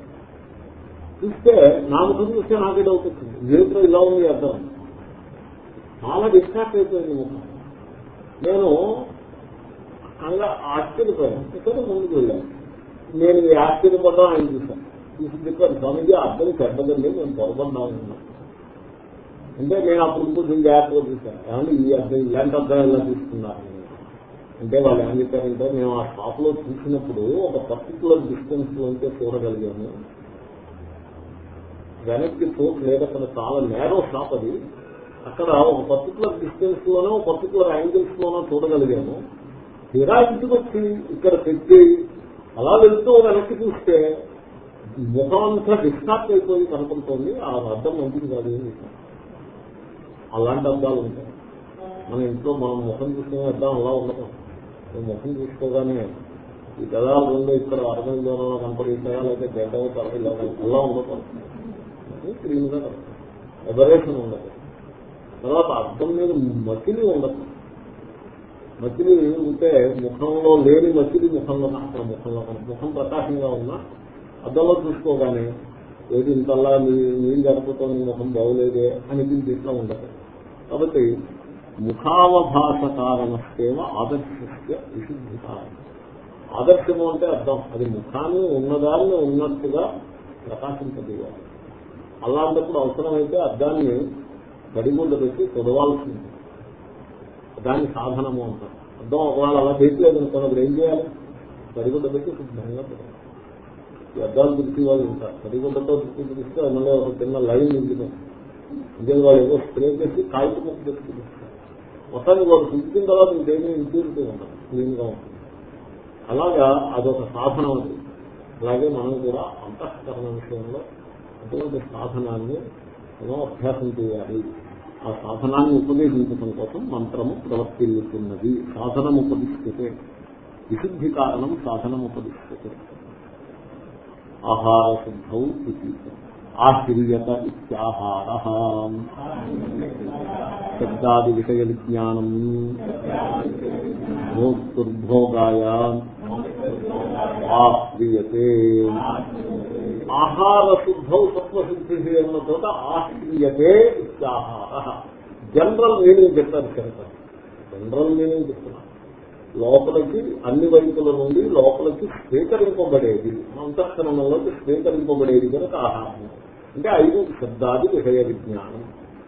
చూస్తే నా ముఖం చూస్తే నాకే డౌట్ వచ్చింది జీవితం ఇలా ఉంది అర్థం. చాలా డిస్ట్రాక్ట్ అయిపోయింది ముఖం. నేను అలా ఆశ్చర్యపోయాను ఇక్కడ ముందుకు వెళ్ళాను. నేను ఈ ఆశ్చర్యపడడం ఆయన చూశాను చూసి చెప్పాను స్వామిజీ అర్థం చెడ్డదండి నేను పొరపడ్డా పొరపడ్డాను అంటే నేను అప్పుడు కొంచెం జాగ్రత్తగా చూశాను. ఏమంటే ఈ అర్థం ఇలాంటి అర్థం ఎలా తీసుకున్నారు? అంటే వాళ్ళు ఏం చెప్పారంటే మేము ఆ షాప్లో చూసినప్పుడు ఒక పర్టికులర్ డిస్టెన్స్లో లోంటే చూడగలిగాము వెనక్కి చూపు లేదు చాలా నేరో షాప్ అది. అక్కడ ఒక పర్టికులర్ డిస్టెన్స్ లోనో పర్టికులర్ యాంగిల్స్ లోనో చూడగలిగాము. తీరా ఇంటికి వచ్చి ఇక్కడ పెట్టి అలా వెళ్తూ వెనక్కి చూస్తే ముఖం అంతా డిస్టార్ట్ అయిపోయి కనపడుతోంది. ఆ అర్థం మంచిది కాదు అని అలాంటి అర్థాలు ఉంటాయి. మన ఇంట్లో మనం ముఖం చూసుకునే అర్థం అలా ఉండటం ముఖం చూసుకోగానే ఈ గదాలు రెండు ఇక్కడ అరవై కనపడి కనపడిస్తాయా లేకపోతే అలా తరగతి అలా ఉండదు క్లీన్గా ఎబరేషన్ ఉండదు. తర్వాత అర్థం మీద మకిలి ఉండదు. మచిలి ఉంటే ముఖంలో లేని మచిలి ముఖంలో అక్కడ ముఖంలో ముఖం ప్రకాశంగా ఉన్నా అద్దంలో చూసుకోగానే ఏది ఇంతల్లా నీళ్ళు జరుపుతోంది ముఖం బాగులేదే అనిపించి ఇట్లా ఉండదు. కాబట్టి ముఖావభాష కారణస్తేవ ఆదర్శస్య విశుద్ధి కారణం ఆదర్శము అంటే అర్థం. అది ముఖాన్ని ఉన్నదాన్ని ఉన్నట్టుగా ప్రకాశింపజేయాలి. అలాంటప్పుడు అవసరమైతే అర్థాన్ని గడిగుండ పెట్టి చదవాల్సింది దాన్ని సాధనము అంటారు. అర్థం ఒకవేళ అలా చేయట్లేదు అనుకున్నప్పుడు ఏం చేయాలి? తడిగుడ్డ పెట్టి శుద్ధంగా పెట్టాలి ఈ అద్దాలు దృష్టి వాళ్ళు ఉంటారు. తడిగుడ్డతో దృష్టి పిలిస్తే మళ్ళీ ఒక చిన్న లైన్ ఉంటుంది. ఇంకే వాళ్ళు ఏదో స్ప్రే చేసి కాగితం ముక్కు పెట్టి పిలుస్తారు మొత్తానికి వాళ్ళు పిలిచిన తర్వాత ఇంకేమీ ఇంప్యూరిటీ ఉండదు. క్లీన్గా ఉంటుంది. అలాగా అదొక సాధనం అది. అలాగే మనం కూడా అంతఃకరణ విషయంలో అటువంటి సాధనాన్ని మనం అభ్యాసం చేయాలి. ఆ సాధనాన్ని ఉపదేశించడం కోసం మంత్రము ప్రవర్తిల్లుతున్నది. సాధనం ఉపదిష్టతే. విశుద్ధి కారణం సాధనం ఉపదిష్టతే. ఆహార శుద్ధౌ ఇది. ఆశ్చర్యత ఇత్యాహార. శబ్దాది విషయ విజ్ఞానం. భోక్తుర్భోగాయ. ఆశ్రియతే ఆహార శుద్ధం సత్వశుద్ధి అన్న చోట ఆహ్రీయతే ఇత్యాహార. జనరల్ మీనింగ్ చెప్తాను శంకర్ జనరల్ మీనింగ్ చెప్తున్నా లోపలికి అన్ని వైపుల నుండి లోపలికి స్వీకరింపబడేది. అంతఃకరణలోకి స్వీకరింపబడేది కనుక ఆహారం. అంటే ఐదు శబ్దాది విషయ విజ్ఞానం.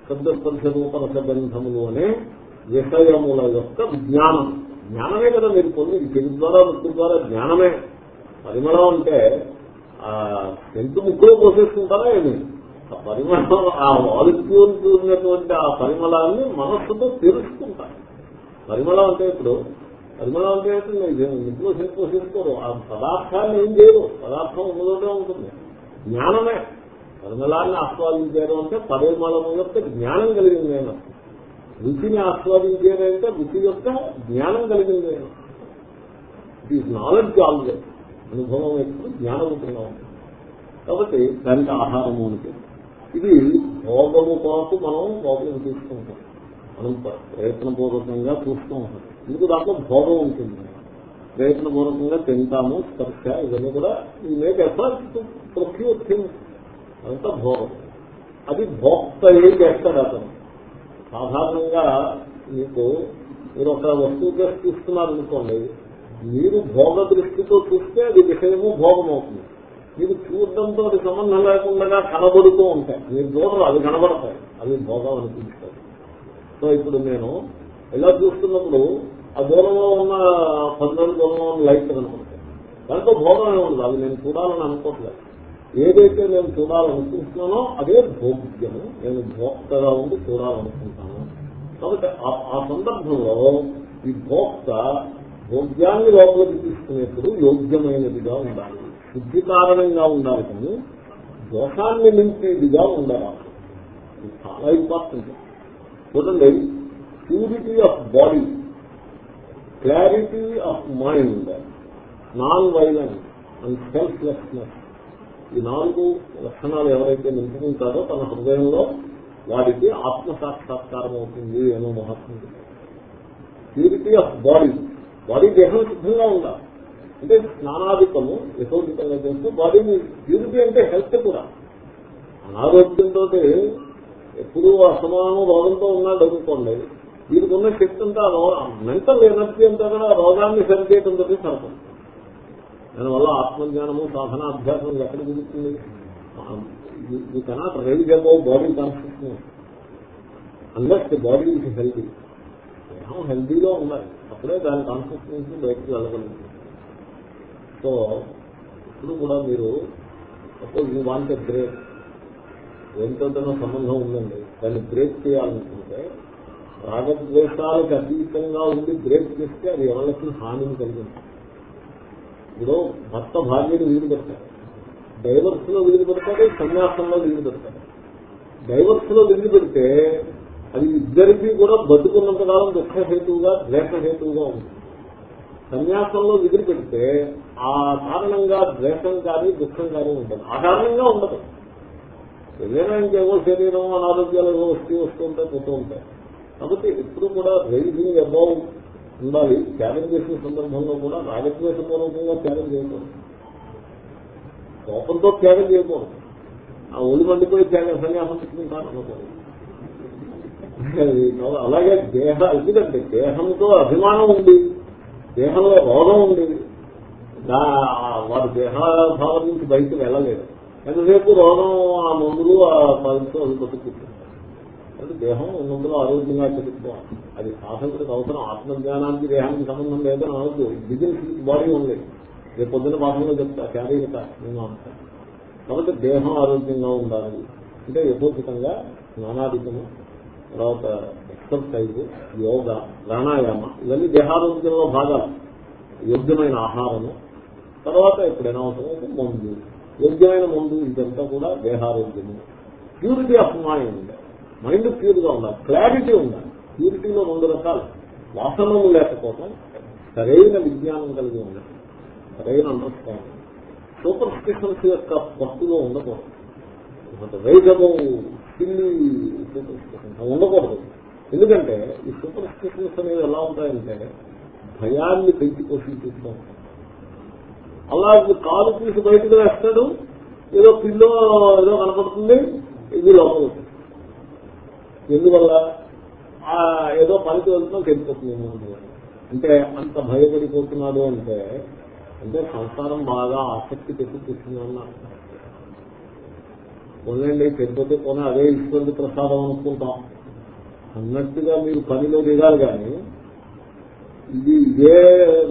శబ్దస్పర్శ రూపన సంబంధములు అనే విషయముల యొక్క విజ్ఞానం జ్ఞానమే కదా మీరు పొంది చెవి ద్వారా వృత్తి ద్వారా జ్ఞానమే. పరిమళం అంటే ఎంత ముక్కులో పోసేసుకుంటారా ఏమి? ఆ పరిమళం ఆ మాలిక్యూల్స్ ఉన్నటువంటి ఆ పరిమళాన్ని మనస్సుతో తెలుసుకుంటారు. పరిమళం అంటే ఇప్పుడు పరిమళం అంటే ఇంట్లో పోసేసుకోరు. ఆ పదార్థాన్ని ఏం చేయరు? పదార్థం ఉన్నదోటే ఉంటుంది. జ్ఞానమే. పరిమళాన్ని ఆస్వాదించారు అంటే పరిమళము యొక్క జ్ఞానం కలిగింది నేను రుచిని ఆస్వాదించారు అంటే రుచి యొక్క జ్ఞానం కలిగింది నేను ఇట్ ఈస్ నాలెడ్జ్ ఆల్వేస్ అనుభవం ఎప్పుడు జ్ఞానరూపంగా ఉంటుంది. కాబట్టి దానికి ఆహారము అంటే ఇది భోగము కొరకు మనం భోగం తీసుకుంటాం మనం ప్రయత్నపూర్వకంగా చూస్తూ ఉంటాం. ఎందుకు దాంట్లో భోగం ఉంటుంది? ప్రయత్నపూర్వకంగా తింటాము స్పర్శ ఇవన్నీ కూడా ఈ మేక్ ఎఫర్ట్ ప్రొక్యూర్ థింగ్స్ అదంతా భోగం. అది భోక్త ఏం చేస్తాడు అతను. సాధారణంగా మీకు మీరు ఒక వస్తువు చేసి చూస్తున్నారు అనుకోండి మీరు భోగ దృష్టితో చూస్తే అది విషయము భోగం అవుతుంది మీరు చూడడంతో అది సంబంధం లేకుండా కనబడుతూ ఉంటాయి. మీరు చూడరు అది కనబడతాయి. అవి భోగం అనిపిస్తాయి. సో ఇప్పుడు నేను ఇలా చూస్తున్నప్పుడు ఆ దూరంలో ఉన్న పద్నాలుగు దూరంలో ఉన్న లైట్ కనపడతాయి దాంట్లో భోగం ఉండదు. అది నేను చూడాలని అనుకోవట్లేదు. ఏదైతే నేను చూడాలనుకుంటున్నానో అదే భోగ్యము. నేను భోక్తగా ఉండి చూడాలనుకుంటాను. కాబట్టి ఆ సందర్భంలో ఈ భోక్త భోగ్యాన్ని లోపలికి తీసుకునేప్పుడు యోగ్యమైనదిగా ఉండాలి. శుద్ధి కారణంగా ఉండాలి కానీ దోషాన్ని నింపేదిగా ఉండాలి చాలా ఇంపార్టెంట్ చూడండి purity of body clarity of mind non violence and selflessness ఈ నాలుగు లక్షణాలు ఎవరైతే నింపుకుంటారో తన హృదయంలో వారికి ఆత్మ సాక్షాత్కారం అవుతుంది అనో మహాత్ముడు. ప్యూరిటీ ఆఫ్ బాడీ బాడీ దేహం సిద్ధంగా ఉండాలి. అంటే స్నానాధికము యథోధికంగా చేస్తూ బాడీని ప్యూరిటీ అంటే హెల్త్ కూడా. అనారోగ్యంతో ఎప్పుడూ అసమానం రోగంతో ఉన్నాడు అనుకోండి దీనికి ఉన్న శక్తి అంతా మెంటల్ ఎనర్జీ అంతా కూడా రోగాన్ని సరిచేయటం తోటి సరపం దానివల్ల ఆత్మజ్ఞానము సాధన అభ్యాసం ఎక్కడ కుదురుతుంది you cannot rise above body consciousness unless the body is healthy దేహం హెల్దీగా ఉండాలి. అప్పుడే దాని కాన్షియస్నెస్ బయటకు వెళ్ళగలుగుతుంది సో ఇప్పుడు కూడా మీరు సపోజ్ యూ వాంట్ బ్రేక్ ఎంతో సంబంధం ఉందండి. దాన్ని బ్రేక్ చేయాలనుకుంటే రాగద్వేషాలకు అతీతంగా ఉండి బ్రేక్ చేస్తే అది ఎవరికి హానిని కలిగింది ఇప్పుడు భర్త భార్యను వీలు పెడతారు డైవర్స్లో వీలు పెడతాడు సన్యాసంలో వీలు పెడతాడు. డైవర్స్లో వీలు పెడితే అది ఇద్దరికి కూడా బతుకున్నంత కాలం దుఃఖహేతువుగా ద్వేషహేతువుగా ఉంటుంది. సన్యాసంలో విధులు పెడితే ఆ కారణంగా ద్వేషం కానీ దుఃఖం కానీ ఉండదు. ఆ కారణంగా ఉండదు. ఏదైనా ఇంకేవో శరీరం అనారోగ్యాలు ఏవో వస్తూ వస్తూ ఉంటాయి పోతూ ఉంటాయి. కాబట్టి ఎప్పుడు కూడా రైజింగ్ అబౌవ్ ఉండాలి. ఛాలెంజ్ చేసిన సందర్భంలో కూడా రాజద్వేష పూర్వకంగా త్యాగం చేయకూడదు. కోపంతో త్యాగం చేయకూడదు. ఆ ఒళ్ళు మండిపోయి త్యాగం సన్యాసం తీసుకుంటారు అనుకోండి [laughs] అలాగే దేహ ఎందుకంటే దేహంతో అభిమానం ఉంది. దేహంలో రోగం ఉంది. వాడు దేహభావం నుంచి బయటకు వెళ్ళలేదు. ఎంతసేపు రోగం ఆ మందులు ఆ పదంతో అది బతుకుంటుంది అంటే దేహం ఉన్నందులో ఆరోగ్యంగా చెప్పుకోవాలి. అది సాధకుడికి అవసరం. ఆత్మజ్ఞానానికి దేహానికి సంబంధం లేదని అనవద్దు బిజినెస్ బాడీ ఉంది రేపు పొద్దున పాఠంలో చెప్తా శారీరక మీమాంస కాబట్టి దేహం ఆరోగ్యంగా ఉండాలి. అంటే యథోచితంగా స్నానాధికము తర్వాత ఎక్సర్సైజ్ యోగా ప్రాణాయామ ఇవన్నీ దేహారోగ్యంలో భాగాలు. యోగ్యమైన ఆహారము. తర్వాత ఎప్పుడైనా అవసరమైతే మందు. యోగ్యమైన మందు ఇదంతా కూడా దేహారోగ్యము. Purity of mind. మైండ్ ప్యూర్గా ఉండాలి. క్లారిటీ ఉండాలి. ప్యూరిటీలో రెండు రకాలు. వాసనము లేకపోవడం సరైన విజ్ఞానం కలిగి ఉండాలి. సరైన అండర్స్టాండింగ్ సూపర్ స్టిషన్స్ యొక్క పట్టులో ఉండకూడదు. రైజము సూపర్ ఉండకూడదు. ఎందుకంటే ఈ సూపర్ స్టిషన్స్ అనేవి ఎలా ఉంటాయంటే భయాన్ని పెంచి పోషిస్తూ ఉంటాయి. అలా కాలు తీసి బయటకు వేస్తాడు ఏదో పిల్లో ఏదో కనపడుతుంది ఇది లోపల ఎందువల్ల? ఏదో పనికి వెళ్తున్నాం తెలిసిపోతుంది అంటే అంత భయపడిపోతున్నాడు అంటే అంటే సంసారం బాగా ఆసక్తి పెట్టి కూర్చున్నా పోనండి తిరుపతి పోనీ అదే ఇస్తుంది ప్రసాదం అనుకుంటాం. అన్నట్టుగా మీరు పనిలో దిగాలి కానీ ఇది ఇదే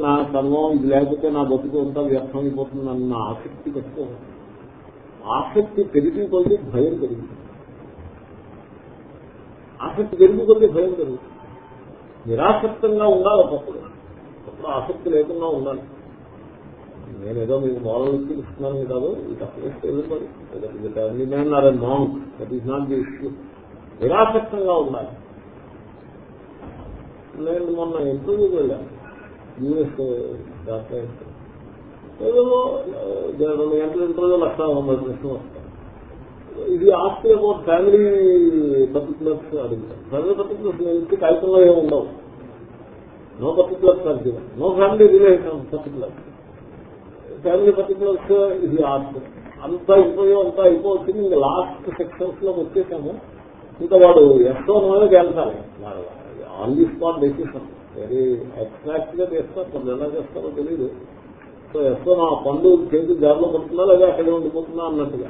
నా సర్వం ఇది లేకపోతే నా బతుకు అంతా వ్యర్థం అయిపోతుంది అన్న ఆసక్తి పెట్టుకోవాలి ఆసక్తి పెరిగి కొద్ది భయం పెరుగుతుంది. ఆసక్తి పెరిగి కొద్ది భయం పెరుగుతుంది. నిరాసక్తంగా ఉండాలి ఒకప్పుడు. అప్పుడు ఆసక్తి లేకుండా ఉండాలి. నేనేదో మీకు మోడల్ ఇస్తున్నాను కాదు ఇట్ అప్లై అన్ని among that is not the issue నిరాసక్తంగా ఉండాలి. నేను మొన్న ఇంటర్వ్యూకి వెళ్ళాను. యూఎస్ డాక్టర్ ఏదో రెండు గంటల ఇంటర్వ్యూ లక్ష వంద ప్రశ్నలు వస్తాయి. ఇది ఆస్తి అబౌట్ ఫ్యామిలీ పర్టికులర్స్ అడుగుతారు ఫ్యామిలీ పర్టికులర్స్ ఇంటికి కాగితంలో ఏమి ఉండవు. నో పర్టికులర్స్ అడిగిన no family relation particulars family particulars ఇది ఆర్ట్ అంతా అయిపోయో అంతా అయిపోవచ్చు. ఇంకా లాస్ట్ సెక్షన్స్లో వచ్చేసాము. ఇంకా వాడు ఎస్ఓ నోనే గెలిచాలి on the spot decision very ఎక్స్ట్రాక్ట్గా చేస్తారు. కొంత ఎలా చేస్తారో తెలియదు సో ఎస్ఓ నా పండు చేతి దారిలో పడుతున్నా లేదా అక్కడే ఉండిపోతున్నా అన్నట్టుగా.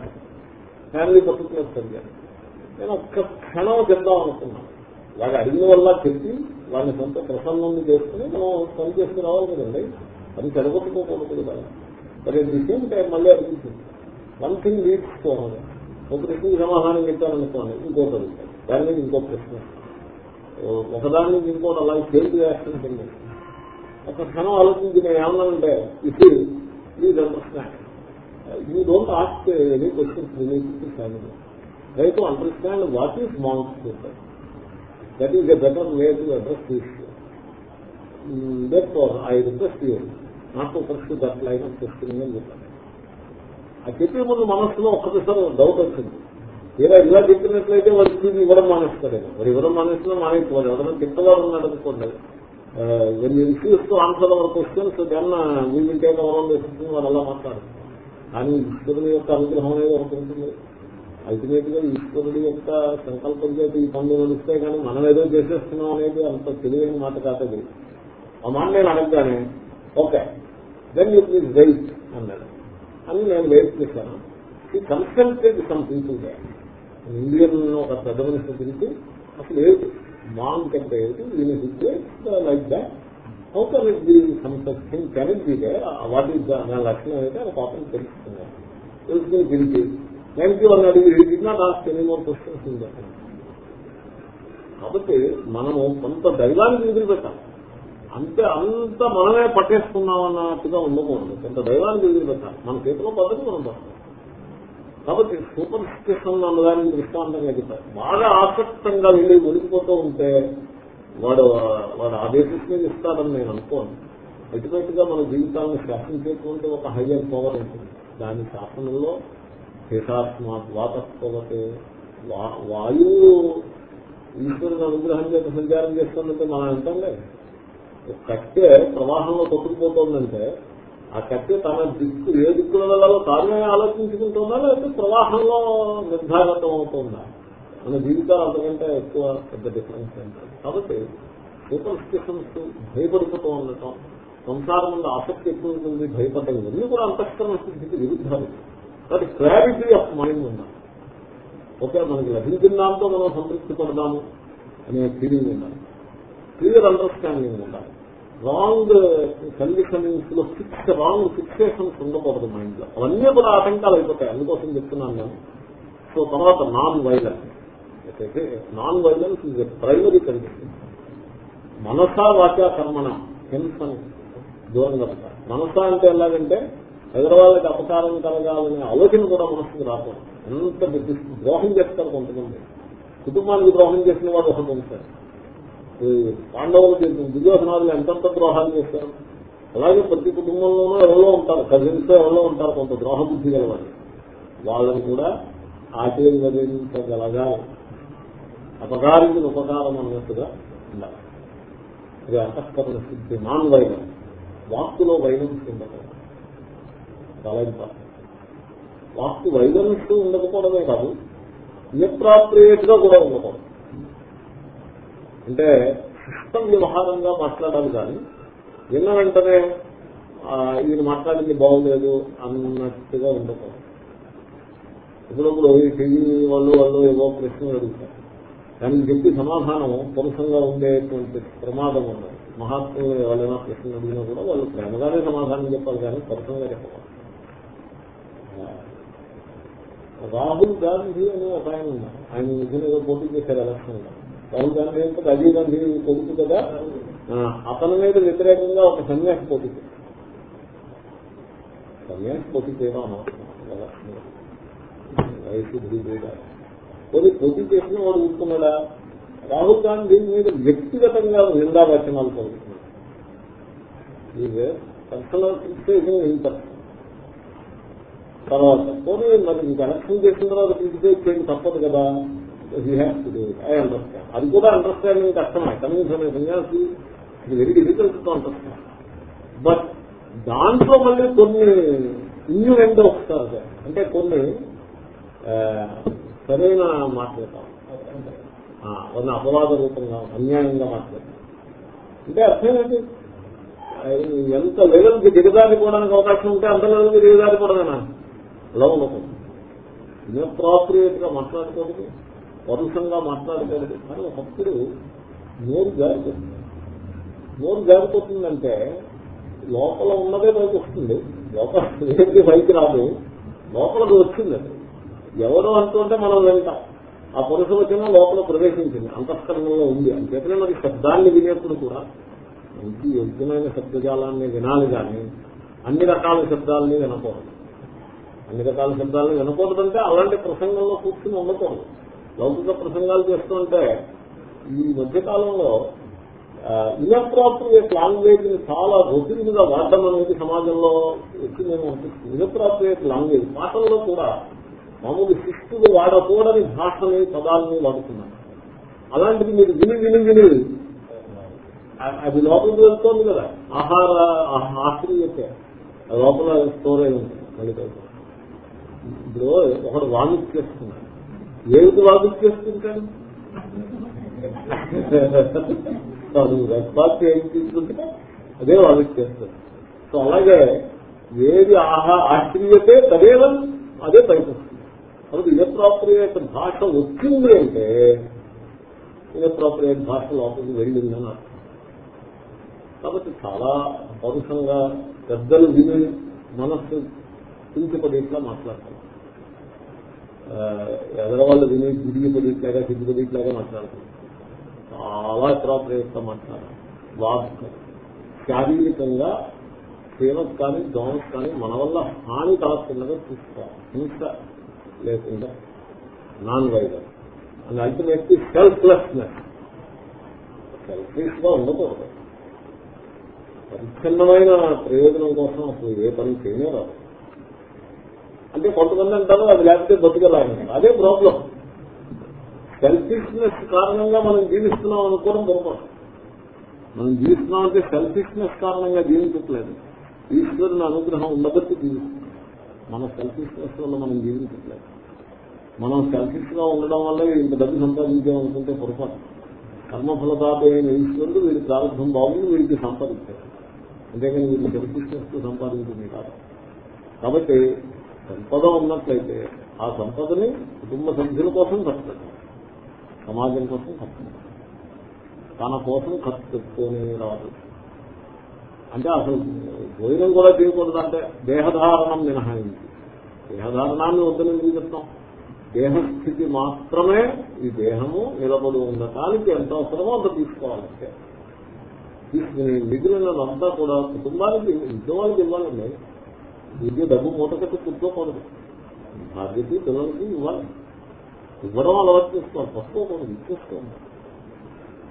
ఫ్యామిలీ పర్టికులర్స్ అడిగాను నేను ఒక్క క్షణం చెప్దాం అనుకున్నాను వాడు అడిగిన వల్ల చెప్పి వాళ్ళని సొంత ప్రసన్నం చేసుకుని మనం పని చేసుకుని రావాలి కదండి. అది చెడగొట్టుకోకూడదు కదా. మరి ది సేమ్ టైం మళ్ళీ అడుగుతుంది వన్ థింగ్ లీడ్స్ టు ఒక ప్రశ్నకి సమాధానం చెప్పాలనుకోండి ఇంకోటి అడుగుతారు దాని మీద ఇంకో ప్రశ్న. ఒకదాని నుంచి ఇంకోటి అలా చేతి వేస్తుంటుంది ఒక క్షణం ఆలోచించి నేను ఏమన్నానంటే ఇది please understand you don't ask any questions related to family try to understand what is among people that is a better way to address this that I request you not to first that line of questioning అని చెప్పాను ఆ చెప్పే ముందు మనస్సులో ఒక్కసారి doubt వచ్చింది. ఇలా ఇలా చెప్పినట్లయితే వాడు ఇవ్వడం మానేస్తాడేమో వాడు ఇవ్వడం మానేస్తున్నా మానేసుకోవాలి. ఎవరైనా తిప్పవాడు ఉన్నాడు అనుకోండి. When receives to answer our questions then we will take our own decision వాడు అలా మాట్లాడు. కానీ ఈశ్వరుని యొక్క అనుగ్రహం అనేది ఒకటి ఉంటుంది. అల్టిమేట్గా ఈశ్వరుడి యొక్క సంకల్పం చేతి ఈ పనులు నడిస్తే కానీ మనం ఏదో చేసేస్తున్నాం అనేది అంత తెలియని మాట కాదు ఆ మాట నేను అడగగానే okay then you please wait అన్నాడు. అని నేను వెయిట్ చేశాను. ఈ కన్సల్టెడ్ సమ్ పీపుల్ ఇండియన్ ఒక పెద్ద మనిషి తిరిగి అసలు ఏది మాంక్ అంటే ఏది దీని like that how can it be some such can it be what is నా లక్షణం అయితే ఆ పాపం తెలుసుకున్నాను తెలుసుకుని తిరిగి థ్యాంక్ యూ అని అడిగి ఇది నాకు ఆస్క్ క్వశ్చన్స్ ఉంది కాబట్టి మనము కొంత దైవానికి వదిలిపెట్టాలి అంటే అంత మనమే పట్టేసుకున్నాం అన్నట్టుగా ఉండకూడదు కొంత దైవానికి వదిలిపెట్టాలి మన చేతిలో పద్ధతి మనం పడతాం కాబట్టి సూపర్ స్టిషన్ అన్నదానికి దృష్టాంతంగా చెప్పారు బాగా ఆసక్తంగా వెళ్ళి ఒలికిపోతూ ఉంటే వాడు వాడు ఆ బేసిస్ మీద ఇస్తాడని నేను అనుకోను. అల్టిమేట్గా మన జీవితాలను శాసించేటువంటి ఒక హయ్యర్ పవర్ ఉంటుంది. దాని శాసనంలో శేషాత్మాత్ వాతత్వతే వాయువు ఈశ్వరుని అనుగ్రహం చేత సంచారం చేస్తున్నట్టు మనం ఎంతంలే కట్టె ప్రవాహంలో కొట్టుకుపోతుందంటే ఆ కట్టె తన దిక్కు ఏ దిక్కులో వెళ్ళాలో తానే ఆలోచించుకుంటుందా లేకపోతే ప్రవాహంలో నిర్ధారితం అవుతుందా? మన జీవితాలు అంతకంటే ఎక్కువ పెద్ద డిఫరెన్స్ ఏంటంటే కాబట్టి సూపర్ స్టిషన్స్ భయపడిపోతూ ఉండటం సంసారం ఆసక్తి ఎక్కువ ఉంటుంది భయపడ్డం ఇవన్నీ కూడా అంతఃకరణ స్థితికి విరుద్ధాలు కాబట్టి క్లారిటీ ఆఫ్ మైండ్ ఉండాలి. ఓకే మనకి లభించిన దాంతో మనం సంతృప్తి పడదాము అనే ఫీలింగ్ ఉండాలి. క్లియర్ అండర్స్టాండింగ్ ఉండాలి. రాంగ్ కండిషనింగ్స్లో ఫిక్స్ రాంగ్ ఫిక్సేషన్స్ ఉండకూడదు మైండ్లో. అవన్నీ కూడా ఆటంకాలు అయిపోతాయి. అందుకోసం చెప్తున్నాను నేను. సో తర్వాత non violence non violence is primary condition మనసా వాచా కర్మణ హింస దూరంగా పెట్టాలి. మనసా అంటే ఎలాగంటే హైదరాబాద్కి అపకారం కలగాలనే ఆలోచన కూడా మనసుకు రాకూడదు. ఎంత ద్రోహం చేస్తారు కొంతమంది. కుటుంబానికి ద్రోహం చేసిన వాడు ఒకటి ఉంటారు పాండవులు చేసిన దుర్యోధనాలు ఎంతంత ద్రోహాలు చేస్తారు అలాగే ప్రతి కుటుంబంలోనూ ఎవరో ఉంటారు కజిన్స్ ఎవరో ఉంటారు కొంత ద్రోహ బుద్ధి గలవారు వాళ్ళని కూడా ఆచరించగలగా అపకారికి ఉపకారం అన్నట్టుగా ఉండాలి. ఇది అంతఃకరణ సిద్ధి నాన్ వైరం వాక్కులో వైలెన్స్ ఉండకూడదు. చాలా ఇంపార్టెంట్. వాక్కు వైలెన్స్ ఉండకపోవడమే కాదు ఇన్ప్రాప్రియేట్గా కూడా ఉండకూడదు. అంటే సిస్టమ్ వ్యవహారంగా మాట్లాడాలి కానీ విన్న వెంటనే ఈయన మాట్లాడింది బాగులేదు అన్నట్టుగా ఉండకూడదు. ఇప్పుడప్పుడు ఈ టీవీ వాళ్ళు వాళ్ళు ఏవో ప్రశ్నలు అడుగుతారు. దానికి చెప్పి సమాధానం పురుషంగా ఉండేటువంటి ప్రమాదం ఉండదు. మహాత్ములు ఎవరైనా ప్రశ్నలు అడిగినా కూడా వాళ్ళు ప్రేమగానే సమాధానం చెప్పాలి కానీ పురుషంగా చెప్పకూడదు. రాహుల్ గాంధీ అనే ఒక ఆయన ఉన్నారు. ఆయన నిజంగా ఏదో పోటీ చేశారు ఎలక్షన్లో. రాహుల్ గాంధీ అంటే రాజీవ్ గాంధీ కొడుకు కదా. అతని మీద వ్యతిరేకంగా ఒక సన్యాసి పోటీ సన్యాసి పోటీ చేయడం వయసు పోటీ పోటీ చేసిన వాడు ఊరుకున్నాడా? రాహుల్ గాంధీ మీద వ్యక్తిగతంగా నిందా వచనాలు పలుకుతున్నాడు ఇది పర్సనల్ తర్వాత పోనీ మరి ఇంక ఎలక్షన్ చేసిన తర్వాత క్రిటిసైజ్ చేయడం తప్పదు కదా. He has to do I understand అది కూడా అండర్స్టాండింగ్ కష్టమే. కనీసం సన్యాసి ఇది very difficult to understand but దాంట్లో మళ్ళీ కొన్ని ఇన్యూరెంట్ వస్తారు అంటే కొన్ని సరైన మాట్లాడతాం. కొన్ని అపవాద రూపంగా అన్యాయంగా మాట్లాడతాం. అంటే అర్థం ఏంటి? ఎంత లెవెల్కి దిగజారిపోవడానికి అవకాశం ఉంటే అంత లెవెల్కి దిగజారిపోవడమేనా? ఇలా ఉండకూడదు. ఇన్అప్రాప్రియేట్గా మాట్లాడకూడదు వరుసంగా మాట్లాడకూడదు కానీ ఒకప్పుడు నోరు జారిపోతుంది. నోరు జారిపోతుందంటే లోపల ఉన్నదే బయట వస్తుంది. లోపల ఏది బయట రాదు. లోపలది వచ్చిందండి ఎవరు అంటుంటే మనం వెళ్తాం ఆ పురుష వచ్చిన లోపల ప్రవేశించింది. అంతఃకరణంలో ఉంది. చెప్పిన మరి శబ్దాన్ని వినేప్పుడు కూడా మంచి యోగ్యమైన శబ్దజాలాన్ని వినాలి కానీ అన్ని రకాల శబ్దాలని వినకూడదు. అన్ని రకాల శబ్దాలను వినకూడదంటే అలాంటి ప్రసంగంలో కూర్చుని ఉండకూడదు. లౌకిక ప్రసంగాలు చేస్తుంటే ఈ మధ్యకాలంలో ఇనప్రాప్రియేట్ లాంగ్వేజ్ని చాలా రొటీన్గా వాడడం అనేది సమాజంలో ఎక్కువ అనిపిస్తుంది. ఇనప్రాప్రియేట్ లాంగ్వేజ్ మాటల్లో కూడా మామూలు శిస్తులు వాడకూడని భాషని పదాలని వాడుతున్నారు. అలాంటిది మీరు విని విని విని అది లోపలికి వెళ్తోంది కదా. ఆహార ఆహ్- లోపల స్టోర్ అయి ఉంటుంది మళ్ళీ ఇప్పుడు ఒకడు వామిట్ చేస్తున్నాడు. ఏమిటి వామిట్ చేసుకుంటాడు తను రెస్పాన్స్ ఏం తీసుకుంటే అదే వామిట్ చేస్తాడు సో అలాగే ఏది ఆహా ఆశ్చర్యతే తదేవం అదే బయట వస్తుంది కాబట్టి ఇనప్రాప్రియేట్ భాష వచ్చింది అంటే ఇనప్రాప్రియేట్ భాష లోపలికి వెళ్ళిందని కాబట్టి చాలా పరుషంగా పెద్దలు విని మనస్సు పింఛపడేట్లా మాట్లాడతారు. ఆ, ఎదరవాళ్ళు విని గిరిగిపడేట్లాగా సిగ్గుపడేట్లాగా మాట్లాడుతున్నారు చాలా అప్రాప్రియేట్ మాట్లాడారు. వాస్తవం. శారీరకంగా సేవకు కానీ దోమకు కానీ మన వల్ల హాని కలగకుండా చూస్తారు హింస లేకుండా. Non violence and ultimately selflessness. సెల్ఫ్లెస్గా ఉండకూడదు. పరిచ్ఛిన్నమైన ప్రయోజనం కోసం అసలు ఏ పని చేయనే రాదు. అంటే కొంతమంది అంటారు అది లేకపోతే బతుకలాగంటారు అదే ప్రాబ్లం సెల్ఫిష్నెస్ కారణంగా మనం జీవిస్తున్నాం అనుకోవడం పొరపాటు. మనం జీవిస్తున్నాం అంటే సెల్ఫిష్నెస్ కారణంగా జీవించట్లేదు. ఈశ్వరుని అనుగ్రహం ఉండబట్టి జీవిస్తున్నాం. మన సెల్ఫిష్నెస్ వల్ల మనం జీవించట్లేదు. మనం సెల్ఫిష్గా ఉండడం వల్ల ఇంత డబ్బు సంపాదించామనుకుంటే పొరపాటు. కర్మఫలదాత అయిన ఈశ్వరుడు వీడి ప్రారంభం బాగుంది వీడికి సంపాదించారు అంతేకాని వీళ్ళు సెల్ఫిష్నెస్తో సంపాదించింది కాదు. కాబట్టి సంపద ఉన్నట్లయితే ఆ సంపదని కుటుంబ సభ్యుల కోసం ఖర్చు పెట్టాలి సమాజం కోసం ఖర్చు తన కోసం ఖర్చు పెట్టుకొని రాదు. అంటే అసలు భోజనం కూడా చేయకూడదు అంటే దేహధారణం మినహాయించి. దేహధారణాన్ని వద్దనేది చెప్తాం? దేహస్థితి మాత్రమే ఈ దేహము నిలబడి ఉండటానికి ఎంత అవసరమో అంత తీసుకోవాలంటే తీసుకుని మిగిలినదంతా కూడా కుటుంబానికి ఇంట్లో ఇవ్వాలండి. ఇది డబ్బు మూట కట్టి కుట్టుకోకూడదు బాధ్యత పిల్లలకి ఇవ్వాలి. ఇవ్వడం అలవాటు చేసుకోవాలి. పట్టుకోకూడదు ఇచ్చేసుకోండి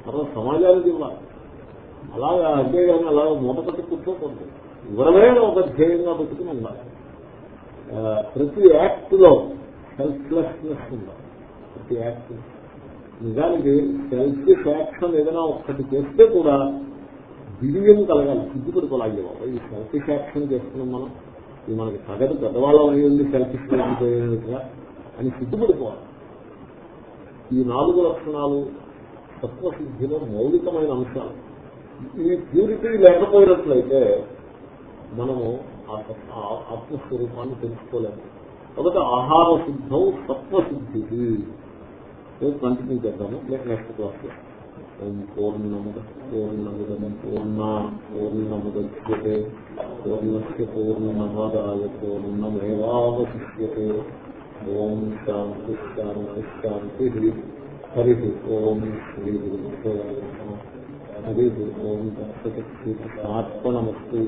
తర్వాత సమాజానికి ఇవ్వాలి. అలాగా అంతేగాని అలా మూట కట్టి కూర్చోకూడదు ఇవ్వడమే ఒక ధ్యేయంగా పెట్టుకుని ఉండాలి. ప్రతి యాక్ట్లో సెల్ఫ్లెస్నెస్ ఉండాలి. ప్రతి యాక్ట్ నిజానికి సెల్ఫ్ యాక్షన్ ఏదైనా ఒక్కటి చేస్తే కూడా బిలియం కలగాలి. సిగ్గుపడిపోలాగే బాబా ఈ సెల్ఫిష్ యాక్షన్ చేస్తున్నాం మనం. ఇది మనకి తగదు పెద్దవాళ్ళం అయి ఉంది సెల్ఫిష్ అయిపోయినట్టుగా అని సిగ్గుపడిపోవాలి. ఈ నాలుగు లక్షణాలు తత్వసిద్ధిలో మౌలికమైన అంశాలు. ఈ ప్యూరిటీ లేకపోయినట్లయితే మనము ఆ ఆత్మస్వరూపాన్ని తెలుసుకోలేము. కాబట్టి ఆహార శుద్ధం సత్వశుద్ధి కంటిన్యూ చేద్దాము? నెక్స్ట్ క్లాస్ ఓం పూర్ణముద పూర్ణముదం పూర్ణ పూర్ణముద్యతే పూర్ణస్ పూర్ణమాదాయ పూర్ణమేవాశిష్యే ఓం శాంతి శాంతి శాంతి హరి ఓం శ్రీ గురు హరి ఓం దత్తశక్తి ఆత్మనమస్తు